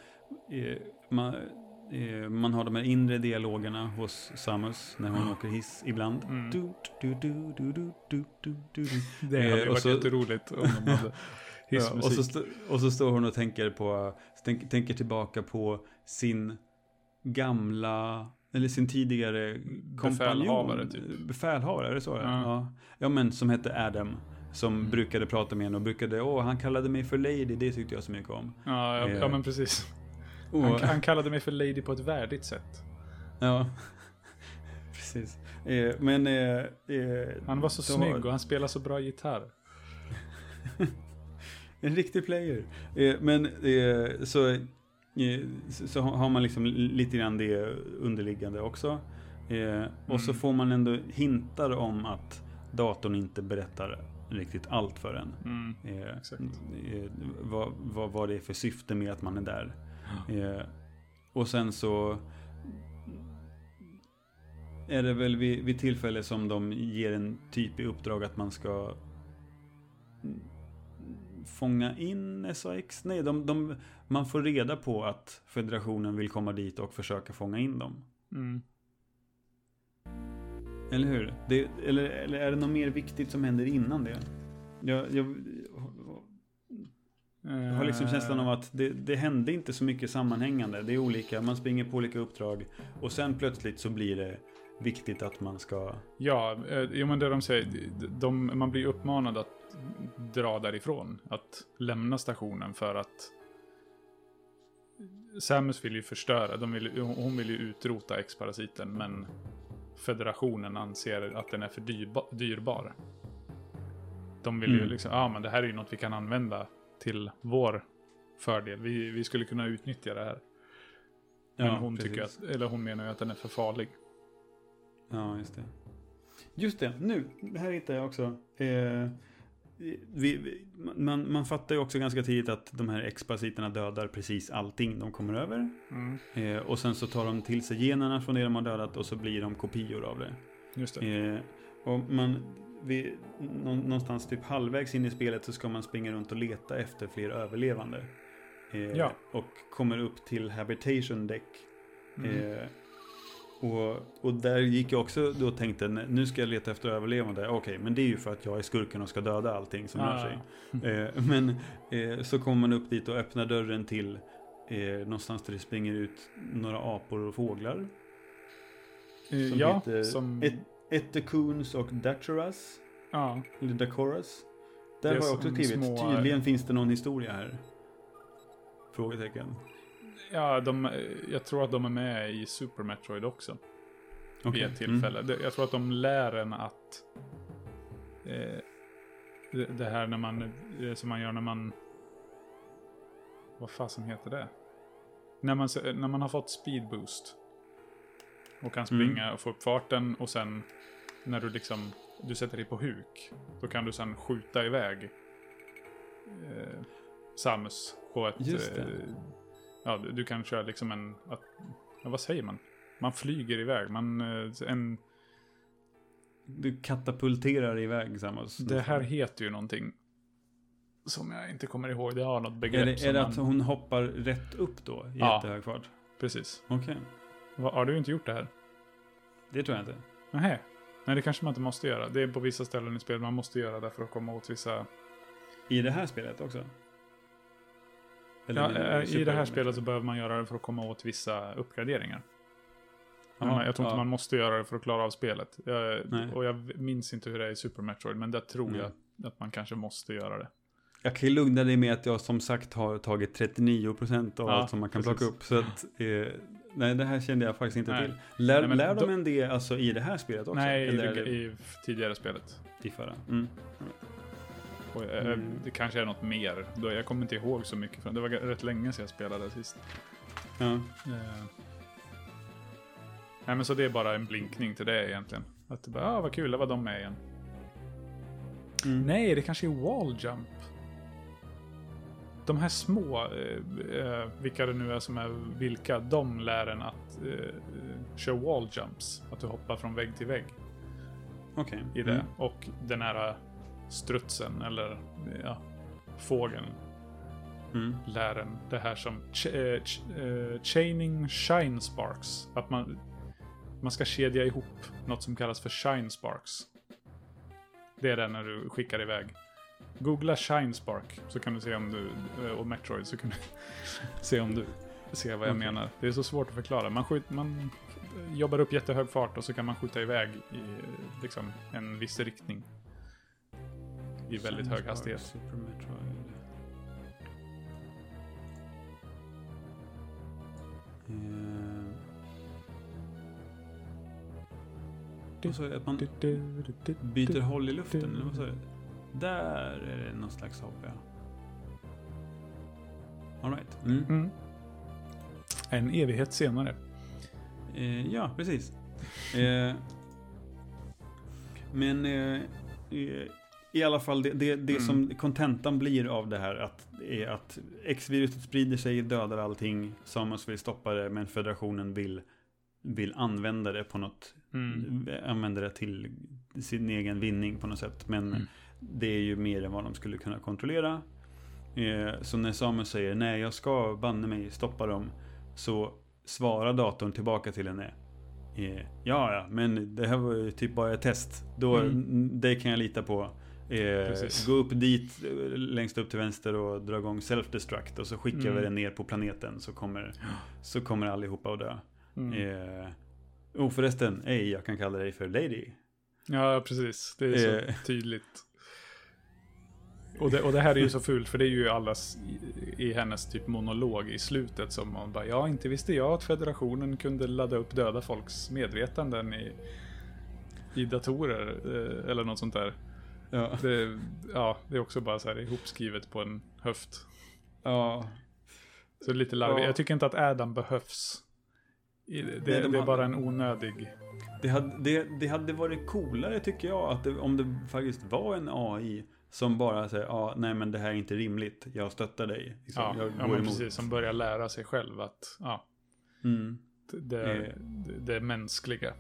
eh, man, eh, man har de här inre dialogerna hos Samus när hon mm. åker hiss ibland. Mm. Det hade ju eh, varit så... jätteroligt om de hade... Ja, och, så och så står hon och tänker på, tänk, tänker tillbaka på sin gamla, eller sin tidigare kompanjon. Befälhavare, typ. Befälhavare, är det så? Ja. Ja. ja, men som hette Adam. Som Mm. brukade prata med henne och brukade, åh, han kallade mig för Lady, det tyckte jag så mycket om. ja, ja, Eh, ja, men precis. Och, Han, han kallade mig för Lady på ett värdigt sätt. ja, precis. Eh, men... Eh, eh, Han var så snygg och han spelade så bra gitarr. En riktig player. Eh, men eh, så, eh, så har man liksom lite grann det underliggande också. Och så Mm. får man ändå hintar om att datorn inte berättar riktigt allt för en. Mm. Vad, vad, vad det är för syfte med att man är där. Eh, och sen så är det väl vid, vid tillfälle som de ger en typ i uppdrag att man ska fånga in SAX? Nej, de, de, man får reda på att federationen vill komma dit och försöka fånga in dem. Mm. Eller hur? Det, eller, eller är det något mer viktigt som händer innan det? Jag, jag, jag har liksom känslan av att det, det hände inte så mycket sammanhängande. Det är olika, man springer på olika uppdrag och sen plötsligt så blir det viktigt att man ska... Ja, eh, jo, men det de säger, de, de, man blir uppmanad att dra därifrån. Att lämna stationen för att Samus vill ju förstöra, de vill, hon vill ju utrota X-parasiten, men federationen anser att den är för dyrba, dyrbar. De vill ju Mm. liksom, ja ah, men det här är ju något vi kan använda till vår fördel. Vi, vi skulle kunna utnyttja det här. Men Ja, hon tycker att, eller hon menar ju att den är för farlig. Ja, just det. Just det, nu, det här hittar jag också. Eh, vi, man, man fattar ju också ganska tidigt att de här exparasiterna dödar precis allting de kommer över. Mm. Eh, och sen så tar de till sig generna från det de har dödat och så blir de kopior av det. Just det. Eh, och man, vi, nå, någonstans typ halvvägs in i spelet så ska man springa runt och leta efter fler överlevande. Eh, Ja. Och kommer upp till Habitation Deck. Mm. Och, och där gick jag också då och tänkte nu ska jag leta efter överlevande. Okej, men det är ju för att jag är skurken och ska döda allting som rör Ah. sig. Eh, men eh, så kommer man upp dit och öppnar dörren till eh, någonstans där det springer ut några apor och fåglar. Eh, Som ja, heter som... Et, Etecoons och Dachuras. ja, Eller Dacoras. Det Där är har jag också skrivit. små- Tydligen finns det någon historia här. Frågetecken. Ja de, jag tror att de är med i Super Metroid också. Vid Okej. ett tillfälle. Det- Jag tror att de lär en att... Eh, det, det här när man... Det som man gör när man... Vad fasen heter det? När man, när man har fått speed boost. Och kan springa och få upp farten och sen... När du liksom... Du sätter dig på huk. Då kan du sen skjuta iväg eh, Samus på ett... Ja, du, kan köra liksom en... Att, ja, vad säger man? Man flyger iväg. Man... Eh, en, Du katapulterar iväg Samus. det här heter ju någonting. Som jag inte kommer ihåg. Det har något begrepp Är det, är det man, att hon hoppar rätt upp då? I Ja. jättehög fart? Precis. Okej. Va, har du inte gjort det här? Det tror jag inte. Nej. Nej, det kanske man inte måste göra. Det är på vissa ställen i spelet man måste göra det för att komma åt vissa... I det här spelet också? Ja, eh, I det här spelet så behöver man göra det för att komma åt vissa uppgraderingar. Jaha, man- jag tror inte ja. man måste göra det för att klara av spelet. Jag, och jag minns inte hur det är i Super Metroid, men där tror Nej. jag att man kanske måste göra det. Jag kan ju lugna dig med att jag som sagt har tagit 39% av Ja, allt som man kan precis. plocka upp. Så att, eh, nej, det här kände jag faktiskt inte Nej. till. Lär, Nej, lär de en det alltså i det här spelet också? Nej, i, det, det i tidigare spelet. i förra? Mm. Och, eh, Mm. Det kanske är något mer. Jag kommer inte ihåg så mycket. Det var rätt länge sedan jag spelade sist. Ja. Eh. Nej men så det är bara en blinkning till det egentligen. Att det bara, ah, vad kul, det var de med igen. Mm. Nej, det kanske är wall jump. De här små, eh, eh, vilka det nu är som är vilka, de lär en att eh, köra wall jumps. Att du hoppar från vägg till vägg Okej. i det. Mm. Och den här strutsen, eller ja, fågeln, Mm. lär en det här som ch eh, ch eh, chaining shine sparks. Att man, man ska kedja ihop något som kallas för shine sparks. Det är det när du skickar iväg. Googla shine spark så kan du se om du, eh, och Metroid så kan du se om du ser vad jag Okej. menar. Det är så svårt att förklara. Man, skjut, man jobbar upp jättehög fart och så kan man skjuta iväg i liksom, en viss riktning. I väldigt hög hastighet. Eh. Vad sa jag? Att man byter håll i luften? Eller vad sa du? Där är det någon slags hopp, ja. Alright. Mm. Mm. En evighet senare. Eh, ja, precis. Eh, men eh, eh, i alla fall, det, det, det som kontentan blir av det här att, är att X-viruset sprider sig, dödar allting, Samus vill stoppa det, men federationen vill, vill använda det på något, Mm. använda det till sin egen vinning på något sätt. Men Mm. det är ju mer än vad de skulle kunna kontrollera. Eh, så när Samus säger nej, jag ska banne mig stoppa dem, så svarar datorn tillbaka till henne. Eh, ja, ja, men det här var ju typ bara ett test. Då, Mm. Det kan jag lita på. Eh, Precis. gå upp dit, eh, längst upp till vänster och dra igång self-destruct. Och så skickar Mm. vi den ner på planeten så kommer, så kommer allihopa att dö. Mm. Eh, och förresten, ej, jag kan kalla dig för Lady. Ja, precis. Det är så Eh. tydligt. Och det, och det här är ju så fult, för det är ju allas i, i hennes typ monolog i slutet som man bara, ja, inte visste jag att federationen kunde ladda upp döda folks medvetanden i, i datorer, eh, eller något sånt där. Ja. Det, ja, det är också bara så här ihopskrivet på en höft. ja. Så det är lite larvigt. Ja. Jag tycker inte att Adam behövs. Det, Nej, det, de är hade- bara en onödig... Det hade, det, det hade varit coolare tycker jag att det, om det faktiskt var en AI som bara säger ja, nej men det här är inte rimligt, jag stöttar dig. Liksom, Ja, jag ja går men emot. precis. Som börjar lära sig själv att ja, Mm. det, det, det är mänskliga.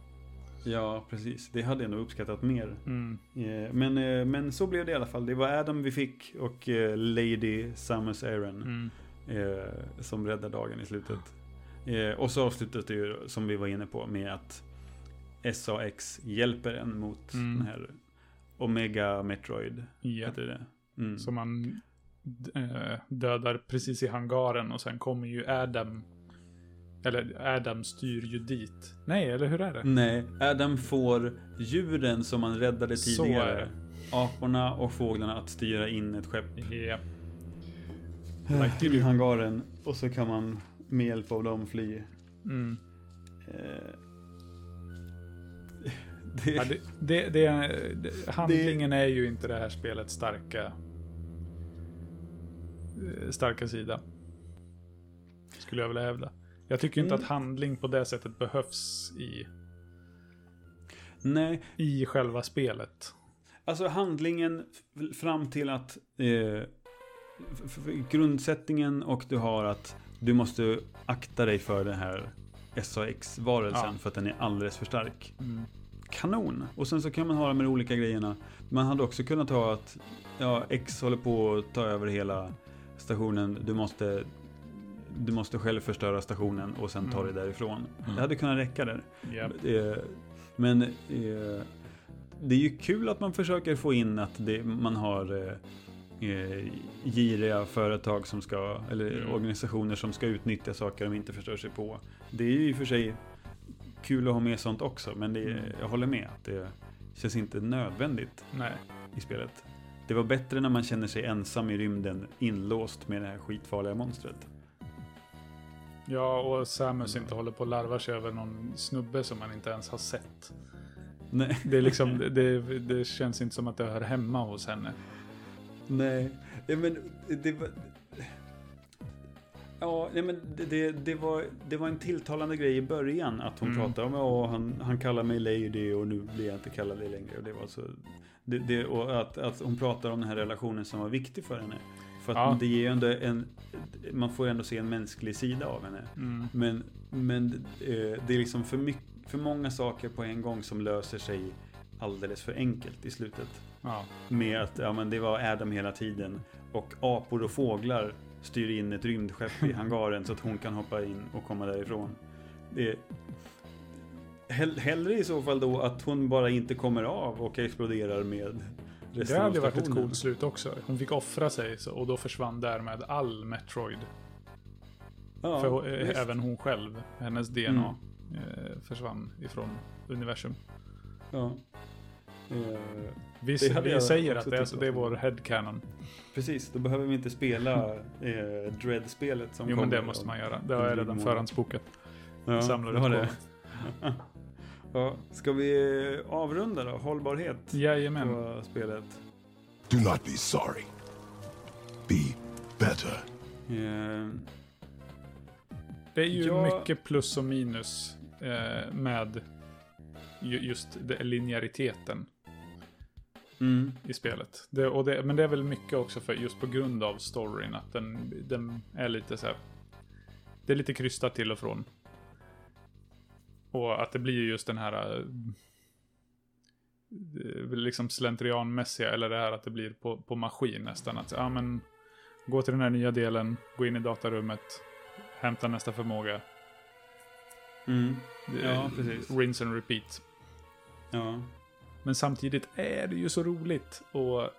Ja, precis. Det hade jag nog uppskattat mer. Mm. Eh, Men, eh, men så blev det i alla fall. Det var Adam vi fick och eh, Lady Samus Aran Mm. som räddade dagen i slutet. Och så avslutas det ju, som vi var inne på, med att SAX hjälper en mot Mm. den här Omega Metroid. Ja. Heter det. Mm. Som man dödar precis i hangaren och sen kommer ju Adam. Eller Adam styr ju dit. Nej, eller hur är det? Nej, Adam får djuren som man räddade tidigare. Aporna och fåglarna att styra in ett skepp Ja. i hangaren. Och så kan man med hjälp av dem fly. Mm. Eh, det, Ja, det, det, det, handlingen är ju inte det här spelets starka eh, starka sida. Skulle jag vilja hävda. Jag tycker inte Mm. att handling på det sättet behövs i, nej, i själva spelet. alltså handlingen fram till att eh, grundsättningen och du har att du måste akta dig för den här SAX-varelsen Ja. för att den är alldeles för stark. Mm. kanon. Och sen så kan man ha de här olika grejerna. Man hade också kunnat ha att ja, X håller på att ta över hela stationen. Du måste, du måste själv förstöra stationen och sen ta Mm. dig därifrån. Det hade kunnat räcka där. Japp. Eh, Men eh, det är ju kul att man försöker få in att det, man har eh, eh, giriga företag som ska, eller Mm. organisationer som ska utnyttja saker de inte förstör sig på. Det är ju i och för sig kul att ha med sånt också, men det, Mm. jag håller med att det känns inte nödvändigt Nej. i spelet. Det var bättre när man känner sig ensam i rymden, inlåst med det här skitfarliga monstret. Ja, och Samus inte håller på att larva sig över någon snubbe som man inte ens har sett. Nej. Det, är liksom, det, det känns inte som att det hör hemma hos henne. Nej, ja, men det var... Ja, nej, men det, det, var, det var en tilltalande grej i början att hon Mm. pratade om att han, han kallar mig lady och nu blir jag inte kallad det längre. Och, det var så, det, det, och att, att hon pratar om den här relationen som var viktig för henne. För att Ja. det ger ju ändå en, man får ju ändå se en mänsklig sida av henne. Mm. Men, men eh, det är liksom för, mycket, för många saker på en gång som löser sig alldeles för enkelt i slutet. Ja. Med att ja, men det var Adam hela tiden. Och apor och fåglar styr in ett rymdskepp i hangaren så att hon kan hoppa in och komma därifrån. Det, hell, hellre i så fall då att hon bara inte kommer av och exploderar med Det hade av varit ett coolt slut också. Hon fick offra sig så, och då försvann därmed all Metroid. Ja, För eh, visst. även hon själv, hennes DNA, eh, försvann ifrån universum. Ja. Eh, Vi, vi säger att det är, tyckt så, var det är vår headcanon. precis, då behöver vi inte spela eh, Dread-spelet som Jo men det måste man göra. Det har jag redan förhandsbokat. Ja, Samlar du har det. ja, ska vi avrunda då? Hållbarhet Jajamän. på spelet. Do not be sorry. Be better. Eh, Det är ju Ja. mycket plus och minus eh, med ju- just det, linjäriteten Mm. i spelet. Det, och det, men det är väl mycket också för just på grund av storyn, att den, den är lite så här. Det är lite krystat till och från. Och att det blir just den här eh, eh, liksom slentrianmässiga, eller det här att det blir på, på maskin nästan. Att ja men, gå till den här nya delen, gå in i datarummet, hämta nästa förmåga. Mm. Ja, precis. Rinse and repeat. Ja. Men samtidigt är det ju så roligt att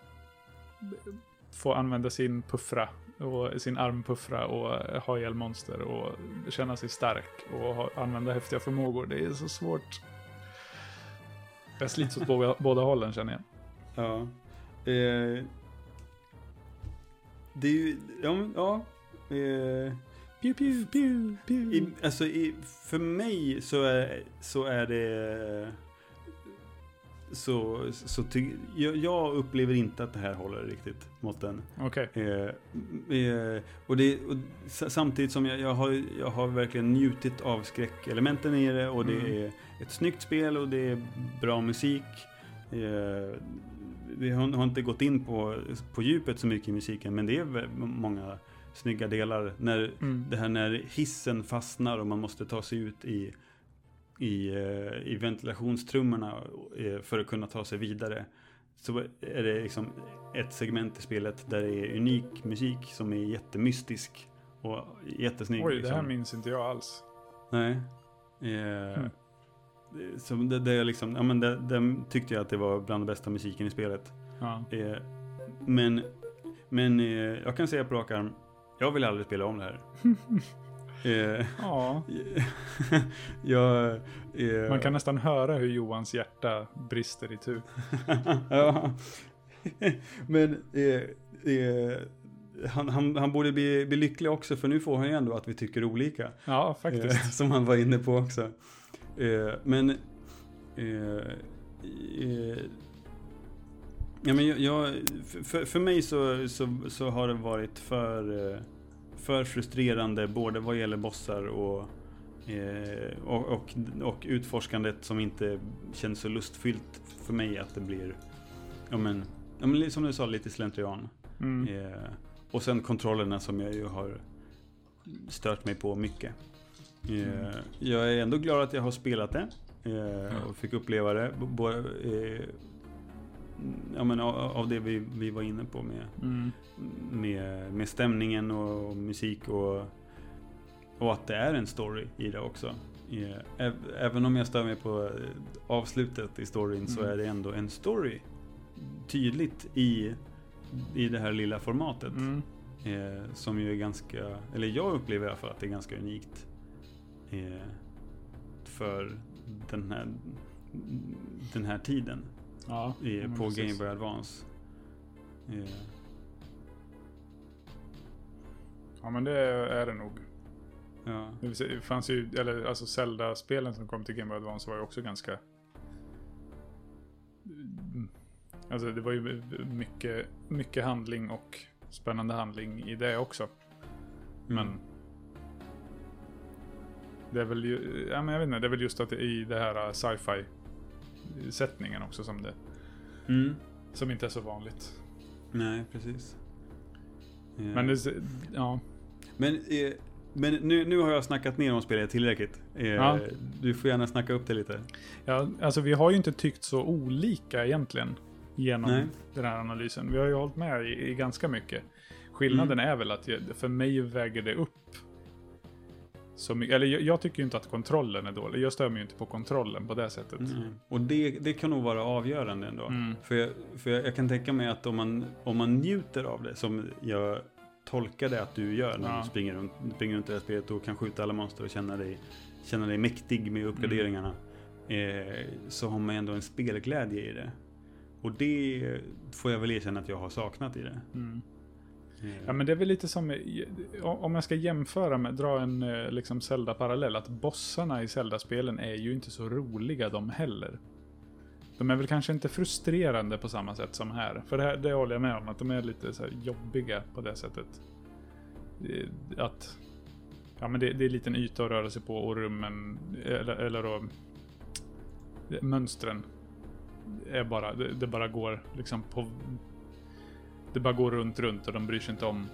få använda sin puffra och sin armpuffra och ha ihjäl monster och känna sig stark och ha, använda häftiga förmågor. Det är så svårt. Jag slits åt båda, båda hållen känner jag. Ja. Eh, det är ju, ja, ja. Eh, Pew, pew, pew, pew. i, alltså i, för mig så är, så är det så, så ty, jag, jag upplever inte att det här håller riktigt måtten. Okej. Eh, eh, och det, och samtidigt som jag, jag, har, jag har verkligen njutit av skräckelementen i det och det Mm. är ett snyggt spel och det är bra musik. Eh, vi har, har inte gått in på, på djupet så mycket i musiken men det är många snygga delar. När, Mm. det här när hissen fastnar och man måste ta sig ut i, i, eh, i ventilationstrummorna eh, för att kunna ta sig vidare. Så är det liksom ett segment i spelet där det är unik musik som är jättemystisk och jättesnygg. Oj, det här liksom. minns inte jag alls. Nej. Eh, Mm. Så det, det, är liksom, ja, men det, det tyckte jag att det var bland det bästa musiken i spelet. Ja. Eh, men men eh, jag kan säga på rak arm, jag vill aldrig spela om det här. eh, ja. jag, eh, Man kan nästan höra hur Johans hjärta brister i tur. ja. Men eh, eh, han, han, han borde bli, bli lycklig också för nu får han ju ändå att vi tycker olika. Ja, faktiskt. Eh, som han var inne på också. Men ja, men jag, jag, för, för mig så, så, så har det varit för, för frustrerande både vad gäller bossar och, eh, och, och, och utforskandet som inte känns så lustfyllt för mig att det blir ja, men, ja, men som du sa, lite slentrian. Mm. Eh, och sen kontrollerna som jag ju har stört mig på mycket. Eh, jag är ändå glad att jag har spelat det. Eh, och fick uppleva det. b- eh, ja, men av, av det vi, vi var inne på med, Mm. med, med stämningen och, och musik och, och att det är en story i det också. Eh, äv- även om jag stör mig på eh, avslutet i storyn så Mm. är det ändå en story. Tydligt i, i det här lilla formatet. Mm. Eh, som ju är ganska, eller jag upplever i alla fall att det är ganska unikt. Eh, för den här, den här tiden Ja, i, men på precis. Game Boy Advance. Eh, Ja, men det är det nog. ja. Det fanns ju, eller alltså Zelda-spelen som kom till Game Boy Advance var ju också ganska... Alltså det var ju mycket, mycket handling och spännande handling i det också. Men... Mm. Det är väl ju, ja men jag vet inte, det är väl just att det är i det här uh, sci-fi sättningen också som det, Mm. som inte är så vanligt. Nej, precis. Eh, Men det, ja, men, eh, men nu, nu har jag snackat ner om spelet tillräckligt. Eh, Ja. Du får gärna snacka upp det lite. ja, alltså vi har ju inte tyckt så olika egentligen genom Nej. den här analysen. Vi har ju hållit med i, i ganska mycket. Skillnaden Mm. är väl att jag, för mig väger det upp så mycket. Eller jag, jag tycker inte att kontrollen är dålig. Jag stör mig ju inte på kontrollen på det sättet. Mm. Och det, det kan nog vara avgörande ändå. Mm. För, jag, för jag, jag kan tänka mig att om man, om man njuter av det, som jag tolkar det att du gör när Ja. du springer runt, springer runt i det här spelet och kan skjuta alla monster och känna dig, känna dig mäktig med uppgraderingarna. Eh, så har man ändå en spelglädje i det. Och det får jag väl erkänna att jag har saknat i det. Mm. Mm. Ja men det är väl lite som, om jag ska jämföra med, dra en eh, liksom Zelda-parallell, att bossarna i Zelda-spelen är ju inte så roliga de heller. De är väl kanske inte frustrerande på samma sätt som här. För det, här, det håller jag med om, att de är lite så här jobbiga på det sättet. Att, ja men det, det är en liten yta att röra sig på och rummen, eller, eller då, eh, mönstren är bara, det, det bara går liksom på... Det bara går runt, runt och de bryr sig inte om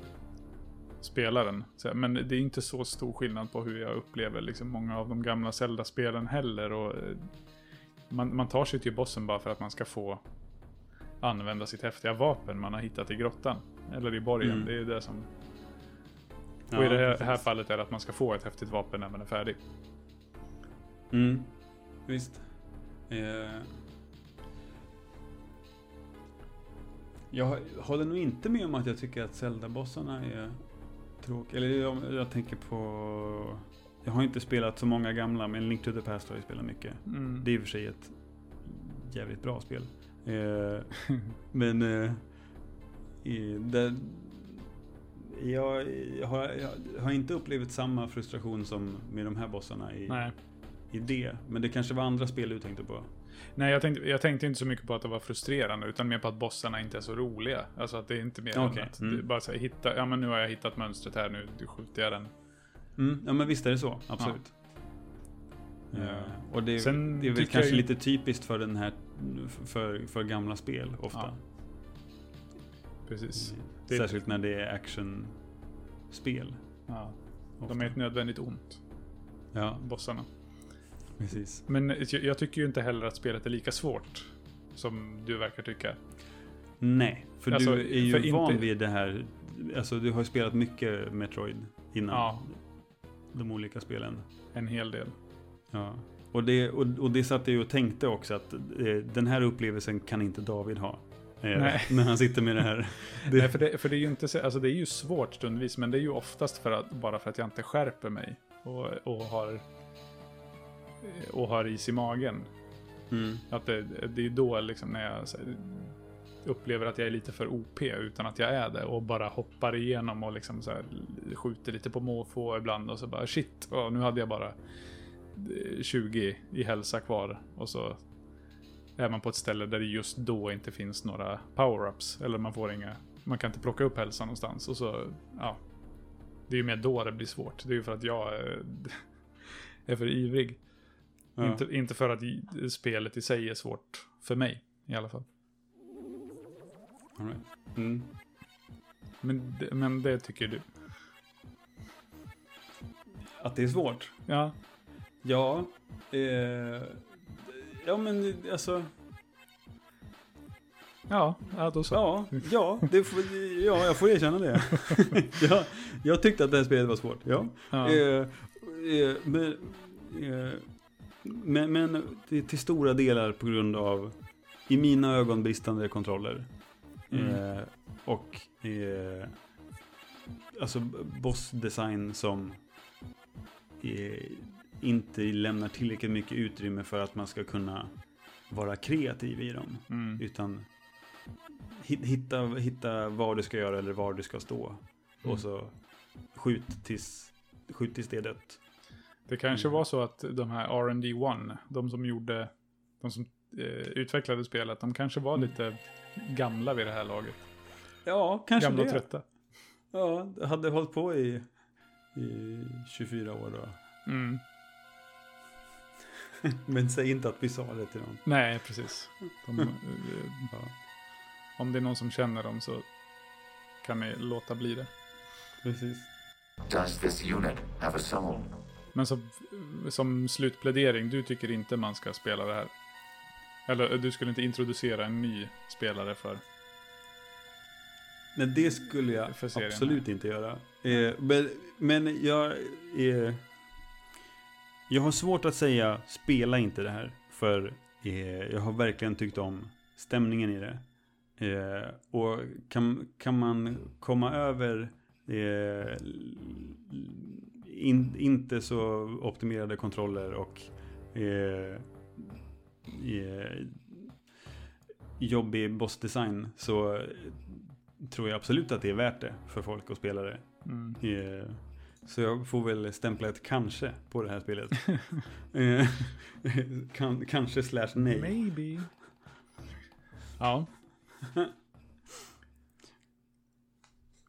spelaren. Men det är inte så stor skillnad på hur jag upplever liksom många av de gamla Zelda-spelen heller. Och, eh, man, man tar sig till bossen bara för att man ska få använda sitt häftiga vapen man har hittat i grottan. Eller i borgen. Mm. Det är det som... Ja, och i det här, här fallet är det att man ska få ett häftigt vapen när man är färdig. Mm. Visst. Eh. Jag håller nog inte med om att jag tycker att Zelda-bossarna är tråkiga. Eller jag, jag tänker på... Jag har inte spelat så många gamla, men Link to the Past har jag spelat mycket. Mm. Det är i och för sig ett jävligt bra spel. Eh, men... Eh, jag, jag, har, jag har inte upplevt samma frustration som med de här bossarna i, Nej. i det. Men det kanske var andra spel du tänkte på. Nej, jag tänkte, jag tänkte inte så mycket på att det var frustrerande, utan mer på att bossarna inte är så roliga. Alltså att det är inte mer Okej, än att mm. det bara så här, hitta, ja men nu har jag hittat mönstret här, nu skjuter jag den. Mm, ja men visst är det så, absolut. Ja. Eh, och det, Sen det är väl kanske jag lite typiskt för den här, för, för gamla spel ofta. Ja. Precis. Mm. Det- Särskilt när det är actionspel. Ja. ofta. De är ett nödvändigt ont, Ja, bossarna. Precis. Men jag, jag tycker ju inte heller att spelet är lika svårt som du verkar tycka. Nej, för Alltså, du är ju van inte- vid det här. Alltså du har ju spelat mycket Metroid innan. Ja. De olika spelen. En hel del. Ja. Och det, och, och det satt jag ju och tänkte också att eh, den här upplevelsen kan inte David ha. Eh, Nej. När han sitter med det här. Det, Nej, för det, för det är ju inte så, alltså det är ju svårt stundvis, men det är ju oftast för att, bara för att jag inte skärper mig och, och har och har is i magen. mm, Att det, det är ju då liksom när jag upplever att jag är lite för OP utan att jag är det och bara hoppar igenom och liksom så här, skjuter lite på måfå ibland och så bara shit, ja, nu hade jag bara eh, 20 i hälsa kvar och så är man på ett ställe där det just då inte finns några power-ups eller man får inga, man kan inte plocka upp hälsa någonstans och så, ja. Det är ju mer då det blir svårt. Det är ju för att jag är, är för ivrig. Ja. Inte, inte för att spelet i sig är svårt för mig i alla fall. All right. mm. Men, men det tycker du? Att det är svårt? Ja. Ja. Eh, ja men alltså. Ja, ja då så. Ja, ja, det får, ja jag får erkänna det. ja, jag tyckte att det här spelet var svårt. Ja. Ja. Eh, eh, men, eh, men, men till, till stora delar på grund av, i mina ögon, bristande kontroller. Mm. Eh, och eh, alltså bossdesign som eh, inte lämnar tillräckligt mycket utrymme för att man ska kunna vara kreativ i dem. Mm. Utan hit- hitta, hitta vad du ska göra eller var du ska stå. Mm. Och så skjut tills, skjut tills det är dött. Det kanske Mm. var så att de här R&D 1 de som gjorde, de som eh, utvecklade spelet, de kanske var Mm. lite gamla vid det här laget. Ja, kanske gamla och det. trötta. Ja, det hade hållit på i, i 24 år då. Mm. Men säg inte att vi sa det till dem. Nej, precis. De, eh, Ja, om det är någon som känner dem så kan ni låta bli det. precis. Does this unit have a soul? Men så, som slutplädering, du tycker inte man ska spela det här? Eller du skulle inte introducera en ny spelare för... Nej, det skulle jag absolut inte göra. Eh, men, men jag... Eh, jag har svårt att säga spela inte det här. För eh, jag har verkligen tyckt om stämningen i det. Eh, och kan, kan man komma över eh, in, inte så optimerade kontroller och eh, eh, jobbig bossdesign så tror jag absolut att det är värt det för folk att spela det. Mm. Eh, Så jag får väl stämpla ett kanske på det här spelet. Eh, kan, kanske slash nej. Maybe. Ja.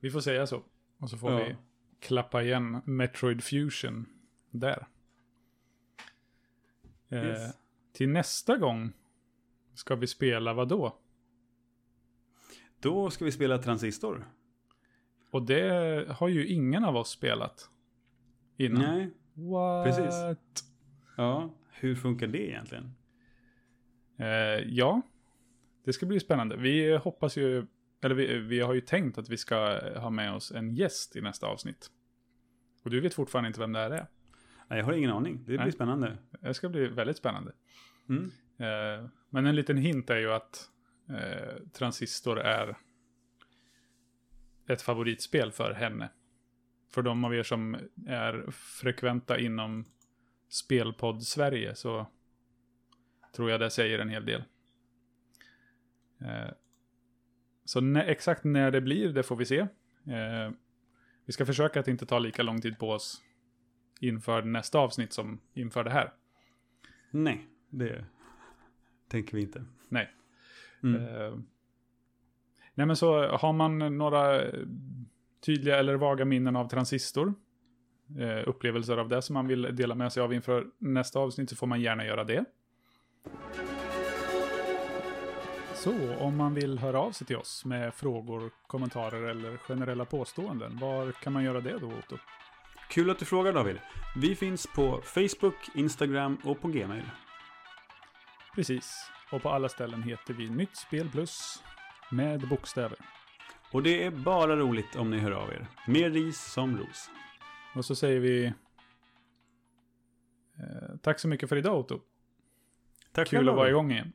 Vi får säga så. Och så får Ja. vi klappa igen Metroid Fusion där. Eh, Yes. till nästa gång ska vi spela vad då? Då ska vi spela Transistor. Och det har ju ingen av oss spelat innan. Nej, What? precis. ja. Hur funkar det egentligen? Eh, ja, det ska bli spännande. Vi hoppas ju, eller vi, vi har ju tänkt att vi ska ha med oss en gäst i nästa avsnitt. Och du vet fortfarande inte vem det här är. Nej, jag har ingen aning. Det blir Nej. spännande. Det ska bli väldigt spännande. Mm. Eh, men en liten hint är ju att eh, Transistor är ett favoritspel för henne. För de av er som är frekventa inom Spelpodd Sverige så tror jag det säger en hel del. Eh, så nä- exakt när det blir, det får vi se. Eh, vi ska försöka att inte ta lika lång tid på oss inför nästa avsnitt som inför det här. Nej, det tänker vi inte. Nej. Mm. Eh, nej men så har man några tydliga eller vaga minnen av transistor, eh, upplevelser av det som man vill dela med sig av inför nästa avsnitt så får man gärna göra det. Så om man vill höra av sig till oss med frågor, kommentarer eller generella påståenden, var kan man göra det då Otto? Kul att du frågar David. Vi finns på Facebook, Instagram och på Gmail. Precis, och på alla ställen heter vi Nytt Spel Plus med bokstäver. Och det är bara roligt om ni hör av er. Mer ris som ros. Och så säger vi eh, tack så mycket för idag Otto. Tack Kul att vara igång igen.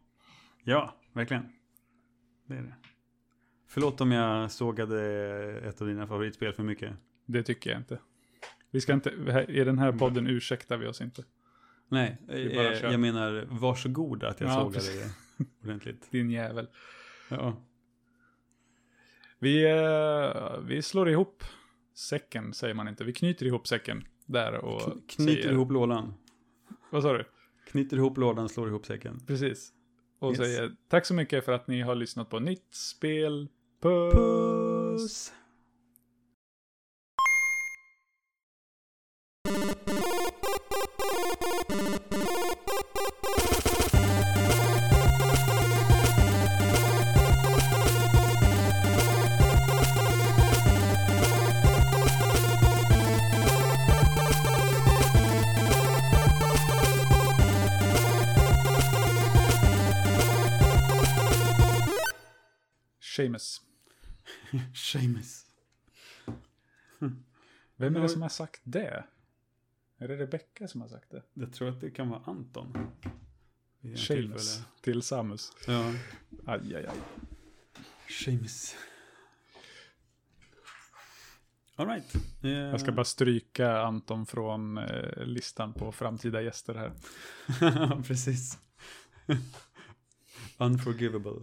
Ja, verkligen. Det är det. Förlåt om jag sågade ett av dina favoritspel för mycket. Det tycker jag inte. Vi ska inte, i den här podden ursäktar vi oss inte. Nej, bara eh, jag menar varsågod att jag Ja, sågade det ordentligt. Din jävel. Ja. Vi, eh, vi slår ihop säcken, säger man inte. Vi knyter ihop säcken där och Knyter säger, ihop lådan. Vad sa du? Knyter ihop lådan, slår ihop säcken. Precis. Och Yes. säger tack så mycket för att ni har lyssnat på Nytt Spel. Puss! Puss! Seamus. Seamus. Vem är det som har sagt det? Är det Rebecca som har sagt det? Jag tror att det kan vara Anton. Seamus till Samus. Ja. Aj, aj, aj. Seamus. All right. Eh, Jag ska bara stryka Anton från eh, listan på framtida gäster här. Precis. Unforgivable.